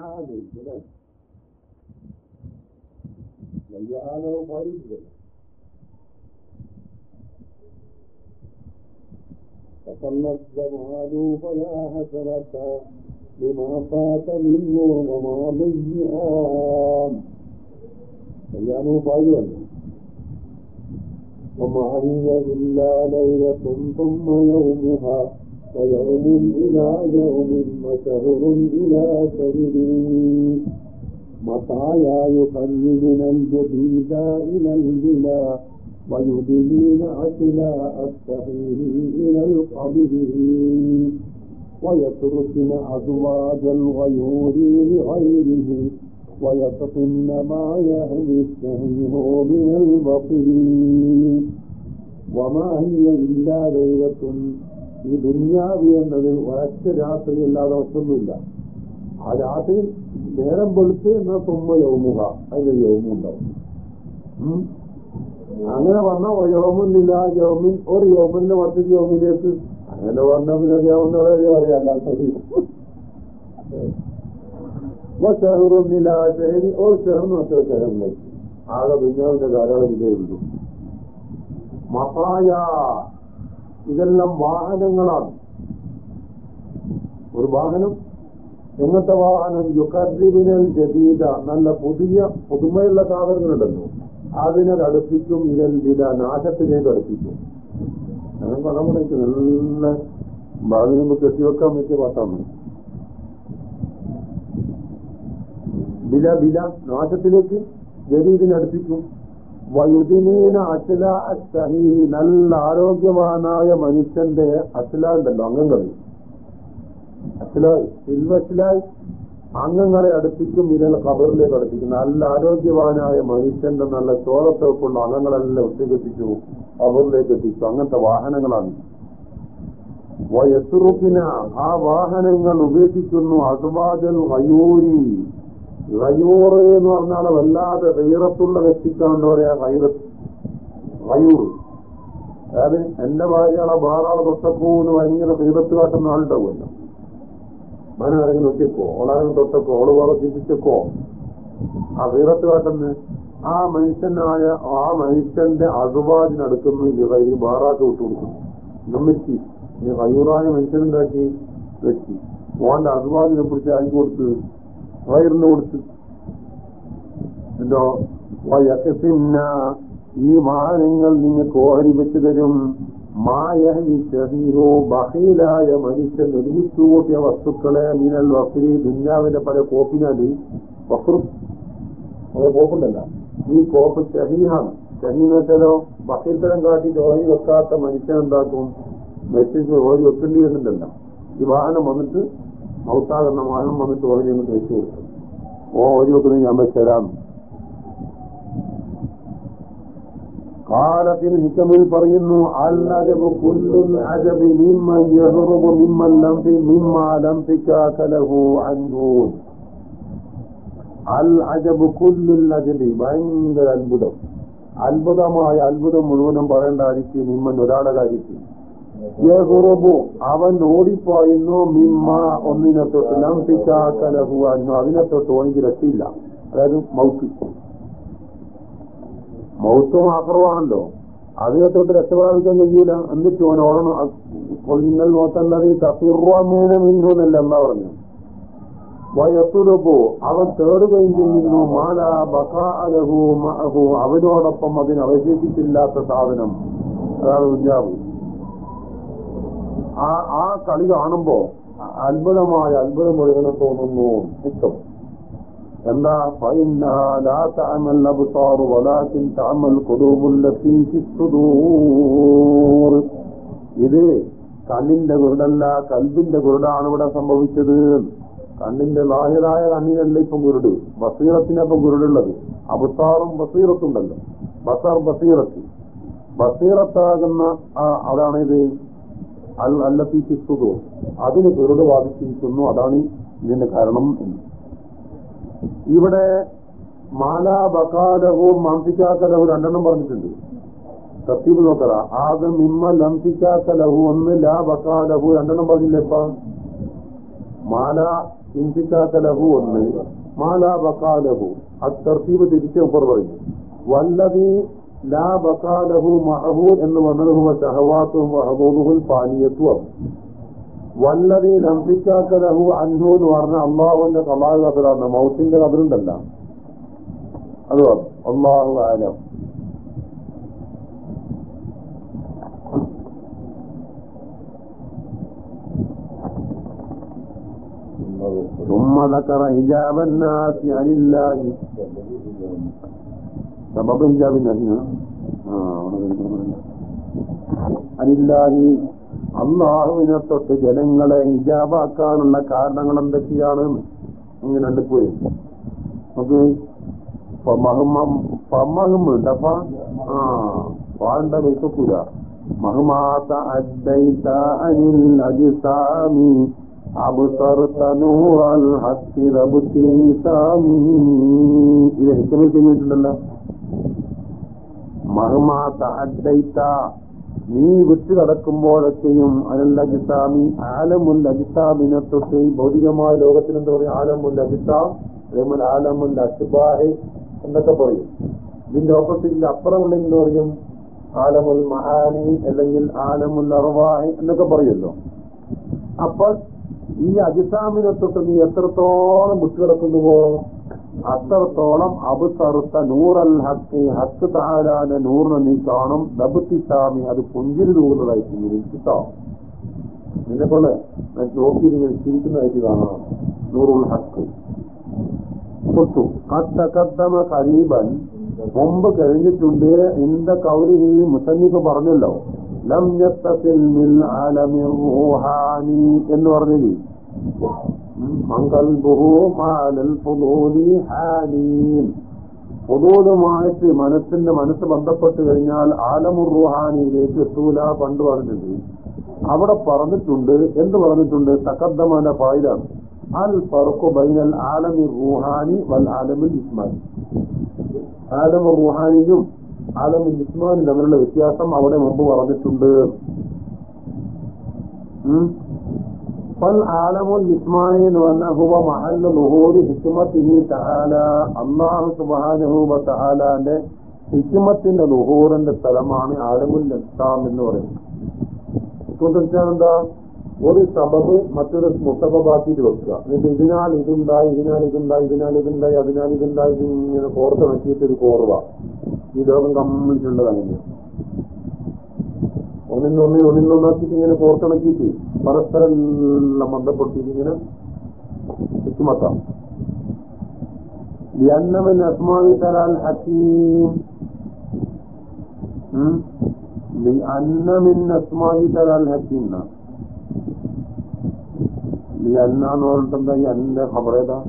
عامل بنفسه من جعله قريبا فصلى الزمان فلا حسرة لما فات منه وما ضيعان فجعله قريبا وما هي إلا ليلة ثم يومها. ويوم إلى يوم وشهر إلى شهر مطايا يقل من الجديد إلى البلا ويدلين أشلاء الصحيح إلى القبر ويتركن أزواج الغيور لغيره ويتقن ما يهوي السهيه من البطل وما هي إلا ليلة ഈ ദുന്യാവി എന്നത് ഒരൊറ്റ രാത്രി അല്ലാതെ മറ്റൊന്നുമില്ല. ആ രാത്രി നേരം വെളുത്ത് എന്നാൽ തുമ്മ യൗമുക. അതിനൊരു യൗമുണ്ടാവും ഉം. അങ്ങനെ വന്ന യോമില്ല യോമിൻ ഒരു യോമിന്റെ മറ്റൊരു യോമിലേക്ക്. അങ്ങനെ വന്ന പിന്നെ യോമെന്നുള്ള അറിയാല്ലാത്ത ഷഹറുന്നില്ല. ശരി. ഒരു ഷെഹറിന് മറ്റൊരു ഷെഹറിലേക്ക് ആകെ ദുഞ്ഞാവിന്റെ ഇതേ ഉള്ളൂ. മസായ ഇതെല്ലാം വാഹനങ്ങളാണ്. ഒരു വാഹനം എങ്ങനത്തെ വാഹനം യുക്കറിവിനൽ ജദീദ നല്ല പുതിയ പുതുമയുള്ള സാധനങ്ങളുണ്ടല്ലോ. അതിനെ അടുപ്പിക്കും ഇരൽ വില നാശത്തിനെ അടുപ്പിക്കും അങ്ങനെ നമ്മുടെ നല്ല ഭാവിന് കെട്ടിവെക്കാൻ പറ്റിയ പാട്ടാണ് വില വില നാശത്തിലേക്ക് ജതീതിനടുപ്പിക്കും വയുദിനീന അച്ഛല അച്ഛനീ നല്ല ആരോഗ്യവാനായ മനുഷ്യന്റെ അച്ഛല ഉണ്ടല്ലോ അംഗങ്ങൾ അച്ഛല സിൽവച്ചിലായി അംഗങ്ങളെ അടുപ്പിക്കും ഇതിനെ കബറിലേക്ക് അടുപ്പിക്കും. നല്ല ആരോഗ്യവാനായ മനുഷ്യന്റെ നല്ല ചോറത്തൊക്കെയുള്ള അംഗങ്ങളെല്ലാം ഒത്തുകെട്ടിച്ചു കബറിലേക്ക് എത്തിച്ചു. അങ്ങനത്തെ വാഹനങ്ങളാണ്. വയസുറുക്കിന ആ വാഹനങ്ങൾ ഉപേക്ഷിക്കുന്നു. അസുവാജൽ വയൂരി. ഗയൂറ് എന്ന് പറഞ്ഞാൽ വല്ലാതെ ഗൈറത്തുള്ള വ്യക്തിക്കാണ്ട് പറയാ ഗൈറത്ത് റയൂർ അതായത് എന്റെ ഭാര്യകളെ വേറാളെ തൊട്ടപ്പോന്ന് ഭയങ്കര ഗൈറത്ത് കാട്ടുന്ന ആളുണ്ടാവുമല്ലോ. മനാരെങ്കിലും നോക്കിയപ്പോ ഓളാരെങ്കിലും തൊട്ടപ്പോ. ഓൾ വേറെ ചിന്തിച്ചപ്പോ ആ റീറത്ത് കാട്ടുന്ന ആ മനുഷ്യനായ ആ മനുഷ്യന്റെ അതുവാദിനടുക്കുന്നു ഇത് വേറാക്ക് വിട്ടുകൊടുക്കുന്നു നമ്മെത്തി ഈ റയൂറായ മനുഷ്യനുണ്ടാക്കി വെച്ചി. ഓന്റെ അതുവാദിനെ പിടിച്ച് ആയിക്കൊടുത്ത് കൊടുത്ത് വയറിന് കൊടുത്ത്. എന്തോ? വയക്കത്തിന്ന ഈ മാനങ്ങൾ നിങ്ങൾക്ക് ഓഹരി വെച്ചു തരും. മായഹി ചെറിയോ ബഹീലായ മനുഷ്യൻ നിർമ്മിച്ചു കൂട്ടിയ വസ്തുക്കളെ മീനൽ വഫരി ദുഞ്ഞാവിന്റെ പല കോപ്പിനാല് വഫ്രു കോപ്പുണ്ടല്ല. ഈ കോപ്പ് ഷഹീഹാണ് ഷഹീന്ന് വെച്ചാലോ ബഹീത്തരം കാട്ടി ഓഹരി വെക്കാത്ത മനുഷ്യൻ എന്താക്കും? മെസ്സിന് ഓഹരി വെക്കേണ്ടി വരുന്നുണ്ടല്ലോ ഈ വാഹനം വന്നിട്ട് മൗത്താകുന്ന വാഹനം വന്നിട്ട് പറഞ്ഞു അങ്ങോട്ട് വെച്ചു ഓ ഒരു വെക്കുന്നത് ഞാൻ വെച്ചരാം കാലത്തിന് നിക്കമിൽ പറയുന്നു അല്ലജബ് കുല്ലുൽ അജബി മിമ്മൻ യഹ്റുബു മിമ്മൻ ലം ഫി മിമ്മ ലം ഫികാകലഹു അൻഹു. അൽ അജബ് കുല്ലുൽ അജബി ഭയങ്കര അത്ഭുതം. അത്ഭുതമായ അത്ഭുതം മുഴുവനും പറയേണ്ടായിരിക്കും നിമ്മൻ ഒരാളെ കാര്യത്തിൽ. യഹ്റുബു അവൻ ഓടിപ്പോയുന്നു മിമ്മ ഒന്നിനെ തൊട്ട് ലം ഫികാകലഹു അൻഹു അതിനെ തൊട്ട് ഓനിക്ക് രക്ഷയില്ല. അതായത് മൗത്ത്. മൗത്തും മാത്രമാണല്ലോ. അതിനെ തൊട്ട് രക്ഷപ്രാപിക്കാൻ കഴിയൂല. എന്നിട്ട് ഓൻ ഓടണം. നിങ്ങൾ നോക്കേണ്ടത് തഫിറുമേന മിന്നൂന്നല്ല എന്നാ പറഞ്ഞു. വയത്തുലപ്പോ അവൻ തേടുകയും ചെയ്യുന്നു. മാല ബഖാഅലഹു മഅഹു അവനോടൊപ്പം അതിന് അവശേഷിച്ചില്ലാത്ത സാധനം. അതാണ് ഉജാബ് ആ ആ കളി കാണുമ്പോ അത്ഭുതമായ അത്ഭുതം ഒഴുകണം തോന്നുന്നു. ഇഷ്ടം എന്താ? ഇത് കണ്ണിന്റെ കുരുടല്ല കൽബിന്റെ കുരുടാണ് ഇവിടെ സംഭവിച്ചത്. കണ്ണിന്റെ ലാഹിറായ കണ്ണിനല്ല ഇപ്പം കുരുട്. ബസീറത്തിനപ്പം കുരുടുള്ളത്. അബുത്താറും ബസീറത്തുണ്ടല്ലോ. ബസാർ ബസീറത്ത്. ബസീറത്താകുന്ന അതാണിത്. അൽ അല്ലത്തി ഫിസ്സുദൂർ അതിന് കുരുട് ബാധിച്ചിരിക്കുന്നു അതാണ് ഇതിന്റെ കാരണം എന്ന്. ഇവിടെ മാല ബക്കാലവും മാംസിക്കാക്കലവും രണ്ടെണ്ണം പറഞ്ഞിട്ടുണ്ട്. സത്യം നോക്കറ ആദ്യം നിമ്മ ലംസിക്കാക്കലഹു ഒന്ന് ലാ ബക്കാലഹു രണ്ടെണ്ണം പറഞ്ഞില്ലേ ഇപ്പൊ? മാല ഇൻസിക്കാക്കലഹു ഒന്ന് മാലാ ബക്കാലഹു അത് തർത്തീവ് തിരിച്ച് പറഞ്ഞു വല്ലതി ലാ ബക്കാലഹു മഹബൂ എന്ന് പറഞ്ഞത് ഷഹവാത്തും മഹബൂബുൽ പാനീയത്വം വല്ലതി ലംസിക്കാക്കലഹു അൻഹു എന്ന് പറഞ്ഞ അള്ളാഹുവിന്റെ കലാഹ് കബറാണ് മൗത്തിന്റെ കബറുണ്ടല്ല അത് അള്ളാഹു ആലം ثم ذكر حجاب الناس عن الله സബബ് അനില്ലാഹി അള്ളാഹുവിനെ തൊട്ട് ജനങ്ങളെ ഹിജാബാക്കാനുള്ള കാരണങ്ങൾ എന്തൊക്കെയാണ്? ഇങ്ങനെ പോയി. നമുക്ക് മഹമുണ്ട് ആ അനിൽ അജിസാമി ഹത്തി ചെയ്തിട്ടുണ്ടല്ലോ അദ്ദൈത. നീ വിട്ടു കടക്കുമ്പോഴൊക്കെയും അനൽ ആലമുൽ അജിസാമിനെ തൊട്ട് ഭൗതികമായ ലോകത്തിൽ എന്താ പറയുക? ആലമുൽ അജിസാം അതേപോലെ ആലമുൽ അഷ്ബാഹ് എന്നൊക്കെ പറയും. ഇതിന്റെ ഓപ്പോസിറ്റിൽ അപ്പുറമുണ്ടെങ്കിൽ പറയും. ആലമുൽ മഹാനി അല്ലെങ്കിൽ ആലമുൽ അർവാഹി എന്നൊക്കെ പറയുമല്ലോ. അപ്പൊ ഈ അജിസാമിനെ തൊട്ട് നീ എത്രത്തോളം വിട്ടുകിടക്കുന്നുവോ അത്രത്തോളം അബുസറുത്ത നൂറൽ ഹക്ക് ഹക്ക് താരാന നൂറിനെ നീ കാണും. ദബുത്തിസാമി അത് പുഞ്ചിരി നൂറുന്നതായിട്ട് ചിന്തിച്ചിട്ടോ നിന്നെ പോലെ നോക്കി നിങ്ങൾ ചിരിക്കുന്നതായിട്ട് കാണാം നൂറുൽ ഹക്ക്. കൊത്തു. കത്തക്കത്തമ കരീബൻ മുമ്പ് കഴിഞ്ഞിട്ടുണ്ട്. ഇന്ത കൗരി മുസന്നിഫ് പറഞ്ഞല്ലോ. ലം ഞത്തിൽ എന്ന് പറഞ്ഞില്ലേ? പൊതുവുമായിട്ട് മനസ്സിന്റെ മനസ്സ് ബന്ധപ്പെട്ട് കഴിഞ്ഞാൽ ആലമുർ റുഹാനിയിലേക്ക് എത്തൂല പണ്ട് പറഞ്ഞത് അവിടെ പറഞ്ഞിട്ടുണ്ട് എന്ത് പറഞ്ഞിട്ടുണ്ട്? തക്കദ്ദമാന്റെ പായിലാണ് അൽ ഫർഖു ബൈനൽ ആലമി റുഹാനി വൽ ആലമുൽ ഇസ്മാനി ആലമ റുഹാനിയും ആലമുൽ ഇസ്മാനും തമ്മിലുള്ള വ്യത്യാസം അവിടെ മുമ്പ് പറഞ്ഞിട്ടുണ്ട്. ഫൽ ആലമുൽ ഹിക്കുമത്തിന്റെ ലുഹൂറിന്റെ സ്ഥലമാണ് ആലമുൽ ഇസ്ലാം എന്ന് പറയുന്നത്. എന്താ ഒരു സബബ് മറ്റൊരു മുസബാക്കിയിട്ട് വെക്കുക. എന്നിട്ട് ഇതിനാൽ ഇതുണ്ടായി ഇതിനാൽ ഇതുണ്ടായി ഇതിനാൽ ഇതുണ്ടായി അതിനാൽ ഇതുണ്ടായി ഇതിങ്ങനെ കോർത്തിണക്കിയിട്ട് ഒരു കോർവ. ഈ ലോകം കംപ്ലീറ്റ് ഉള്ളത് ഒന്നിനൊന്ന് ഒന്നിനൊന്നാക്കിയിട്ട് ഇങ്ങനെ കോർത്തിണക്കിയിട്ട് പരസ്പരം എല്ലാം ബന്ധപ്പെട്ടിട്ട് ഇങ്ങനെ ചുറ്റുമത്താം. ലന്നവൻ അസ്മാവി തലാൽ ഹക്കീം. അന്നമിൻ അസ്മായി തലാൽ ഹക്കീം അന്ന എന്ന് പറഞ്ഞിട്ട് ഈ അന്നെ ഖബറേതാ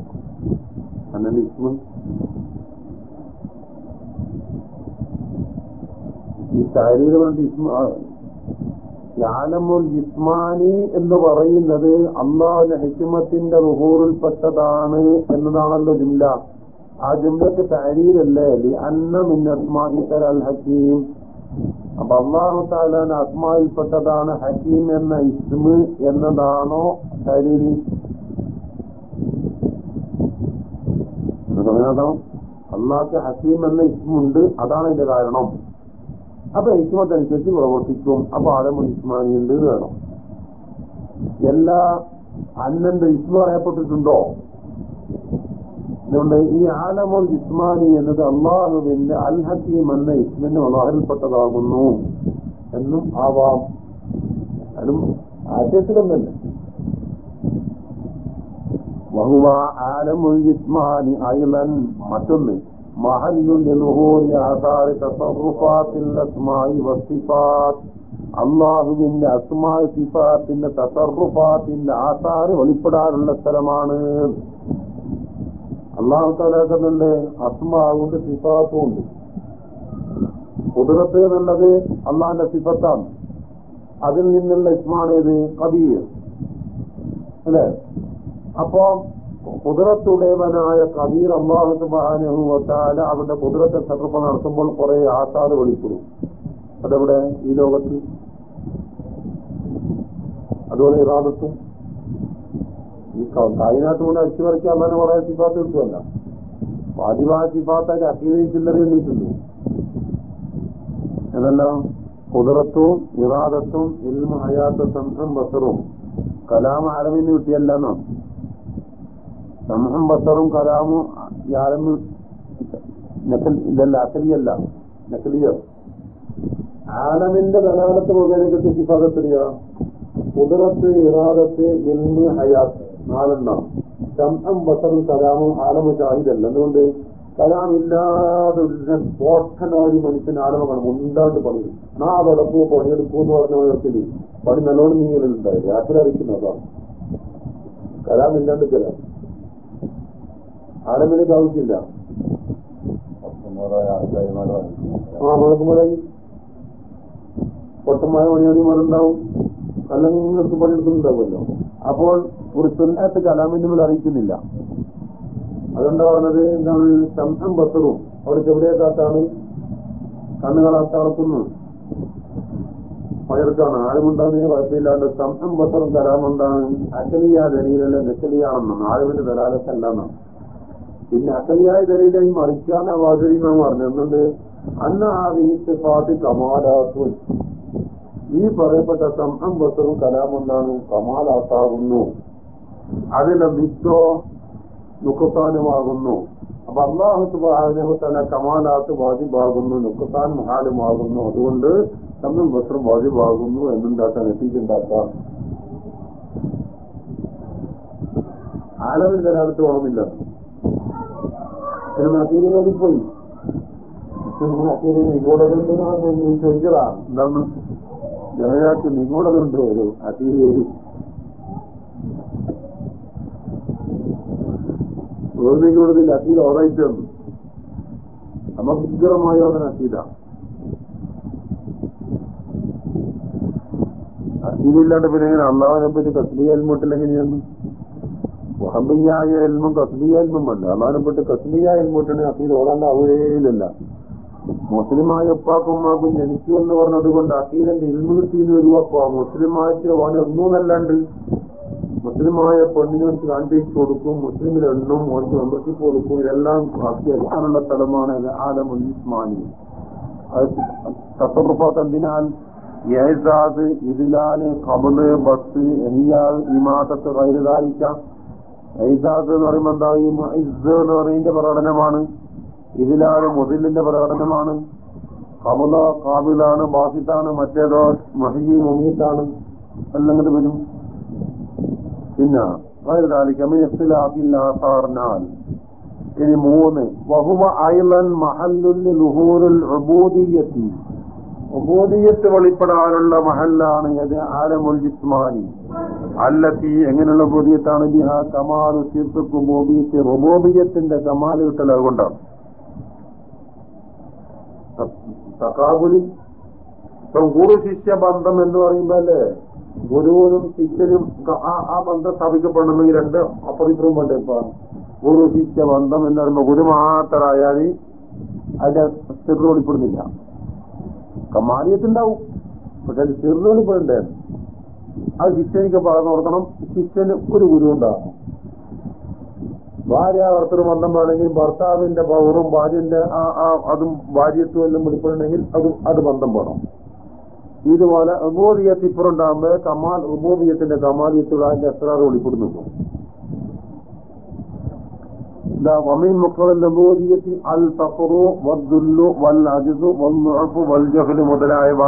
അന്നന്റെ ഈ താരീര് പറഞ്ഞിട്ട് ഇസ്മ യാലമുൽ ജിസ്മാനി എന്ന് പറയുന്നത് അള്ളാഹുന്റെ ഹിക്മത്തിന്റെ റുഹൂറിൽപ്പെട്ടതാണ് എന്നതാണല്ലോ ജുംല. ആ ജുംലക്ക് താരീരല്ലേ അന്ന മിന്നസ്മാഹിത്തൽ അൽ ഹക്കീം. അപ്പൊ അള്ളാഹു താലാൻ ആത്മാവിൽപ്പെട്ടതാണ് ഹക്കീം എന്ന ഇസ്മ് എന്നതാണോ താരീരി അള്ളാഹ് ഹക്കീം എന്ന ഇസ്മുണ്ട്. അതാണ് ഇതിന്റെ കാരണം. അപ്പൊ ഹിക്മത്തനുസരിച്ച് പ്രവർത്തിക്കും. അപ്പൊ ആലമുൽ ഇസ്മാനി ഉണ്ട് വേണം. എല്ലാ അന്നന്റെ ഇസ്മ അറിയപ്പെട്ടിട്ടുണ്ടോ? അതുകൊണ്ട് ഈ ആലമുൽ ഇസ്മാനി എന്നത് അള്ളാഹുവിന്റെ അൽ എന്ന ഇസ്മിന്റെ മനോഹരപ്പെട്ടതാകുന്നു എന്നും ആവാം. അതും ആശയത്തിലൊന്നല്ല വഹുവ ആലമുൽ ഇസ്മാനി അയലൻ മറ്റൊന്ന്. മഹല്ലുൽ ലുഹൂരി ആധാരി തസറുഫാത്തിൽ അസ്മായി വസിഫാത്ത് അള്ളാഹുവിന്റെ അസ്മായ സിഫാത്തിന്റെ തസറുഫാത്തിന്റെ ആധാറ് വെളിപ്പെടാനുള്ള സ്ഥലമാണ്. അള്ളാഹു തലാക്കുന്നുണ്ട് അസ്മാവുണ്ട് സിഫാത്തും ഉണ്ട്. കുതിരത്ത് എന്നുള്ളത് അള്ളാഹിന്റെ സിഫത്താണ്. അതിൽ നിന്നുള്ള ഇസ്മാണേത് കബീർ അല്ലേ? അപ്പോ കുതിരത്തുടേവനായ കബീർ അള്ളാഹു സുബാനുഭവത്താല അവരുടെ കുതിരത്തെ സകൃപ്പ നടത്തുമ്പോൾ കുറെ ആസാദ് വെളിപ്പെടും അതെവിടെ? ഈ ലോകത്ത്. അതുപോലെ ഇറാദത്തും. ഈ കായിനകത്ത് കൊണ്ട് അടിച്ചു പറിക്കാൻ തന്നെ കുറെ സിഫാത്ത് കിട്ടുമല്ല വാജിബാ സിഫാത്തായിട്ട് അക്കീതയും ചില്ലറ ഇതെല്ലാം കുതിരത്തും ഇറാദത്തും ഇൽമ ഹയാത്ത സംസം ബസറും കലാം ആലമിന് കിട്ടിയല്ലെന്നോ? സംഹം ബസറും കലാമും നക്കൽ ഇതല്ല അസലിയല്ല. നക്കലിയോ? ആലമിന്റെ ദലാലത്ത് മുഖേന കിട്ടിയ സിഫാദത്തിരിയ കുതിരത്ത് ഇറാദത്ത് ഇൽമ് ഹയാത്ത് നാലെണ്ണം. സംഹം ബസറും കലാമും ആലമ ഷാഹിദല്ല. എന്തുകൊണ്ട്? കലാമില്ലാതെ ഒരു മനുഷ്യൻ ആലമ കാണും ഉണ്ടാണ്ട് പണി നാ വിളപ്പോ പണിയെടുക്കൂ എന്ന് പറഞ്ഞ വിധത്തിൽ പണി നല്ലോണം നീങ്ങലുണ്ടായി. രാത്രി അറിയിക്കുന്നതാണ്. കലാമില്ലാണ്ട് കലാം. ആലമിലേക്ക് ആവശ്യമില്ല ആ മുളക്കുമ്പോഴായി പൊട്ടമായ പണിയാടിമാരുണ്ടാവും നിങ്ങൾക്ക് പണിയെടുക്കുന്നുണ്ടാവുമല്ലോ. അപ്പോൾ ഒരു സുന്നത്ത് കലാമിന്റെ മേൽ അറിയിക്കുന്നില്ല. അതുകൊണ്ടാ പറഞ്ഞത് എന്താണ്? ശംസം ബസറും അവിടെ ചെവിടെയൊക്കാത്താണ് കണ്ണുകളാത്ത അളക്കുന്നു പയർക്കാണ് ആഴമുണ്ടാകുന്നതിന് കുഴപ്പമില്ലാണ്ട് ശംസം ബസറും കലാമുണ്ടാണ് അക്കലിയ ദലീലല്ല നക്കലിയാണെന്നാണ് ആഴമിന്റെ ദലാലത്തല്ലെന്നാണ്. പിന്നെ അസംഖ്യായ ദലീലായി മറിക്കാന്ന വാചകീമാൻ പറഞ്ഞത് അന്ന അന്ന ആദിഹിപ്പാത്തി കമാലാത്തു ഈ പറയപ്പെട്ട സംഹം ബസറും കലാമൊന്നാണ് കമാലാത്താകുന്നു. അതിലെ മിത്തോ നുക്കത്താനുമാകുന്നു അപ്പൊ അള്ളാഹു സുബാനുഹത്തല കമാലാത്ത് വാജിബാകുന്നു നുക്കത്താൻ മഹാലുമാകുന്നു. അതുകൊണ്ട് സംഹം വസ്ത്രം വാജിബാകുന്നു എന്നുണ്ടാക്കാൻ എത്തിക്കുണ്ടാക്കാം ആലമിൽ തരാലത്ത് വേണമെന്നില്ല സിനിമാക്കീരിലേക്ക് പോയി. സിനിമാക്കീരി നിഗൂഢതയുണ്ടെന്ന് ചോദിച്ചതാ എന്താണ് ജനയാക്ക് നിഗൂഢതയുണ്ട് ഒരു വേർതികൂടതിൽ അസീൽ ഓറായിട്ട് വന്നു സമഗ്രമായ ഒരു അസീല അസീലില്ലാണ്ട് പിന്നെ അള്ളാഹിനെ പറ്റി കസ്ബിയ മുട്ടില്ലെങ്കിൽ എങ്ങനെയാണ്? വഹബിയായ എൽമും കസ്ബിയ എൽമും അള്ളാഹിനെ പറ്റി കസ്ബിയ എൽമുട്ടിന് അസീൽ ഓടാണ്ട് ആവുകയില്ല. മുസ്ലിമായ ഉപ്പാക്കും മാക്കും ജനിച്ചു എന്ന് പറഞ്ഞത് കൊണ്ട് അസീദന്റെ ഇൽമു കിട്ടിയെന്ന് ഒഴിവാക്കുക മുസ്ലിമായിട്ട് ഓനെ ഒന്നുമല്ലാണ്ട് മുസ്ലിമായ പെണ്ണിനെ വെച്ച് കാണിച്ചു കൊടുക്കും മുസ്ലിമിൽ എണ്ണും ഓർക്ക് മെമ്പർഷിപ്പ് കൊടുക്കും ഇതെല്ലാം ആക്കിയെടുക്കാനുള്ള സ്ഥലമാണ്. ആലമുസ്മാനി ഇസ്മാനി. ഏസാദ് ഇതിലാൽ കബൾ ബസ് എനിയാൽ ഇമാസത്ത് കൈതാരിക്കാം ഏസാദ് എന്ന് പറയുമ്പോൾ എന്താ ഈ മൈസ് എന്ന് പറയുന്നതിന്റെ പ്രകടനമാണ്. ഇതിലാണ് മുതിലിന്റെ പ്രകടനമാണ്. കബുല കാബിലാണ് ബാസിത്താണ് മറ്റേതോ മഹിജി മുമീത്താണ് അല്ലെങ്കിൽ വരും. പിന്നെ ഇനി മൂന്ന് വഹുവ ഐലൻ മഹല്ലുൽ ലുഹൂറുൽ ഉബൂദിയത്ത് വെളിപ്പെടാനുള്ള മഹല്ലാണ് അത് ആലമുൽ ജിസ്മാനി. അല്ലത്തി എങ്ങനെയുള്ള ബോധിയത്താണ് ബിഹ കമാലു സിർത്ത് റുബോബിയത്ത് റുബോബിയത്തിന്റെ കമാൽ കിട്ടൽ അതുകൊണ്ടാണ്. തക്കാബുലി ഇപ്പം ഗുരു ശിഷ്യ ബന്ധം എന്ന് പറയുമ്പോ അല്ലേ? ഗുരുവിനും ശിഷ്യനും ആ ബന്ധം സ്ഥാപിക്കപ്പെടണമെങ്കിൽ രണ്ട് അപ്പറിപ്പുറം വേണ്ട ഇപ്പൊ ഗുരു ശിഷ്യ ബന്ധം എന്ന് പറയുമ്പോ ഗുരു മാത്രമായാൽ അതിന്റെ ചെറു വെളിപ്പെടുന്നില്ല. കമാലിയത്തുണ്ടാവും പക്ഷെ അത് ചെറുതുകൊണ്ട് വെളിപ്പെടണ്ടേ അത് ശിഷ്യനിക്ക് പറഞ്ഞു കൊടുക്കണം. ശിഷ്യന് ഒരു ഗുരു ഉണ്ടാകണം ഭാര്യ ഭർത്തൃ ബന്ധം വേണമെങ്കിൽ ഭർത്താവിന്റെ പവറും ഭാര്യന്റെ അതും ഭാര്യത്വം എല്ലാം വെളിപ്പെടുന്നെങ്കിൽ അത് അത് ബന്ധം വേണം. ഇതുപോലെ ഉപോധിയത്തിപ്പുറം ഉണ്ടാകുമ്പോൾ കമാൽ ഉബോധിയത്തിന്റെ കമാലിയത്തുള്ള അതിന്റെ എസ്രാർ വെളിപ്പെടുന്നുണ്ട്. ومن مقر النبوذية الفقر والذل والعجز والضعف والجهل മുതലായവ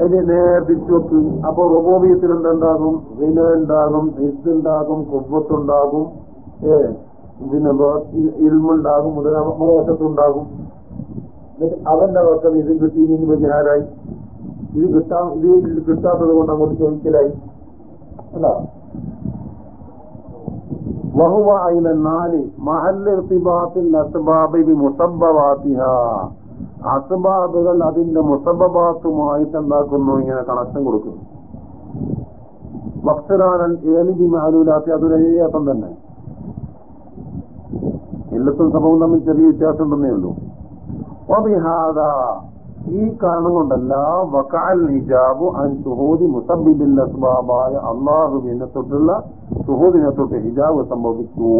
ഇനി നേരെ തിരിച്ചു വെക്ക് അപ്പൊ റുബോബിയത്തിൽ എന്തുണ്ടാകും വിന ഉണ്ടാകും ഇസ്തുണ്ടാകും കുവത്തുണ്ടാകും ഏ പിന്നെ ഇൽമുണ്ടാകും മുതലാവശത്തുണ്ടാകും എന്നിട്ട് അവന്റെ വക്കം ഇത് കിട്ടി ഇനി പരിഹാരായി ഇത് കിട്ടാ ഇത് കിട്ടാത്തത് കൊണ്ട് അങ്ങോട്ട് ചോദിക്കലായി അല്ല വഹുവ അയില നാല് മഹല്ലിർത്തിബാത്തിൽ അസ്ബാബി മുസബവാത്തിഹ അസ്ബാബുകൾ അതിന്റെ മുസബബാത്തുമായിട്ട് എന്താക്കുന്നു? ഇങ്ങനെ കണക്ഷൻ കൊടുക്കുന്നു. വക്സറാനൻ ഇരലിബി മാലൂലാത്തി അതൊരേയത്തം തന്നെ. എല്ലാത്തും സംഭവം തമ്മിൽ ചെറിയ വ്യത്യാസം തന്നെയുള്ളൂ. ഈ കാരണം കൊണ്ടല്ല വക്കാൽ ഹിജാബു അൻ സുഹൂദി മുസബിബിൽ അസ്ബാബായ അള്ളാഹുവിനെ തൊട്ടുള്ള സുഹൂദിനെ തൊട്ട് ഹിജാബ് സംഭവിച്ചു.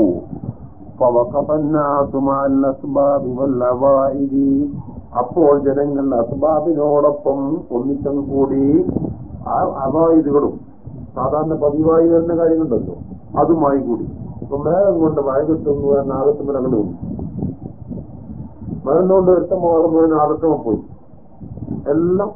അപ്പോൾ ജനങ്ങൾ അസ്ബാബിനോടൊപ്പം ഒന്നിച്ചും കൂടി അവായുധികളും സാധാരണ പതിവായി വരുന്ന കാര്യങ്ങളുണ്ടല്ലോ അതുമായി കൂടി. ഇപ്പൊ മേഘം കൊണ്ട് മഴ കിട്ടുന്നു എന്ന ആകത്തുമ്പോൾ മാറുന്നതിന് ആകത്തമ പോയി. എല്ലാം.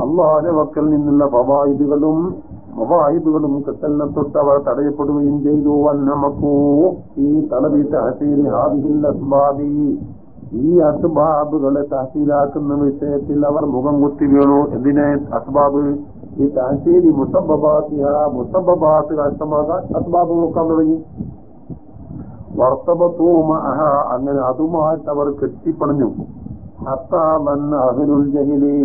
അള്ളാഹുടെ മക്കൾ നിന്നുള്ള ഫവായിദുകളും മവായിദുകളും കിട്ടലിനെ തൊട്ട് അവർ തടയപ്പെടുകയും ചെയ്തു. വന്നമക്കൂ ഈ തലബി തഹസീൽ ഹാദിഹിൽ അസ്ബാബി. ഈ അസ്ബാബുകളെ തഹസീലാക്കുന്ന വിഷയത്തിൽ അവർ മുഖം കുത്തി വീണു. എന്തിനെ? അസ്ബാബ് ഈ തഹസീലി മുസബബാത്തിയ മുസബബാത്ത് അസ്ബാബ് നോക്കാൻ തുടങ്ങി. വർത്തബത്തൂമഹ അങ്ങനെ അതുമായിട്ട് അവർ കെട്ടിപ്പണഞ്ഞു. ഹത്താമന്ന അഹ്ലുൽ ജഹിലി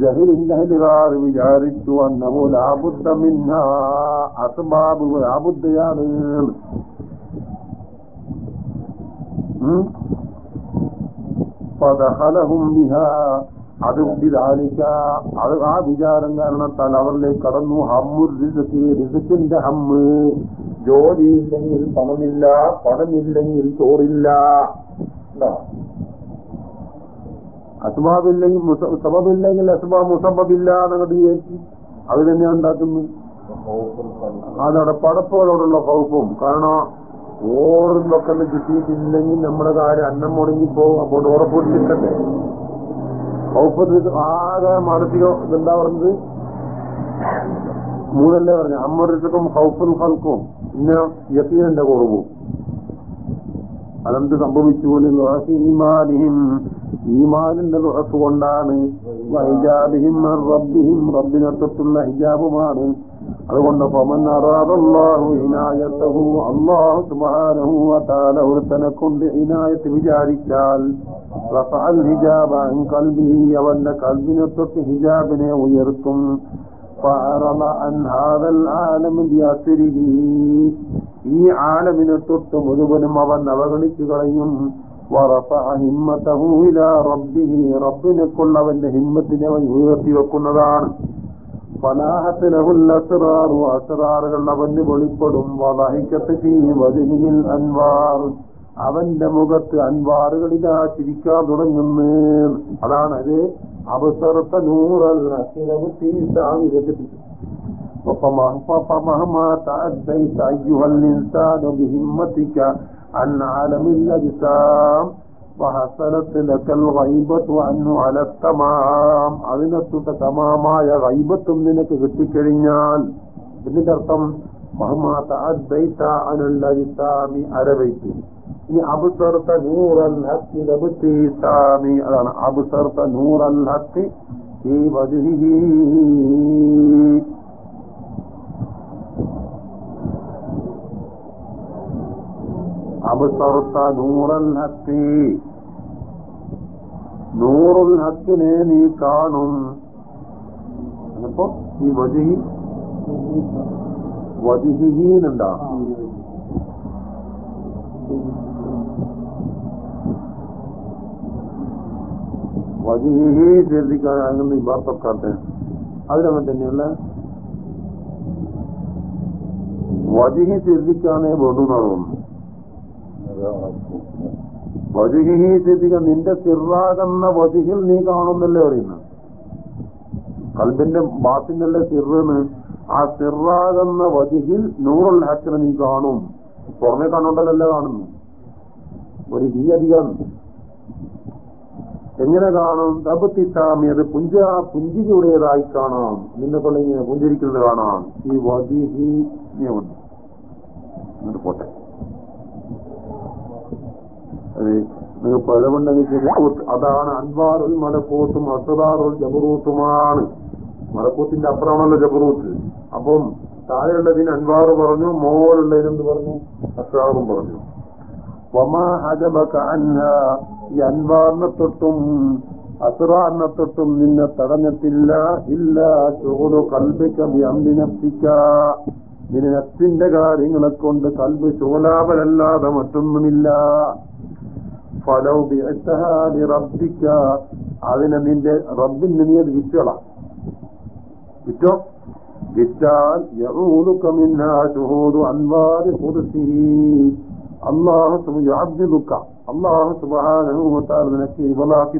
ജഹിലിന്റെ അഹലുകാർ വിചാരിച്ചു അന്നവോ ലാബുദ്ധമിന്ന അസ്ബാബ് ലാബുദ്ധയാണ് പദഹലഹും അത് ബിദാലിക്ക അത് ആ വിചാരം കാരണത്താൽ അവരിലേക്ക് കടന്നു. ഹമ്മുർ റിസക്ക് റിസക്കിന്റെ ഹമ്മ്. ജോലിയില്ലെങ്കിൽ പണമില്ല പണമില്ലെങ്കിൽ ചോറില്ല. അസുബാബില്ലെങ്കിൽ സബബില്ലെങ്കിൽ അസ്ബാബ് മുസബില്ല എന്നങ്ങോട്ട് വിചാരിച്ചു അത് തന്നെ ഉണ്ടാക്കുന്നു. അതവിടെ പടപ്പുകളോടുള്ള കൗപ്പും. കാരണം ഓറും ഒക്കെ കിട്ടിയിട്ടില്ലെങ്കിൽ നമ്മുടെ കാര്യം അന്നം മുടങ്ങിപ്പോ അപ്പോൾ ഉറപ്പൊട്ടിട്ടല്ലേ കൗപ്പത്ത് ആകെ മാനസിക ഇതെന്താ പറഞ്ഞത് മൂന്നല്ലേ പറഞ്ഞു? അമ്മറിക്കും ഹൗഫും ഹൽക്കും പിന്നെ യക്കീനന്റെ കുറവും. അതെന്ത് സംഭവിച്ചു ഈമാനിന്റെ ഉറപ്പ് കൊണ്ടാണ് റബ്ബിഹിം. റബ്ബിനെ ഹിജാബുമാണ്. അതുകൊണ്ട് അള്ളാഹു സുബാനഹൂവത്താല ഒരുത്തനെ കൊണ്ട് ഇനായത്ത് വിചാരിച്ചാൽ അവന്റെ കൽബിനെ തൊട്ട് ഹിജാബിനെ ഉയർത്തും. ഈ ആലമിനെ തൊട്ട് മുഴുവനും അവൻ അവഗണിച്ചു കളയും. റബ്ബിനെ കൊള്ളവന്റെ ഹിമ്മത്തിനെ അവൻ ഉയർത്തി വെക്കുന്നതാണ്. ഫലാഹത്തിലഹുല്ലറാറു അസറാറുകൾ അവന് വെളിപ്പെടും വദഹിക്കത്ത് വധുഹിൽ അൻവാർ അവന്റെ മുഖത്ത് അൻവാറുകൾ ഇതാ ചിരിക്കാൻ തുടങ്ങുന്നു അതാണ് അത് അബസറത്ത നൂറൽ فمهما تعديت أيها الإنسان بهمتك عن عالم الأجسام വഹസനത്ത് ലക്കൽ വൈബത്ത് അന്നു അലത്തമാം അതിനൊത്തുട്ട തമാമായ റൈബത്തും നിനക്ക് കിട്ടിക്കഴിഞ്ഞാൽ ഇതിന്റെ അർത്ഥം ഇനി അതാണ് അബുസർത്ത നൂറൽ ഹക്കി നൂറുൽ ഹക്കിനെ നീ കാണും. അപ്പോ ഈ വജുഹി വജുഹിന്നുണ്ടാ വജുഹി ശ്രദ്ധിക്കാൻ ഇബാർത്തൊക്കെ അതിലങ്ങനെ തന്നെയല്ല. വജുഹി ശ്രദ്ധിക്കാനേ വേണ്ടുന്നാണ് തോന്നുന്നു വജുഹി ശ്രദ്ധിക്കാൻ നിന്റെ സിറാകുന്ന വജുഹിൽ നീ കാണുന്നല്ലേ പറയുന്നത് കൽബിന്റെ ബാത്തിനല്ലേ സിറന്ന്? ആ സിറാകുന്ന വജുഹിൽ നൂറുൽ ഹക്കിനെ നീ കാണും. പുറമെ കാണുണ്ടല്ലേ കാണുന്നു ഒരു ഹീ അധികം. എങ്ങനെ കാണും? തപത്തി അത് പുഞ്ച പുഞ്ചിരിയുടേതായി കാണാം. നിന്നെ കൊണ്ട് പുഞ്ചരിക്കുന്നത് കാണാം. ഈ ഉണ്ട് എന്നിട്ട് പോട്ടെ. പലവുണ്ടെങ്കിൽ അതാണ് അൻവാറുൽ മലക്കൂത്തും അസറാറുൽ ജബറൂത്തുമാണ്. മലക്കൂത്തിന്റെ അപ്പുറമാണല്ലോ ജബറൂത്ത്. അപ്പം താഴെയുള്ളതിന് അൻവാറ് പറഞ്ഞു മോളുള്ളതിനെന്ത് പറഞ്ഞു? അസ്രാറും പറഞ്ഞു. ഈ അൻവാറിനെ തൊട്ടും അസുറാറിനെ തൊട്ടും നിന്നെ തടഞ്ഞിട്ടില്ല. ഇല്ല ചോറ് കൽപ്പിക്കിനപ്പിക്ക നിന്റെ നഫ്സിന്റെ കാര്യങ്ങളെ കൊണ്ട് കൽബ് ചോലാപരല്ലാതെ മറ്റൊന്നുമില്ല. ഫലൗ ബിഅത്തഹാലി റബ്ബിക്ക അതിനെ നിന്റെ റബ്ബിന് നീ അത് വിറ്റോള. വിറ്റോ? വിറ്റാൽ സുബ്ഹാനഹു വ തആല നിനക്ക് ഇവളാക്കി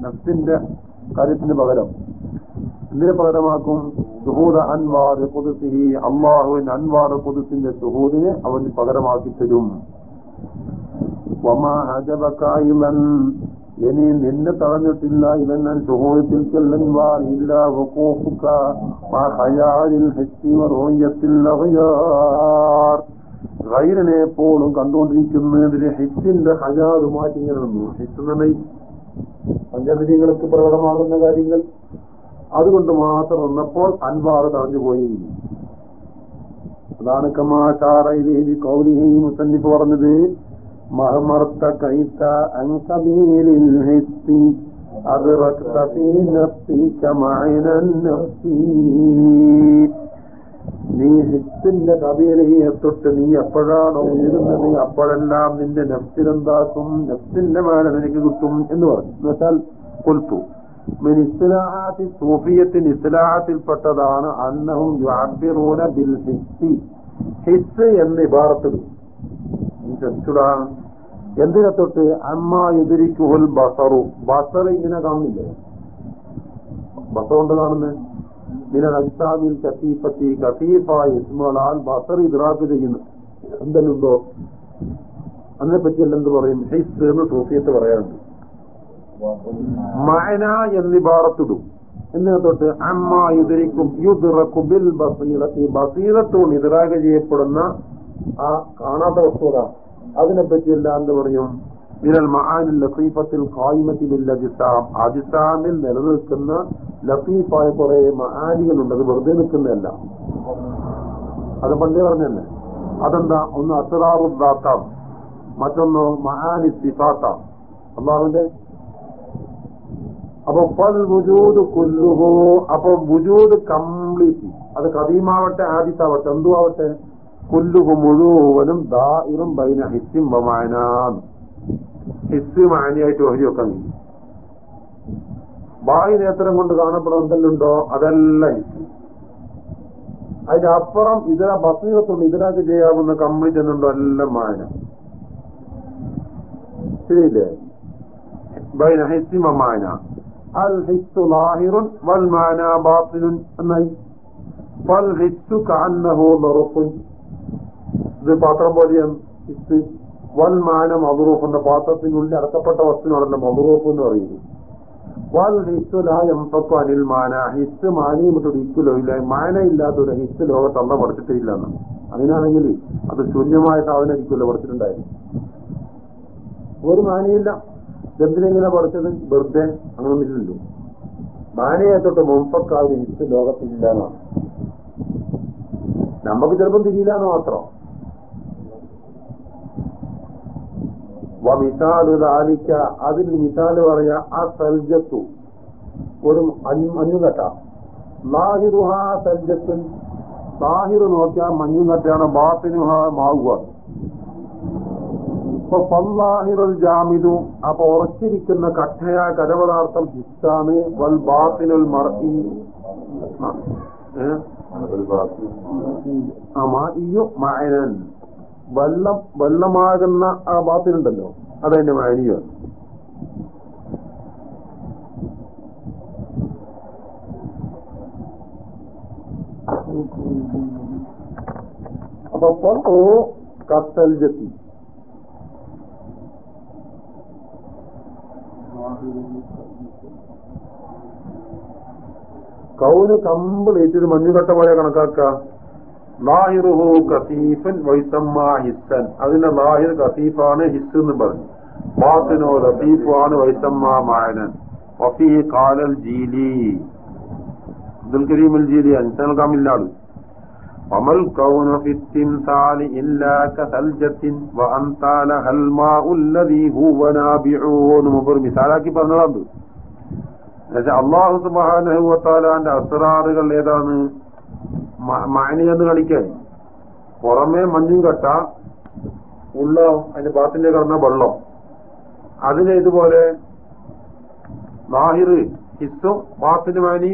നഫ്സിന്റെ കാര്യത്തിന് പകരം. എന്തിനു പകരമാക്കും? സുഹൂദ അൻവാർ കുതിസിഹി അള്ളാഹുവിന്റെ അൻവാർ കുതിസിന്റെ സുഹൂദിനെ അവന് പകരമാക്കി തരും. വമാ ഇനി നിന്നെ തടഞ്ഞിട്ടില്ല. ഇവൻ ഗൈറിനെ എപ്പോഴും കണ്ടുകൊണ്ടിരിക്കുന്നതിന് ഹെറ്റിന്റെ ഹയാറ് മാറ്റി ഇങ്ങനെ നിന്നു എന്ന പഞ്ചവിധികൾക്ക് പ്രകടമാകുന്ന കാര്യങ്ങൾ അതുകൊണ്ട് മാത്രം വന്നപ്പോൾ അൻവാർ തടഞ്ഞുപോയി. അതാണ് കമാശാറയിലേവി കൗലിഹി മുസന്നിഫ് പറഞ്ഞത്. മഹമർത്ത കൈത്ത അൻസബീലിൽ ഹിത്തി أدركت في نفسك معنا النفسي നീ ഹിത്തിന്റെ കബീലയെ തൊട്ട് നീ എപ്പോഴാണോ ഉയരുന്നത് അപ്പോഴെല്ലാം നിന്റെ നെഫ്സിലെന്താക്കും നെഫ്സിന്റെ മേലെ നിനക്ക് കിട്ടും എന്ന് പറഞ്ഞു എന്നുവെച്ചാൽ കൊൽത്തു ഇസ്ലാഹത്തിൽ സൂഫിയത്തിന് ഇസ്ലാഹത്തിൽപ്പെട്ടതാണ് അന്നഹും യുഅബ്ബിറൂന ബിൽ ഹിസ്സി ഹിസ് എന്ന് ഇബാറത്തിടും ചുടാ എന്തിനെ തൊട്ട് അമ്മ എതിരിക്കുഹുൽ ബസറു? ബസർ ഇങ്ങനെ കാണുന്നില്ലേ? ബസർ കൊണ്ട് കാണുന്നത് മിനൽ അജ്സാമിൽ കസീഫത്തി ഇസ്മലാൽ ബസർ ഇദ്രാക്ക് ചെയ്യുന്നു. എന്തെല്ലുണ്ടോ? അതിനെപ്പറ്റി എല്ലാം എന്ത് പറയും? ഹിസ് എന്ന് സൂഫിയത്ത് പറയാറുണ്ട്. മഅന എന്നിബാറത്തിടും എന്നിനെ തൊട്ട് അമ്മ യുദരിക്കും യുദ്ധിറക്കും ബിൽ ബസീറത്തി. ബസീറത്തോട് ഇതറാക ചെയ്യപ്പെടുന്ന ആ കാണാത്ത വസ്തുത അതിനെപ്പറ്റി എല്ലാം എന്ത് പറയും? മിനൽ മഹാനിൽ ലഫീഫത്തിൽ കായ്മത്തിൽ അജിസാം അജിസാമിൽ നിലനിൽക്കുന്ന ലഫീഫായ കുറെ മഹാനികളുണ്ട് അത് വെറുതെ നിൽക്കുന്നതല്ല. അത് പണ്ടേ പറഞ്ഞല്ലേ? അതെന്താ? ഒന്ന് അസറാറുദ്ദാത്താം മറ്റൊന്ന് മഹാനി സിഫാത്താം. അള്ളാഹുവിന്റെ? അപ്പൊ പൽ വുജൂദ് കൊല്ലുഹോ അപ്പൊ വുജൂദ് കംപ്ലീറ്റ്. അത് കദീമാവട്ടെ ആദിത്താവട്ടെ എന്തുവാവട്ടെ? കുല്ലുഹു മുഴുവനും ദായിറും ബൈന ഹിസ്സിം ബമാനാന്ന് ഹിസ് മാനിയായിട്ട് വഹരി വെക്കാൻ കഴിയും. വായു നേത്രം കൊണ്ട് കാണപ്പെടുന്ന എന്തെല്ലുണ്ടോ? അതെല്ലാം ഹിസ് അതിനപ്പുറം ഇതിന ബസീറത്തുണ്ട് ഇതിനകത്ത് ചെയ്യാവുന്ന കമ്പനി ചെന്നുണ്ടോ എല്ലാം മാന. ശരിയില്ലേ? ബൈന ഹിസ്സിം ബമാന അൽ ഹിസ്സു ലാഹിറുൻ വൽ മാന ബാത്തിലുൻ എന്നായി. ഫൽ ഹിസ്സു കാന്നഹോ ബറുഖുൻ ഇത് പാത്രം പോലെയാണ് ഇത് വൽ മാന മധുറൂഫ് എന്ന പാത്രത്തിനുള്ളിൽ അടക്കപ്പെട്ട വസ്തുവിനാണല്ലോ മധുറൂഫ് എന്ന് പറയുന്നത്. വൽ ഹിസ് ലായംപത്തു അനിൽ മാന. ഹിസ് മാനയും വിട്ടൊരു ഹിസ്സുലോ ഇല്ല. മാന ഇല്ലാത്ത ഒരു ഹിസ് ലോകത്ത് അന്ന പഠിച്ചിട്ടില്ല എന്ന്. അതിനാണെങ്കിൽ അത് ശൂന്യമായ സാധനമായിരിക്കുമല്ലോ പഠിച്ചിട്ടുണ്ടായിരുന്നു. ഒരു മാനയില്ല. എന്തിനെങ്ങനെ പഠിച്ചത്? വെറുതെ അങ്ങനൊന്നില്ലല്ലോ മാനയെ തൊട്ട് മുമ്പക്കാവ് ഹിസ് ലോകത്തില്ല എന്നാണ്. നമുക്ക് ചിലപ്പം തിരിയില്ല എന്ന് മാത്രം. മിസാലു ദാലിക്ക. അതിൽ മിസാൽ പറഞ്ഞ ആ സൽജത്തു ഒരു മഞ്ഞുകട്ട. ലാഹിറുഹ സൽജത്തുൻ. ലാഹിറ് നോക്കിയാൽ മഞ്ഞുകട്ടയാണ് ബാത്തിനുഹ മാവുക. അപ്പൊ പല്ലാഹിറുൽ ജാമിദു. അപ്പൊ ഉറച്ചിരിക്കുന്ന കട്ടയാ കരപദാർത്ഥം ഹിസ്സാണ്. വൽ ബാത്തിനുൽ മർഇ. മഅനൻ. വെള്ളം വെള്ളമാകുന്ന ആ ബാത്തിലുണ്ടല്ലോ അതെന്റെ മാനിയാണ് അപ്പൊ ഓ കത്തൽജത്തി കൗന് കംപ്ലീറ്റ് ഒരു മഞ്ഞുകട്ട പോലെ കണക്കാക്ക. ലാഹിറുഹു കസീഫൻ വൈസമ്മ ഹിസ്സൻ അതിന്റെ ലാഹിർ കസീഫാണ് ഹിസ് എന്ന് പറഞ്ഞു ബാത്തിനോ ലത്തീഫാണ് വൈസമ്മ മായനൻ വഫീ കാലൽ ജീലി അബ്ദുൽ കരീം അൽ ജീലി അൻസൽ കാമില്ലാള് وما الكون في التمثال إلا كثلجة وأنت لها الماء الذي هو نابع മുമ്പ് മിസാലാക്കി പറഞ്ഞതാണ് എന്നുവെച്ചാൽ അള്ളാഹു സുബാനഹുവത്താലാന്റെ അസറാറുകൾ ഏതാണ് മാനി എന്ന് കളിക്കാൻ. പുറമേ മഞ്ഞും കട്ട ഉള്ള അതിന്റെ ബാത്തിന്റെ കടന്ന വെള്ളം. അതിനെ ഇതുപോലെ നാഹിറ് ഹിസ്സും ബാത്തിന് മാനി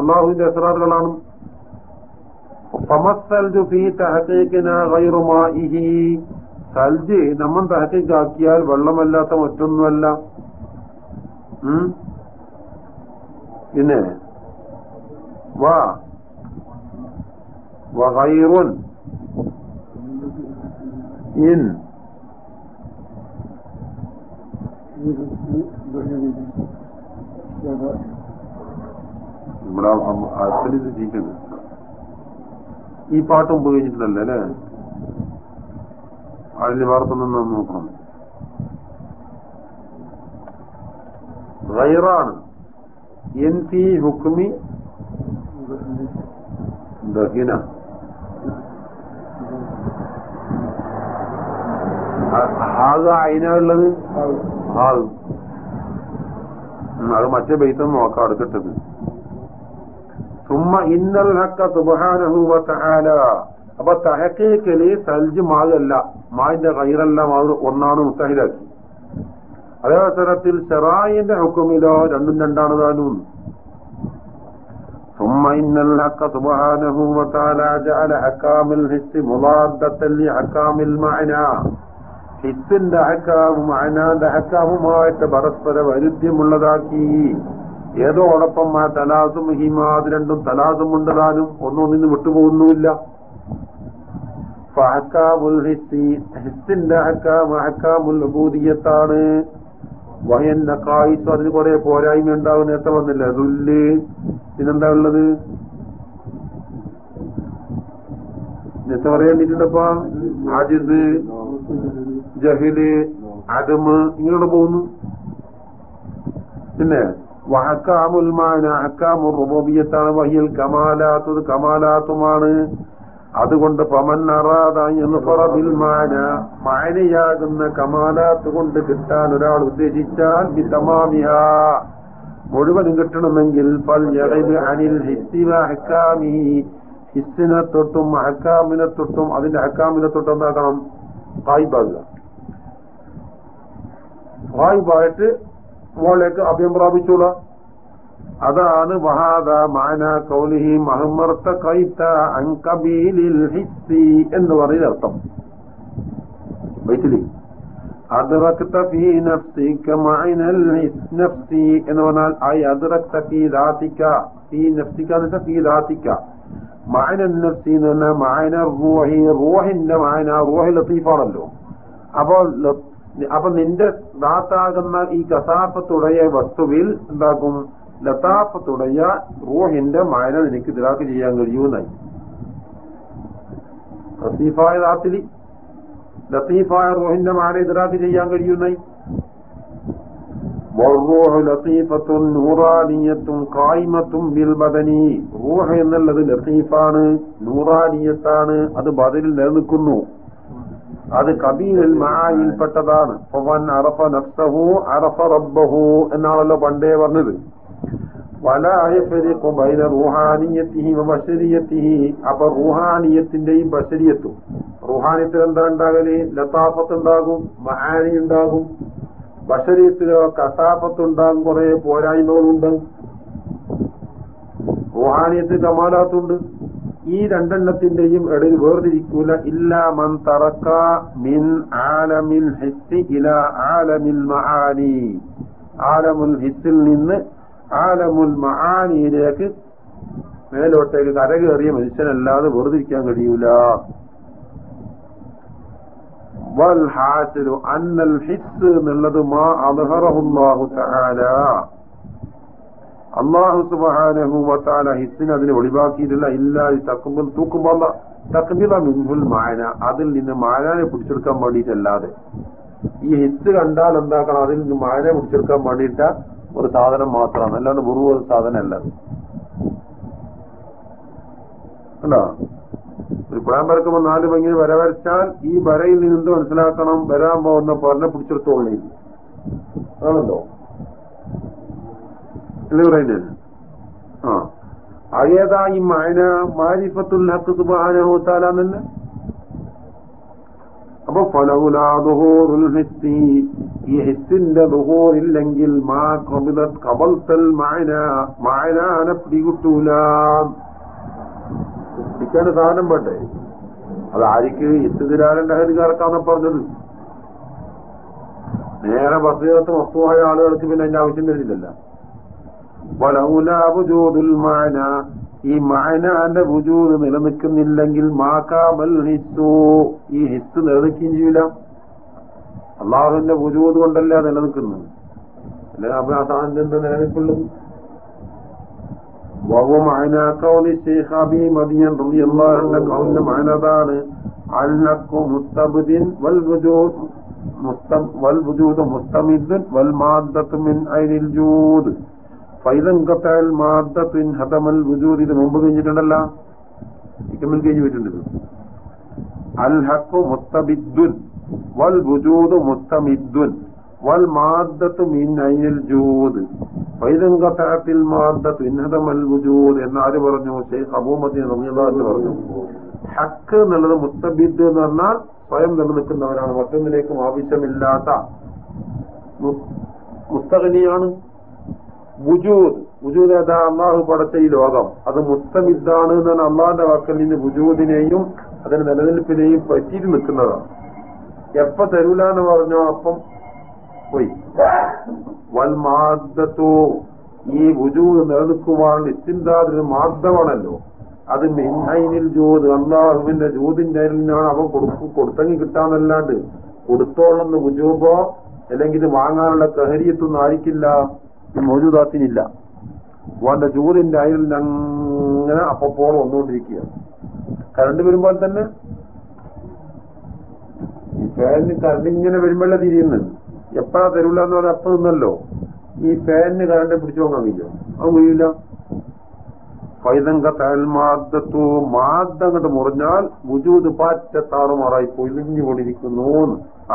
അള്ളാഹുവിന്റെ അസറാറുകളാണ് സൽജ് നമ്മൾ തഹക്കിക്കാക്കിയാൽ വെള്ളമല്ലാത്ത മറ്റൊന്നുമല്ല. പിന്നെ വാ വഹൈറുൻ ഇൻ. നമ്മുടെ അച്ഛനിത് ജീവിക്കുന്നത് ഈ പാട്ട് കഴിഞ്ഞിട്ടുണ്ടല്ലേ അല്ലേ? അതിന്റെ വാർത്തൊന്നും നാം നോക്കണം. ഗൈറാണ് എൻ സി ഹുക്മി ദഹിന. ഹാഗ് അതിനുള്ളത് ഹാഗ് അത് മറ്റേ ബൈത്തൊന്നും നോക്കാം അടുത്തിട്ടത് സുമ്മ ഇന്നൽ ഹക്ക സുബാനഹുവല അപ്പൊ തഹക്കേക്കല് സൽജ് മാകല്ല മാവിന്റെ കൈറല്ല മാവ് ഒന്നാണ് മുത്തഹിലാക്കി അതേ അവസരത്തിൽ ഷെറായിന്റെ ഹുക്കുമിലോ രണ്ടും രണ്ടാണ് താനും ثم إن الحق سبحانه وتعالى جعل حكام الحس مضادة لحكام المعنى ഹിസ്സിന്റെ അഹക്കാവും അനാന്റെ അഹക്കാവുമായിട്ട് പരസ്പര വൈരുദ്ധ്യമുള്ളതാക്കി. ഏതോടൊപ്പം ആ തലാസും ഹിമാത് രണ്ടും തലാസും ഉണ്ടതാനും ഒന്നൊന്നിന് വിട്ടുപോകുന്നുമില്ല. ഫഹക്കാമുൽ ഹിസ്സി ഹിസ്സിന്റെ അഹക്കാം അഹക്കാമുൽ അബൂദിയത്താണ് വയന്ന കായിസ് അതിന് കുറെ പോരായ്മ ഉണ്ടാവും നേരത്തെ വന്നില്ല ദുല്ല്. പിന്നെന്താ ഉള്ളത്? നേരത്തെ പറയേണ്ടിട്ടുണ്ടപ്പാ ആജിദ് ജഹിൽ അദമ് ഇങ്ങനെയുള്ള പോകുന്നു. പിന്നെ വഹക്കാമുൽ മാന ഹക്കാമുൽ റുബോബിയത്താണ് വഹിയൽ കമാലാത്തത് കമാലാത്തുമാണ്. അതുകൊണ്ട് പമൻ അറാദിൽമാന മാനയാകുന്ന കമാലാത്ത് കൊണ്ട് കിട്ടാൻ ഒരാൾ ഉദ്ദേശിച്ചാൽ ബിതമാമിഹ മുഴുവനും കിട്ടണമെങ്കിൽ പൽ അനിൽ ഹിത്തിവ ഹക്കാമി ഹിസ്സിനെ തൊട്ടും ഹക്കാമിനെ തൊട്ടും അതിന്റെ ഹക്കാമിനെ തൊട്ടും എന്താക്കണം? കായ്പാകുക വായ്പായിട്ട് മോളിലേക്ക് അഭ്യം പ്രാപിച്ചോള അതാണ് വഹാദ മാന കൗലിഹി മഹമ്മർത്ത കൈത്ത അങ്കബീലിൽ ഹിസ്സി എന്ന് പറയുന്ന അർത്ഥം. വൈറ്റിലി അദ്റക്ത ഫീ നഫ്സിക മഅനൽ നഫ്സി എന്ന് പറഞ്ഞാൽ ഐ അദ്റക്ത ഫീ ദാതിക ഫീ നഫ്സിക എന്ന് ഫീ ദാതിക മഅന നഫ്സി എന്ന് പറഞ്ഞാൽ മായന റൂഹി റൂഹിന്റെ മായന റൂഹി ലത്തീഫാണല്ലോ. അപ്പോൾ അപ്പൊ നിന്റെ ദാത്താകുന്ന ഈ കസാഫത്തുടയ വസ്തുവിൽ എന്താക്കും? ലതാഫത്തുടയ റൂഹിന്റെ മായന നിനക്ക് ഇതിലാക്ക് ചെയ്യാൻ കഴിയൂന്നായി. ലത്തീഫായ ദാത്തിലി ലത്തീഫായ റൂഹിന്റെ മായന ഇതിലാക്ക് ചെയ്യാൻ കഴിയൂന്നായി. റൂഹ് ലത്തീഫത്തുൻ നൂറാനിയത്തും കായ്മത്തും ബിൽ ബദനി. റൂഹ് എന്നുള്ളത് ലത്തീഫാണ് നൂറാനിയത്താണ് അത് ബദലിൽ നിലനിൽക്കുന്നു. അത് കബീലിൽ മായിൽപ്പെട്ടതാണ് അറഫ നഫ്സഹു അറഫ റബ്ബഹു എന്നാണല്ലോ പണ്ടേ പറഞ്ഞത്. വലായഫരിക്കും ബൈന റൂഹാനിയത്തിഹി ബഷരിയത്തിഹി. അപ്പൊ റൂഹാനിയത്തിന്റെയും ബശരിയത്തും റൂഹാനിയത്തിൽ എന്താ ഉണ്ടാകൽ? ലത്താഫത്ത് ഉണ്ടാകും മഹാനി ഉണ്ടാകും. ബഷരിയത്തിലോ കസാഫത്ത് ഉണ്ടാകും കുറെ പോരായ്മകളുണ്ട്. റൂഹാനിയത്ത് കമാലാത്തുണ്ട് ഈ രണ്ടെണ്ണത്തിന്റെയും ഇടയിൽ വേർതിരിക്കൂല. ഇല്ല മൻ തറക്ക മിൻ ആലമിൽ ഹിസ്സി ഇല ആലമിൽ മഹാനി ആലമുൽ ഹിസ്സിൽ നിന്ന് ആലമുൽ മഹാനിയിലേക്ക് മേലോട്ടേക്ക് കരകേറിയ മനുഷ്യനല്ലാതെ വേർതിരിക്കാൻ കഴിയൂല. അള്ളാഹു സുബാനഹുവത്താല ഹിസ്സിന് അതിനെ ഒളിവാക്കിയിട്ടില്ല. ഇല്ല തക്കുമ്പോൾ തൂക്കുമ്പോൾ തക്മില മിൻഹുൽ മായന അതിൽ നിന്ന് മായനെ പിടിച്ചെടുക്കാൻ വേണ്ടിയിട്ടല്ലാതെ. ഈ ഹിസ് കണ്ടാൽ എന്താക്കണം? അതിൽ നിന്ന് മായനെ പിടിച്ചെടുക്കാൻ വേണ്ടിയിട്ട ഒരു സാധനം മാത്രമാണ്. അല്ലാണ്ട് വെറും ഒരു സാധനമല്ല അല്ലോ? ഒരു പഴം പറക്കുമ്പോൾ നാല് ഭംഗി വര വരച്ചാൽ ഈ വരയിൽ നിന്ന് എന്ത് മനസ്സിലാക്കണം? വരാൻ പോകുന്ന പറഞ്ഞ പിടിച്ചെടുത്തോളി ആണല്ലോ? അല്ലേ പറയുന്നത് ആ. ഈ മായന മാരിഫത്തുൽ ഹക്ക് സുബാനഹുത്താല തന്നെ അപ്പൊ ഫലവുലാദുഹോറുൽ ഹിസ്തി. ഈ ഹിസ്സിന്റെ ദുഹോറില്ലെങ്കിൽ മാ കബിലത് കബൽത്തൽ മായന മായനാനെ പിടികിട്ടൂല. പിടിക്കാൻ സാധനം വേണ്ടേ? അത് ആരിക്ക് ഇസ്തിരാലന്റെ ഹരികാർക്കാന്ന പറഞ്ഞത്. നേരെ ബസീറത്ത് വസ്തുവായ ആളുകൾക്ക് പിന്നെ അതിന്റെ ആവശ്യം വരുന്നില്ല മാന. ഈ മാനാന്റെ ഭുജൂത് നിലനിൽക്കുന്നില്ലെങ്കിൽ മാക്കാമൽ ഹിസ്സു. ഈ ഹിസ് നിലനിൽക്കുകയും ചെയ്യില്ല അള്ളാഹുവിന്റെ ഭുജൂത് കൊണ്ടല്ല നിലനിൽക്കുന്നത്. അല്ലെ? അപ്പൊ ആ وهو معنى قول الشيخ أبي مدين رضي الله عنه قول معنى دار الحق مستبد والوجود والوجود مستمد والمادة من عين الجود فإذا انقطع المادة انهدم الوجود ഇത് മുമ്പ് കഴിഞ്ഞിട്ടുണ്ടല്ല ഇക്കമിൽ കഴിഞ്ഞു പോയിട്ടുണ്ട് അൽ ഹക്കു മുസ്തബിദ്ദുൻ വൽ വുജൂദ് മുസ്തമിദ്ദുൻ വൽ മിൻ എന്നാര് പറഞ്ഞു? ഷെയ്ഖ് അബൂമദീൻ പറഞ്ഞു. ഹക്ക് എന്നുള്ളത് മുത്തബിദ് എന്ന് പറഞ്ഞാൽ സ്വയം നിലനിൽക്കുന്നവരാണ്. മറ്റൊന്നിലേക്കും ആവശ്യമില്ലാത്ത മുസ്തഖനിയാണ് വുജൂദ്. വുജൂദ് ഏതാ? അള്ളാഹു പടച്ച ഈ ലോകം. അത് മുസ്തമിദ്ദാണ് എന്നാണ് അള്ളാഹിന്റെ വാക്കിൽ നിന്ന് വുജൂദിനെയും അതിന്റെ നിലനിൽപ്പിനെയും പറ്റിയിട്ട് നിൽക്കുന്നതാണ്. എപ്പ തരൂല എന്ന് പറഞ്ഞോ? അപ്പം പോയി. വൽമാദ്ദത്തോ ഈ വുജൂദ് നിലനിൽക്കുവാൻ ഇസ്തിന്താതൊരു മാർദ്ദമാണല്ലോ. അത് മിൻഹൈനിൽ ജോത് അള്ളാഹുവിന്റെ ജോതിന്റെ അയലിനാണ് അവ കൊടുക്കും കൊടുത്തെങ്കിൽ കിട്ടാന്നല്ലാണ്ട് കൊടുത്തോളന്ന് വുജൂബോ അല്ലെങ്കിൽ വാങ്ങാനുള്ള കഹരിയത്തൊന്നും ആയിരിക്കില്ല മൗജൂദാത്തിനില്ല. അവന്റെ ജൂതിന്റെ അയലിൽ അങ്ങനെ അപ്പപ്പോൾ വന്നുകൊണ്ടിരിക്കുക കറണ്ട് വരുമ്പോൾ തന്നെ. ഈ ഫാനിന് കറണ്ട് ഇങ്ങനെ വരുമ്പോഴേ തിരിയുന്നത് എപ്പോഴാ തരൂല എന്ന് പറഞ്ഞാൽ അപ്പൊ നിന്നല്ലോ? ഈ ഫാനിന് കറണ്ട് പിടിച്ചു പോകാൻ കഴിയോ അത് കഴിയില്ല പൈതങ്കത്താൽ മാദ്ദത്തു. മാദ്ദ അങ്ങോട്ട് മുറിഞ്ഞാൽ മുജൂദ് പാറ്റ താറുമാറായി പൊലിഞ്ഞു കൊണ്ടിരിക്കുന്നു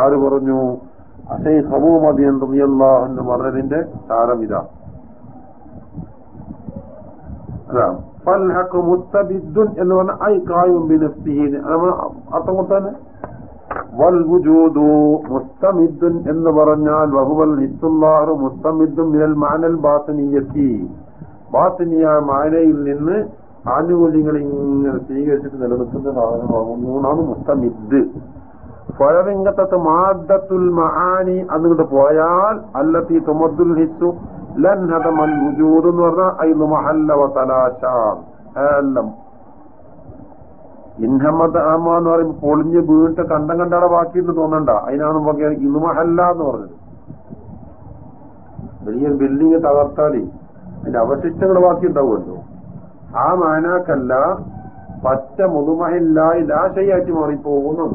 ആര് പറഞ്ഞു? അസൈ ഹബൂമതി എന്ന് പറഞ്ഞതിന്റെ സാരം ഇതാ. ഫൽഹക്ക് മുസ്തബിദ്ദുൻ എന്ന് പറഞ്ഞ ഐ കായും ബിനഫ്സിഹി നമ്മൾ അർത്ഥം കൊടുത്താന് വൽ വുജൂദു മുസ്തമിദ്ദുൻ എന്ന് പറഞ്ഞാൽ വഹുവൽ ഹിസ്സുല്ലാഹു മുസ്തമിദ്ദുൻ മിനൽ മാനൽ ബാത്തിനിയത്തി. ബാത്തിനിയ മാനയിൽ നിന്ന് ആനുകൂല്യങ്ങൾ ഇങ്ങനെ സ്വീകരിച്ചിട്ട് നിലനിൽക്കുന്ന സാധനമാകുന്നതാണ് മുസ്തമിദ്. ഫഴവിംഗത്തത്ത് മാദ്ദത്തുൽ മഹാനി അതുകൊണ്ട് പോയാൽ അല്ലത്തി തുമദ്ദുൽ ഹിസ്സു ലൻ ഹതമൽ വുജൂദ് എന്ന് പറഞ്ഞാൽ ഐ മഹല്ല തലാശാം. എല്ലാം ഇൻഹമ്മദ് ആമ എന്ന് പറയുമ്പോൾ പൊളിഞ്ഞ് വീണിട്ട് കണ്ടം കണ്ടാടെ ബാക്കി എന്ന് തോന്നണ്ട. അതിനാണ് നമുക്ക് ഇന്ന് മഹല്ല എന്ന് പറഞ്ഞത്. വലിയ ബിൽഡിങ് തകർത്താലേ അതിന്റെ അവശിഷ്ടങ്ങൾ ബാക്കി ഉണ്ടാവുമല്ലോ ആ മാനാക്കല്ല പറ്റ മുതുമഹില്ലായി ലാശയാറ്റി മാറിപ്പോകുന്നു.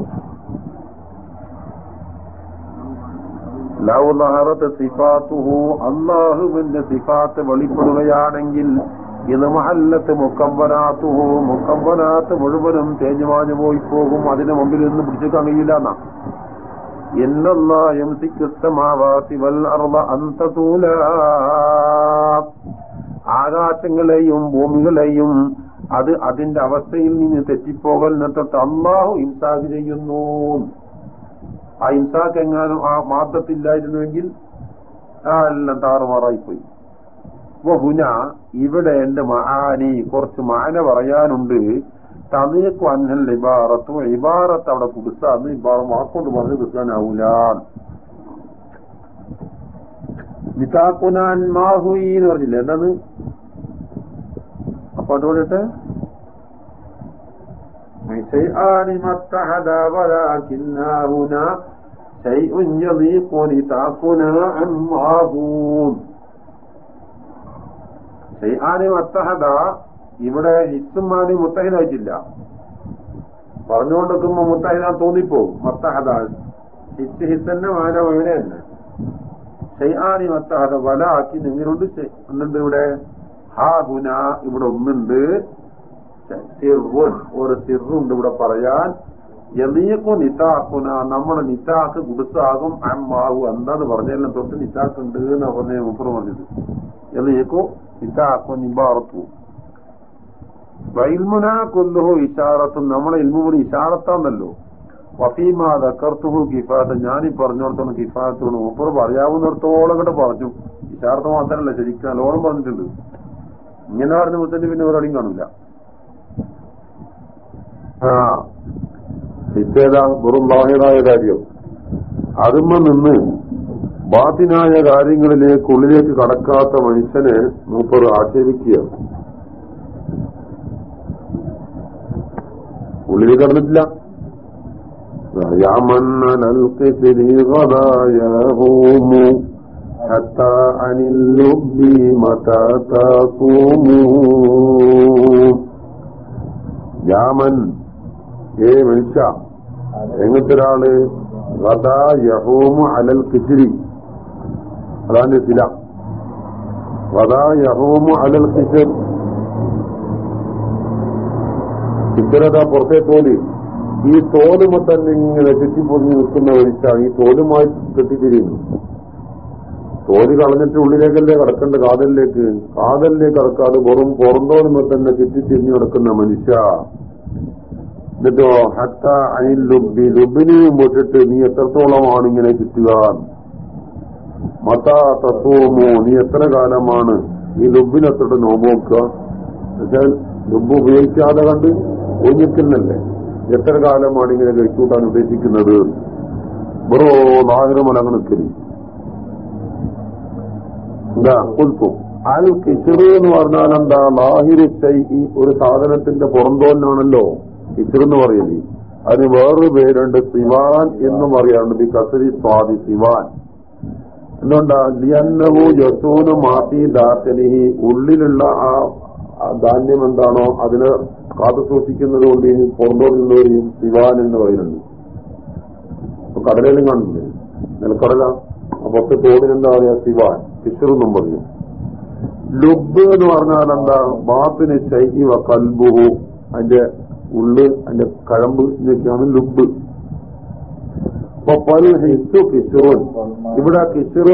ലൗലഹറത്ത് സിഫാത്തുഹു അള്ളാഹുവിന്റെ സിഫാത്ത് വെളിപ്പെടുകയാണെങ്കിൽ ഇത് മഹല്ലത്ത് മുക്കമ്പനാത്തുഹു മുക്കമ്പനാത്ത് മുഴുവനും തേഞ്ഞുമാഞ്ഞു പോയി പോകും അതിന് മുമ്പിൽ നിന്ന് പിടിച്ചു കഴിയില്ല ആകാശങ്ങളെയും ഭൂമികളെയും അത് അതിന്റെ അവസ്ഥയിൽ നിന്ന് തെറ്റിപ്പോകൽ തൊട്ട് അള്ളാഹു ഇംസാഖ് ചെയ്യുന്നു. ആ ഇംസാഖ് എങ്ങാനും ആ മാർദ്ദത്തില്ലായിരുന്നുവെങ്കിൽ ആ എല്ലാം താറുമാറായിപ്പോയി. അപ്പൊ ഹുന ഇവിടെ എന്റെ മഹാനി കുറച്ച് മാന പറയാനുണ്ട്. തമിയക്കു അന്നൽ ഇബാറത്തു. ഇബാറത്ത് അവിടെ കുടുസാന്ന് ഇബാറം വാക്കൊണ്ട് പറഞ്ഞു കിട്ടാനാവൂല മിതാക്കുനാൻ മാഹുയി എന്ന് പറഞ്ഞില്ല? എന്താണ്? അപ്പൊ അട്ടുപോട്ടെ ാഹുന ഷെയ്ആാനി മത്തഹദ ഇവിടെ ഹിസ്സുമാനി മുത്തഹിദായിട്ടില്ല. പറഞ്ഞുകൊണ്ടിരിക്കുമ്പോ മുത്തഹിദാൻ തോന്നിപ്പോവും. മത്തഹദ ഹിസ് ഹിത്തന്നെ മാന മാന തന്നെ. ഷെയ്ഹാനി മത്തഹദ വല ആക്കി നിങ്ങളുണ്ട് ഒന്നുണ്ട് ഇവിടെ? ഹാ ഗുന ഇവിടെ ഒന്നുണ്ട്. ഒരു സിറുണ്ട് ഇവിടെ പറയാൻ എലീക്കു നിതാക്കുന നമ്മുടെ നിതാക്ക് ഗുഡ്സാകും. അമ്മാവു എന്താന്ന് പറഞ്ഞാലും തൊട്ട് നിസാഖ് ഉണ്ട് എന്ന് പറഞ്ഞ മുപ്പർ പറഞ്ഞത്. എലീക്കു നിതാക്കു നിബാറത്തു വൈൽമുന കൊല്ലുഹു ഇഷാറത്തും. നമ്മളെ ഇൽമുവിന് ഇഷാറത്താന്നല്ലോ. വഫീമാ കിഫാത്ത് ഞാനീ പറഞ്ഞോടത്തോളം കിഫാത്തോളം മുപ്പർ പറയാവുന്നിടത്തോളം കൂടെ പറഞ്ഞു. ഇഷാറത്ത് മാത്രമല്ല ശരിക്കും നല്ലോണം പറഞ്ഞിട്ടുണ്ട്. ഇങ്ങനെ പറഞ്ഞ മുത്തന്റെ പിന്നെ ഒരാടെയും കാണില്ല ആ നിശ്ചേതാ വെറും ബാഹ്യതായ കാര്യം. അതുമ്മ നിന്ന് ബാധിനായ കാര്യങ്ങളിലേക്ക് ഉള്ളിലേക്ക് കടക്കാത്ത മനുഷ്യനെ മൂപ്പർ ആക്ഷേപിക്കുക ഉള്ളിൽ കടന്നിട്ടില്ല. ഏ മനുഷ്യ എങ്ങനത്തെ ഒരാൾ ഗദാ യഹൂമു അലൽ കിച്ചിരി അതാണ് സില യഹൂമു അലൽ കിച്ചർ ചിത്രത പുറത്തെ തോൽ. ഈ തോലുമ തന്നെ ഇങ്ങനെ ചുറ്റിപ്പൊതിഞ്ഞ് നിൽക്കുന്ന വെളിച്ചാണ് ഈ തോലുമായി കെട്ടിത്തിരിയുന്നു തോൽ കളഞ്ഞിട്ട് ഉള്ളിലേക്കല്ലേ കടക്കേണ്ട കാതലിലേക്ക്. കാതലിലേക്ക് കടക്കാതെ വെറും പുറന്തോലുമ തന്നെ ചുറ്റിത്തിരിഞ്ഞു കിടക്കുന്ന മനുഷ്യ. എന്നിട്ടോ ഹത്ത അനിൽ ലുബി ലുബിനെയും വിട്ടിട്ട് നീ എത്രത്തോളമാണ് ഇങ്ങനെ ചുറ്റുക? മത തത്വമോ നീ എത്ര കാലമാണ് ഈ ലുബിനെത്തോട്ട് നോമ്പോക്കുക? എന്നുവെച്ചാൽ ലുബ് ഉപയോഗിക്കാതെ കണ്ട് ഒഴിഞ്ഞിരിക്കുന്നല്ലേ? എത്ര കാലമാണ് ഇങ്ങനെ കഴിച്ചുകൂട്ടാൻ ഉദ്ദേശിക്കുന്നത്? വെറോ നാഗരമലങ്ങ് നിൽക്കൽ. എന്താ? കുൽക്കും അൽ കിഷറ് എന്ന് പറഞ്ഞാൽ എന്താ ലാഹിരി ഒരു സാധനത്തിന്റെ പുറന്തോലിനാണല്ലോ കിഷർ പറയുന്നത് അതിന് വേറൊരു പേരുണ്ട് സിവാൻ എന്നും പറയാറുണ്ട് ബി കസരി സ്വാദി സിവാൻ. എന്തുകൊണ്ടാ? ലിയന്നഹു യസൂന് മാറ്റി ദാത്തനിഹി ഉള്ളിലുള്ള ആ ധാന്യം എന്താണോ അതിനെ കാത്തു സൂക്ഷിക്കുന്നത് കൊണ്ട് ഈ പുറന്തോട് സിവാൻ എന്ന് പറയുന്നുണ്ട്. അപ്പൊ കടലിലും കാണുന്നില്ലേ? നെൽക്കടല പുറത്തെ തോടിനെന്താ പറയാ സിവാൻ. കിഷർ എന്നും പറയും. ലുബ് എന്ന് പറഞ്ഞാൽ എന്താ? ബാത്തിന് ശൈവ കൽബുഹു. അതിന്റെ ഉള്ള് അതിന്റെ കഴമ്പ് ഇതൊക്കെയാണ് ലുബ്. അപ്പൊ പല ഹിസ്സു കിഷറുൻ. ഇവിടെ ആ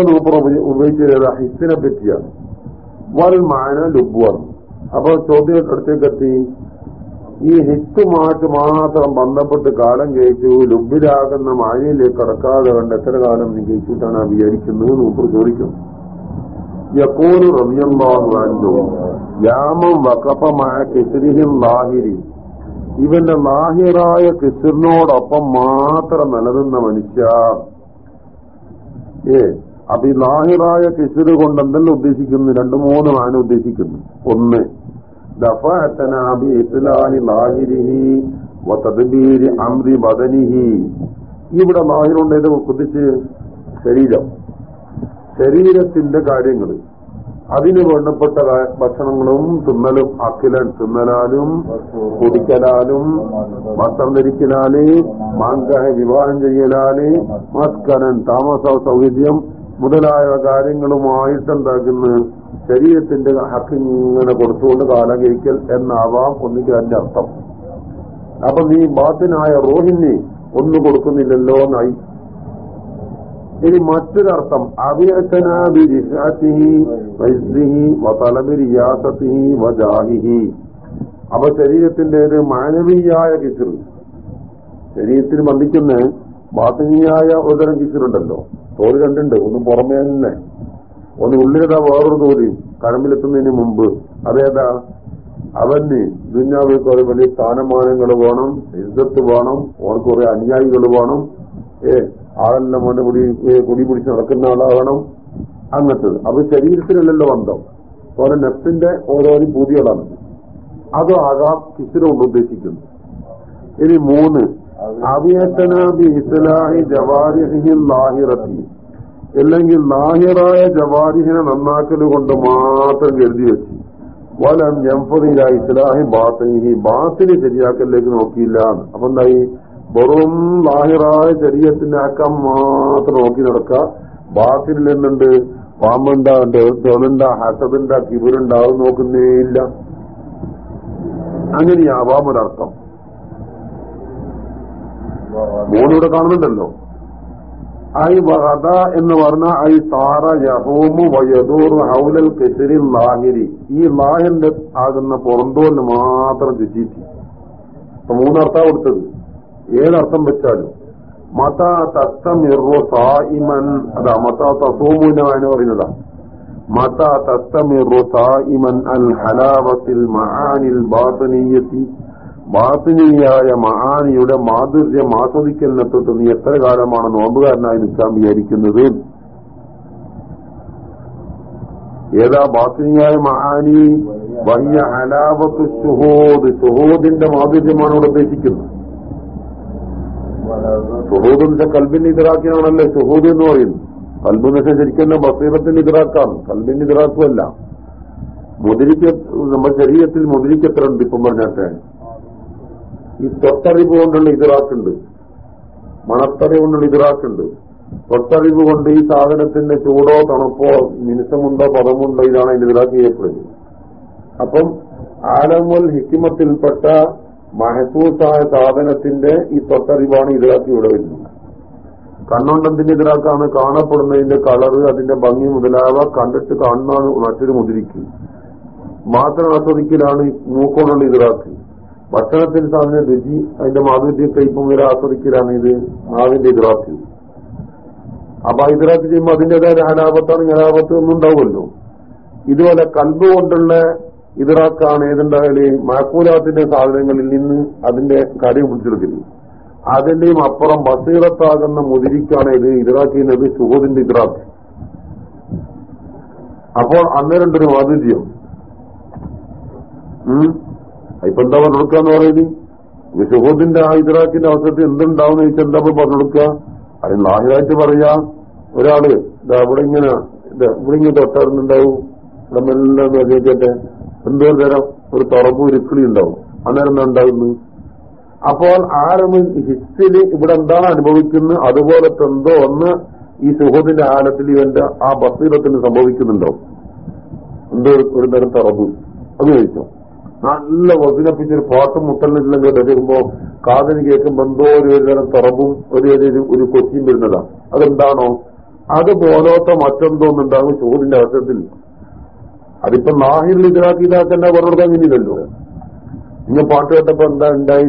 നമുക്ക് ഉപയോഗിച്ചത് ഹിസ്സിനെ പറ്റിയാണ്. വൽ മാന ലുബുവാണ്. അപ്പൊ ചോദ്യം അടുത്തേക്ക് എത്തി. ഈ ഹിത്തുമായിട്ട് മാത്രം ബന്ധപ്പെട്ട് കാലം കഴിച്ചു ലുബിലാകുന്ന മാനയിലേക്ക് കടക്കാതെ കണ്ട് എത്ര കാലം നീ കഴിച്ചിട്ടാണ് വിചാരിക്കുന്നത് മൂപ്പർ ചോദിക്കും. യക്കൂന് അൻഹു. യാമം വക്കപ്പമായ കിസ്രിഹിം ലാഹിരി. ഇവന്റെ ലാഹിറായ കിസിറിനോടൊപ്പം മാത്രം നിലനിന്ന മനുഷ്യ. ഏ അപ്പൊ ഈ ലാഹിറായ കിസിർ കൊണ്ട് എന്തെല്ലാം ഉദ്ദേശിക്കുന്നു? രണ്ടു മൂന്ന് മാന ഉദ്ദേശിക്കുന്നു. ഒന്ന് ഇസ്ലാഹി ലാഹിരിഹി അംരി ഇവിടെ ലാഹിറുണ്ട് ഉദ്ദേശിച്ച് ശരീരം. ശരീരത്തിന്റെ കാര്യങ്ങൾ അതിന് വേണ്ടപ്പെട്ട ഭക്ഷണങ്ങളും തിന്നലും അക്കിലൻ തിന്നലാലും കുടിക്കലാലും വസ്ത്രം ധരിക്കലാൽ മാങ്കായ വിവാഹം ചെയ്യലാൽ മസ്കരൻ താമസ സൗകര്യം മുതലായ കാര്യങ്ങളുമായിട്ടുണ്ടാക്കുന്ന ശരീരത്തിന്റെ ഹക്കിങ്ങനെ കൊടുത്തുകൊണ്ട് കാലം കഴിക്കൽ എന്നാവാം ഒന്നിക്ക് അതിന്റെ അർത്ഥം. അപ്പൊ നീ ബാത്തിനായ റോഹിന് ഒന്നും കൊടുക്കുന്നില്ലല്ലോ എന്നായി. ഇനി മറ്റൊരർത്ഥം അഭിയത്തനാബിരിയാസത്തിഹി അപ്പൊ ശരീരത്തിന്റെ ഒരു മാനവീയായ കിസിർ ശരീരത്തിന് ബന്ധിക്കുന്ന ബാത്തിനിയായ ഒരുതരം കിസിറുണ്ടല്ലോ. തോൽ രണ്ടുണ്ട് ഒന്ന് പുറമേ തന്നെ. ഒന്ന് ഉള്ളിലതാ വേറൊരു തോൽ കഴമ്പിലെത്തുന്നതിന് മുമ്പ്. അതേതാ? അവന് ദുഞ്ഞാവിൽ കുറെ വലിയ സ്ഥാനമാനങ്ങൾ വേണം ഇജ്ജത്ത് വേണം ഓർക്ക് കുറെ അനുയായികൾ വേണം. ഏ ആളെല്ലാം അവന്റെ കുടി കുടി പിടിച്ച് നടക്കുന്ന ആളാകണം അങ്ങനത്തത്. അത് ശരീരത്തിനല്ലല്ലോ ബന്ധം. ഓരോ നെഫ്റ്റിന്റെ ഓരോരോ പൂതികളാണ്. അത് ആകാം കിസിര ഉദ്ദേശിക്കുന്നു. ഇനി മൂന്ന്. അല്ലെങ്കിൽ ലാഹിറായ ജവാരിഹിനെ നന്നാക്കൽ കൊണ്ട് മാത്രം കരുതി വെച്ച്. വലം ജംഫദില ഇസ്ലാഹി ബാത്തിനി ബാത്തിനെ ശരിയാക്കലിലേക്ക് നോക്കിയില്ല അപ്പൊ എന്തായി? വെറും ലാഹിറായ ശരീരത്തിന്റെ ആക്കം മാത്രം നോക്കി നടക്കുക ബാത്തിൽ നിന്നുണ്ട് പാമ്പുണ്ടാണ്ട് തൊളുണ്ട കിബുരുണ്ടാവും നോക്കുന്നേ ഇല്ല. അങ്ങനെയാവാം ഒരർത്ഥം. മൂന്നിവിടെ കാണുന്നുണ്ടല്ലോ. ഐ വഹദ എന്ന് പറഞ്ഞ ഐ സാറ യഹോമു വയദൂർ ഹൗലൽ കെസരി ലാഹിരി. ഈ ലാഹിന്റെ ആകുന്ന പുറന്തോലിന് മാത്രം ചുറ്റിയിട്ട്. അപ്പൊ മൂന്നർത്ഥ കൊടുത്തത്. ഏതർത്ഥം വെച്ചാലും മത തസ്തമിറു സായിമൻ അതാ മത തസൂമുനാണ് പറയുന്നതാ. മത തസ്തമിറു സായിമൻ അൽ ഹലാവത്തിൽ മഹാനിൽ ബാസനീയത്തി ബാസനീയായ മഹാനിയുടെ മാധുര്യം ആസ്വദിക്കലിനെ നീ എത്ര കാലമാണ് നോമ്പുകാരനായി നിൽക്കാൻ വിചാരിക്കുന്നത്? ഏതാ ബാത്തിനിയായ മഹാനി? വയ്യ ഹലാവത്ത് സുഹോദ് സുഹോദിന്റെ മാധുര്യമാണ് ഇവിടെ ഉദ്ദേശിക്കുന്നത്. സുഹൂദിന്റെ കൽബിന് ഇതറാക്കിനാണല്ലേ സുഹൂദ് എന്ന് പറയുന്നത്. കൽബെന്ന് വെച്ചാൽ ശരിക്കും ബസീറത്തിന്റെ ഇതറാക്കാണ്. കൽബിന് ഇതറാക്കുമല്ല മുതിരിക്ക നമ്മുടെ ശരീരത്തിൽ മുതിരിക്ക് എത്ര ഉണ്ട് ഇപ്പം പറഞ്ഞാട്ടെ? ഈ തൊട്ടറിവ് കൊണ്ടുള്ള ഇതറാക്കുണ്ട്. മണത്തറിവ് കൊണ്ടുള്ള ഇതറാക്കുണ്ട്. തൊട്ടറിവ് കൊണ്ട് ഈ സാധനത്തിന്റെ ചൂടോ തണുപ്പോ മിനുസമുണ്ടോ പദമുണ്ടോ ഇതാണ് അതിന്റെ ഇതിറാക്ക് ചെയ്യപ്പെടുന്നത് അപ്പം ആലമുൽ ഹിക്കിമത്തിൽപ്പെട്ട മഹസൂസായ സാധനത്തിന്റെ ഈ തൊട്ടറിവാണ് ഇതിലാക്കി ഇവിടെ വരുന്നത്. കണ്ണുണ്ടെന്തിന്റെ ഇതിലാക്കാണ് കാണപ്പെടുന്നതിന്റെ കളറ് അതിന്റെ ഭംഗി മുതലായവ കണ്ടിട്ട് കാണുന്നതാണ് മറ്റൊരു മുതിരിക്ക്. മാത്രം ആസ്വദിക്കലാണ് മൂക്കോണ്ടുള്ള ഇതിലാക്ക്. ഭക്ഷണത്തിന് സാധനം രുചി അതിന്റെ മാധുര്യ കയ്പും വരെ ആസ്വദിക്കലാണ് ഇത് നാവിന്റെ ഇതിലാക്ക്. അപ്പൊ ഇതിലാക്ക് ചെയ്യുമ്പോൾ അതിന്റേതായ ഹലാപത്താണ് ഹലാപത്ത് ഒന്നും ഉണ്ടാവുമല്ലോ. ഇതുപോലെ കൽബ് കൊണ്ടുള്ള ഇതിറാക്കാണ് ഏതുണ്ടാകൽ മാക്കൂലാത്തിന്റെ സാധനങ്ങളിൽ നിന്ന് അതിന്റെ കാര്യം പിടിച്ചെടുക്കൽ അതിന്റെയും അപ്പുറം ബസീറത്താകുന്ന മുതിരിക്കാണ് ഇത് ഇതിറാക്കിയത് സുഹോദിന്റെ ഇതിറാക്ക് അപ്പോൾ അന്നേരണ്ടൊരു മാധുര്യം ഇപ്പൊ എന്താ പറഞ്ഞെടുക്കാന്ന് പറയുന്നത്? സുഹോദിന്റെ ആ ഇതിറാക്കിന്റെ അവസരത്തിൽ എന്തുണ്ടാവുന്ന ചോദിച്ചാൽ എന്താ പറഞ്ഞെടുക്കുക അതിന് ലാഹിറായിട്ട് പറയാ ഒരാൾ ഇവിടെ ഇങ്ങനെ ഇവിടെ ഇങ്ങനെ തൊട്ടാറുണ്ടാവും ഇവിടെ മെല്ലാം നോക്കിയിട്ട് എന്തോ തരം ഒരു തുറപ്പ് ഉരുക്കിളി ഉണ്ടാവും. അന്നേരം എന്താ ഉണ്ടാവുന്നു അപ്പോൾ ആരും ഹിസ്സിൽ ഇവിടെ എന്താണ് അനുഭവിക്കുന്നത്? അതുപോലെ എന്തോ ഒന്ന് ഈ സുഹൃത്തിന്റെ ആലത്തിൽ ഇവന്റെ ആ ബസീറത്തിന് സംഭവിക്കുന്നുണ്ടോ? എന്തോ ഒരു തരം തറബ് അത് ചോദിച്ചോ നല്ല വസിനപ്പിച്ചൊരു പാട്ടും മുട്ടലിനെല്ലാം കേൾക്കുമ്പോ കാതിന് കേൾക്കുമ്പോ എന്തോ ഒരു തരം തറബും ഒരു ഒരു കൊച്ചിയും വരുന്നതാ. അതെന്താണോ? അതുപോലത്തെ മറ്റെന്തോന്നുണ്ടാകും ചോദിന്റെ അവസരത്തിൽ അതിപ്പോ നാഹിറിൽ ഇതിലാക്കി ഇതാക്കണ്ട പറഞ്ഞെടുക്കാൻ കഴിഞ്ഞില്ലല്ലോ ഇന്ന് പാട്ട് കേട്ടപ്പോ എന്താ ഉണ്ടായി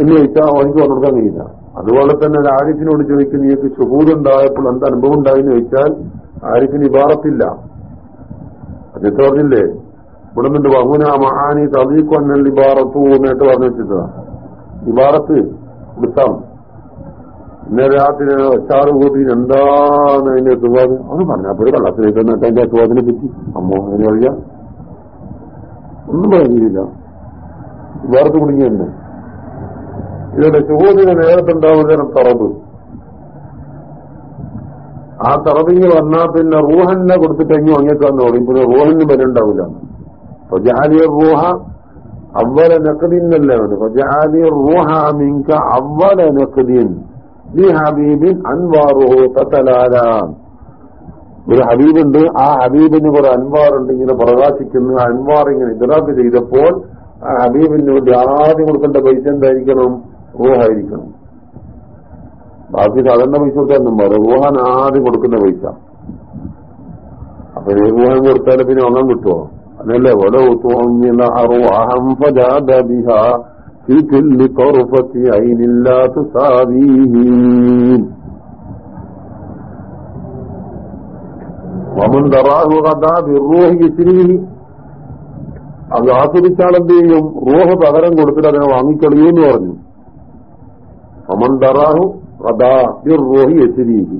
എന്ന് ചോദിച്ചാൽ അവനിക്ക് പറഞ്ഞെടുക്കാൻ കഴിയില്ല അതുപോലെ തന്നെ ആരിഫിനോട് ചോദിക്കുന്ന നീക്ക് സുഹൂദുണ്ടായപ്പോൾ എന്താ അനുഭവം ഉണ്ടായെന്ന് ചോദിച്ചാൽ ആരിഫിന് ഇബാറത്തില്ല. അതെത്ര പറഞ്ഞില്ലേ? ഇവിടെ നിന്നുണ്ട് വഹുന മഹാനി തലീക്കൊന്നൽ ഇബാറത്തു എന്നിട്ട് പറഞ്ഞു വെച്ചിട്ടാ. ഇബാറത്ത് എടുത്താം ഇന്നലെ രാത്രി അച്ചാറ് കൂട്ടി എന്താണ് അതിന്റെ സുഖാദ് അവന് പറഞ്ഞപ്പോ ഒരു കള്ളത്തിലേക്ക് എന്നിട്ട് അതിന്റെ സുഖാദിനെ പറ്റി. അമ്മോ അതിനെ അറിയ. ഒന്നും പറഞ്ഞില്ല. വേർത്ത് കുടുങ്ങി തന്നെ. ഇവരുടെ സുഹോദിന് നേരത്തുണ്ടാവുന്ന തറബ് ആ തറബിങ് വന്നാൽ പിന്നെ റൂഹന്നെ കൊടുത്തിട്ട് എങ്ങും അങ്ങേക്കാന്ന് പറയും. പിന്നെ റൂഹന് വില ഉണ്ടാവില്ല. ഫജാലിയ റൂഹ അവല നക്കതിന്നല്ലേ ഫജാലിയ റൂഹ മിങ്ക അവല നക്കതിൻ ലി ഹബീബിൻ അൻവാറുഹു തലാലാം ഒരു ഹബീബുണ്ട്. ആ ഹബീബിന് കുറെ അൻവാറുണ്ട് ഇങ്ങനെ പ്രകാശിക്കുന്നു. അൻവാർ ഇങ്ങനെ ഇതറാക്ക് ചെയ്തപ്പോൾ ആ ഹബീബിന് വേണ്ടി ആദ്യം കൊടുക്കേണ്ട പൈസ എന്തായിരിക്കണം? റൂഹായിരിക്കണം. ബാക്കി സാധാരണ പൈസ കൊടുത്താലും പറയും റൂഹാൻ ആദ്യം കൊടുക്കുന്ന പൈസ. അപ്പൊ റൂഹാൻ കൊടുത്താലും പിന്നെ ഒന്നാം കിട്ടുമോ? അതല്ലേ? ഓരോ തോന്നിയ في كل طرفة عين لا تساويه ومن دراه غدا بالروح يسريه അത് ആസ്വദിച്ചാൽ എന്ത് ചെയ്യും റൂഹ് പകരം കൊടുത്തിട്ട് അതിനെ വാങ്ങിക്കളിയൂ എന്ന് പറഞ്ഞു അമൻ ദറാഹു അതാ റൂഹി എത്തിരീഹി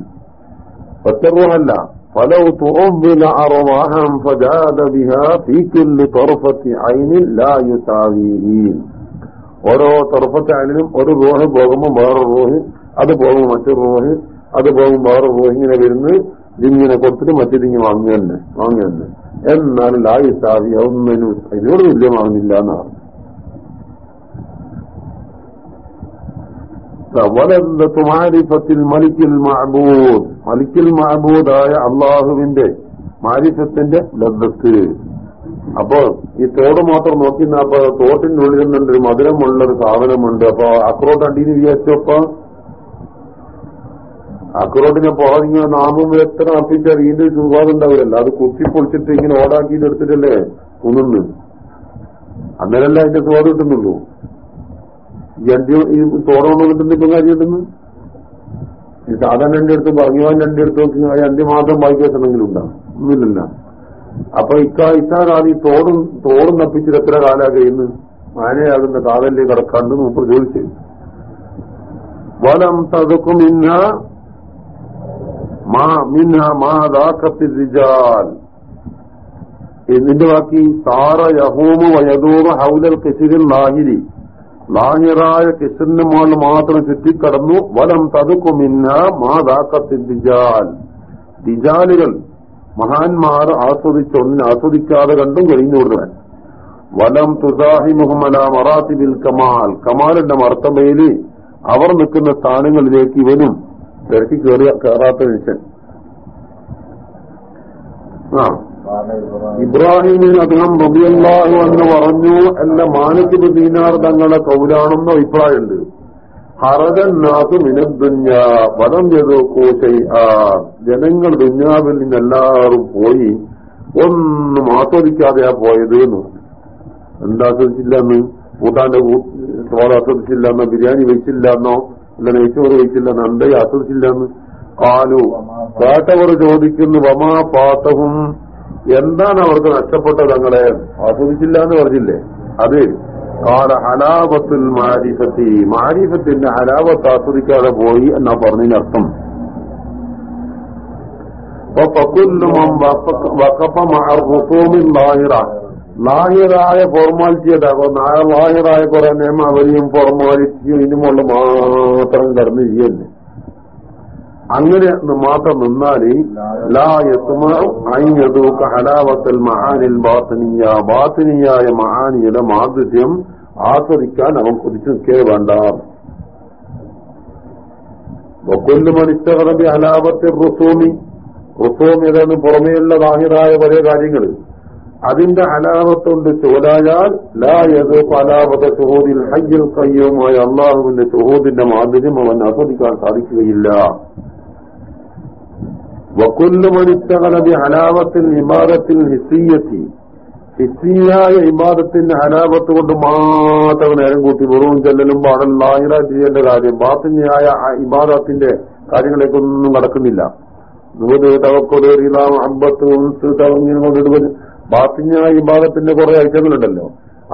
ഒറ്റ റൂഹല്ല فلو تؤمن أرواحا فجاد بها في كل طرفة عين لا يساويه ഓരോ തറുപ്പത്തായാലും ഒരു റോഹ് പോകുമ്പോൾ വേറെ റോഹ് അത് പോകുമ്പോൾ മറ്റൊരു റോഹ് അത് പോകുമ്പോൾ വേറെ റോഹ്. ഇങ്ങനെ വരുന്ന് ഇതിങ്ങനെ കൊടുത്തിട്ട് മറ്റേതിങ്ങ് വാങ്ങി തന്നെ വാങ്ങി തന്നെ എന്നാൽ ലായി സാധി ഒന്നിനും അതിനോട് തുല്യമാകുന്നില്ല എന്നാണ് മാരിഫത്തിൽ മലിക്കിൽ മഹബൂദ് മലിക്കിൽ മഹബൂദായ അള്ളാഹുവിന്റെ മാരിഫത്തിന്റെ ലബ്ധത്ത് അപ്പോ ഈ തോട് മാത്രം നോക്കി അപ്പൊ തോട്ടിനുള്ളിൽ നിന്നുണ്ട് ഒരു മധുരമുള്ള ഒരു സാധനമുണ്ട്. അപ്പൊ അക്രോട്ട് അടിയിൽ വിചാരിച്ചപ്പോ അക്രോട്ടിനെ പുറത്തിങ്ങനെ നാമം എത്ര അർപ്പിച്ചാൽ ഇതിന്റെ സുഖം ഉണ്ടാവില്ലല്ലോ. അത് കുത്തിപ്പൊളിച്ചിട്ട് ഇങ്ങനെ ഓടാക്കിയിട്ട് എടുത്തിട്ടല്ലേ കുന്നു അന്നേരല്ല അതിന്റെ സ്വാദ് കിട്ടുന്നുള്ളൂ. ഈ അഞ്ച് ഈ കിട്ടുന്ന ഇപ്പം കാര്യം കിട്ടുന്നു? ഈ സാധാരണ രണ്ടിടത്തും ഭംഗിവാൻ ആ അഞ്ച് മാസം വായിക്കാസെങ്കിലും ഉണ്ടാവും. ഒന്നുമില്ല അപ്പൊ ഇക്കാഴ്ച ഈ തോടും തോടും തപ്പിച്ചിട്ട് എത്ര കാലാ കഴിയുന്നു? മാനയാകുന്ന കിടക്കാണ്ട് മൂപ്പർ ചോദിച്ചു. വലം തതുക്കും ഇന്ന മിന്ന മാ ദാക്കത്തി റിജാൽ എന്നിന്റെ ബാക്കി സാറ യഹൂമു വയദൂമ ഹൗലൽ കെസിരിൽ ലാഹിരി. ലാഹിറായ കെസിറിന്റെ മുകളിൽ മാത്രം ചുറ്റിക്കടന്നു. വലം തതുക്കുമിന്ന മാ ദാക്കത്തി ദിജാൽ ദിജാലുകൾ മഹാന്മാർ ആസ്വദിച്ച ഒന്നിനെ ആസ്വദിക്കാതെ കണ്ടും കഴിഞ്ഞു കൊടുത്തവൻ വലം തുസാഹി മുഹമ്മല മറാത്തിബിൽ കമാൽ. കമാലിന്റെ മർത്തബയിൽ അവർ നിൽക്കുന്ന സ്ഥാനങ്ങളിലേക്ക് ഇവനും തിരക്കി കയറിയ കയറാത്ത മനുഷ്യൻ. ഇബ്രാഹിമിന് അദ്ദേഹം റബിയല്ലാഹു എന്ന് പറഞ്ഞു എന്റെ മാനസിക ദീനാർ തങ്ങളെ കൗലാണെന്ന് അഭിപ്രായമുണ്ട്. ഹറജന്നാഥു മിനദ്ദുഞ്ഞ വദം ചെയ്തു കോശൈ ആ ജനങ്ങൾ ദുഞ്ഞാവിൽ നിന്നെല്ലാവരും പോയി. ഒന്നും ആസ്വദിക്കാതെയാ പോയത് എന്ന് എന്താ ആസ്വദിച്ചില്ലെന്ന്? കൂട്ടാന്റെ തോൾ ആസ്വദിച്ചില്ല എന്നോ ബിരിയാണി വെച്ചില്ല എന്നോ അല്ല നെയ്ച്ചോറ് വെച്ചില്ല എന്നോ എന്തേ ആസ്വദിച്ചില്ലെന്ന്? കാലു കേട്ടവർ ചോദിക്കുന്നു വമാ പാത്തവും എന്താണ് അവർക്ക് നഷ്ടപ്പെട്ടത് തങ്ങളെ? ആസ്വദിച്ചില്ല എന്ന് പറഞ്ഞില്ലേ? അത് കാല ഹലാപത്തുൽ മാരിഫത്തി മാരിഫത്തിന്റെ ഹലാപത്ത് ആസ്വദിക്കാതെ പോയി എന്നാ പറഞ്ഞതിനർത്ഥം ലാഹിറായ ഫോർമാലിറ്റി ഉണ്ടാകും ലാഹിറായ കുറെ നിയമാവലിയും ഫോർമാലിറ്റിയും ഇതിനുമുള്ള മാത്രം കടന്നു ചെയ്യല്ലേ അങ്ങനെ മാത്രം നിന്നാൽ ഹലാവത്തൽ മഹാനിൽ ബാത്തനീയ ബാത്തനീയായ മഹാനിയുടെ മാധുര്യം ആസ്വദിക്കാൻ അവൻ കുതിച്ചു നിൽക്കേ വേണ്ട. വക്കൊല്ലു മനുഷ്യറബി ഹലാപത്തെ റുസോമി. റുസൂം ഏതാണ് പുറമേയുള്ള ദാഹിറായ പല കാര്യങ്ങൾ അതിന്റെ ഹലാപത്തുണ്ട് ചോലായാൽ ലായത് പലാപത സുഹൂദിൽ ഹയ്യൽ കയ്യവുമായ അള്ളാഹുവിന്റെ ചോദ്യന്റെ മാധുര്യം അവൻ ആസ്വദിക്കാൻ സാധിക്കുകയില്ല. വക്കുല്ലു മനുഷ്യകളബി ഹലാവത്തിൽ ഇമാദത്തിൽ ഹിസിയത്തി ഹിസിയായ ഇമാദത്തിന്റെ ഹലാപത്ത് കൊണ്ട് മാത്രം നേരം കൂട്ടി വെറും ചെല്ലലും പാടൽ ലാഹിറ ചെയ്യേണ്ട കാര്യം ബാത്തിന്യായ ഇമാദത്തിന്റെ കാര്യങ്ങളേക്കൊന്നും നടക്കുന്നില്ല. നൂത് തവക്കൊടേറിയ അമ്പത്ത് ഉൻസ് തവങ്ങിനെ കൊണ്ടിട്ട് ബാത്തിന്യായ ഇമാദത്തിന്റെ കുറെ ഐറ്റങ്ങളുണ്ടല്ലോ.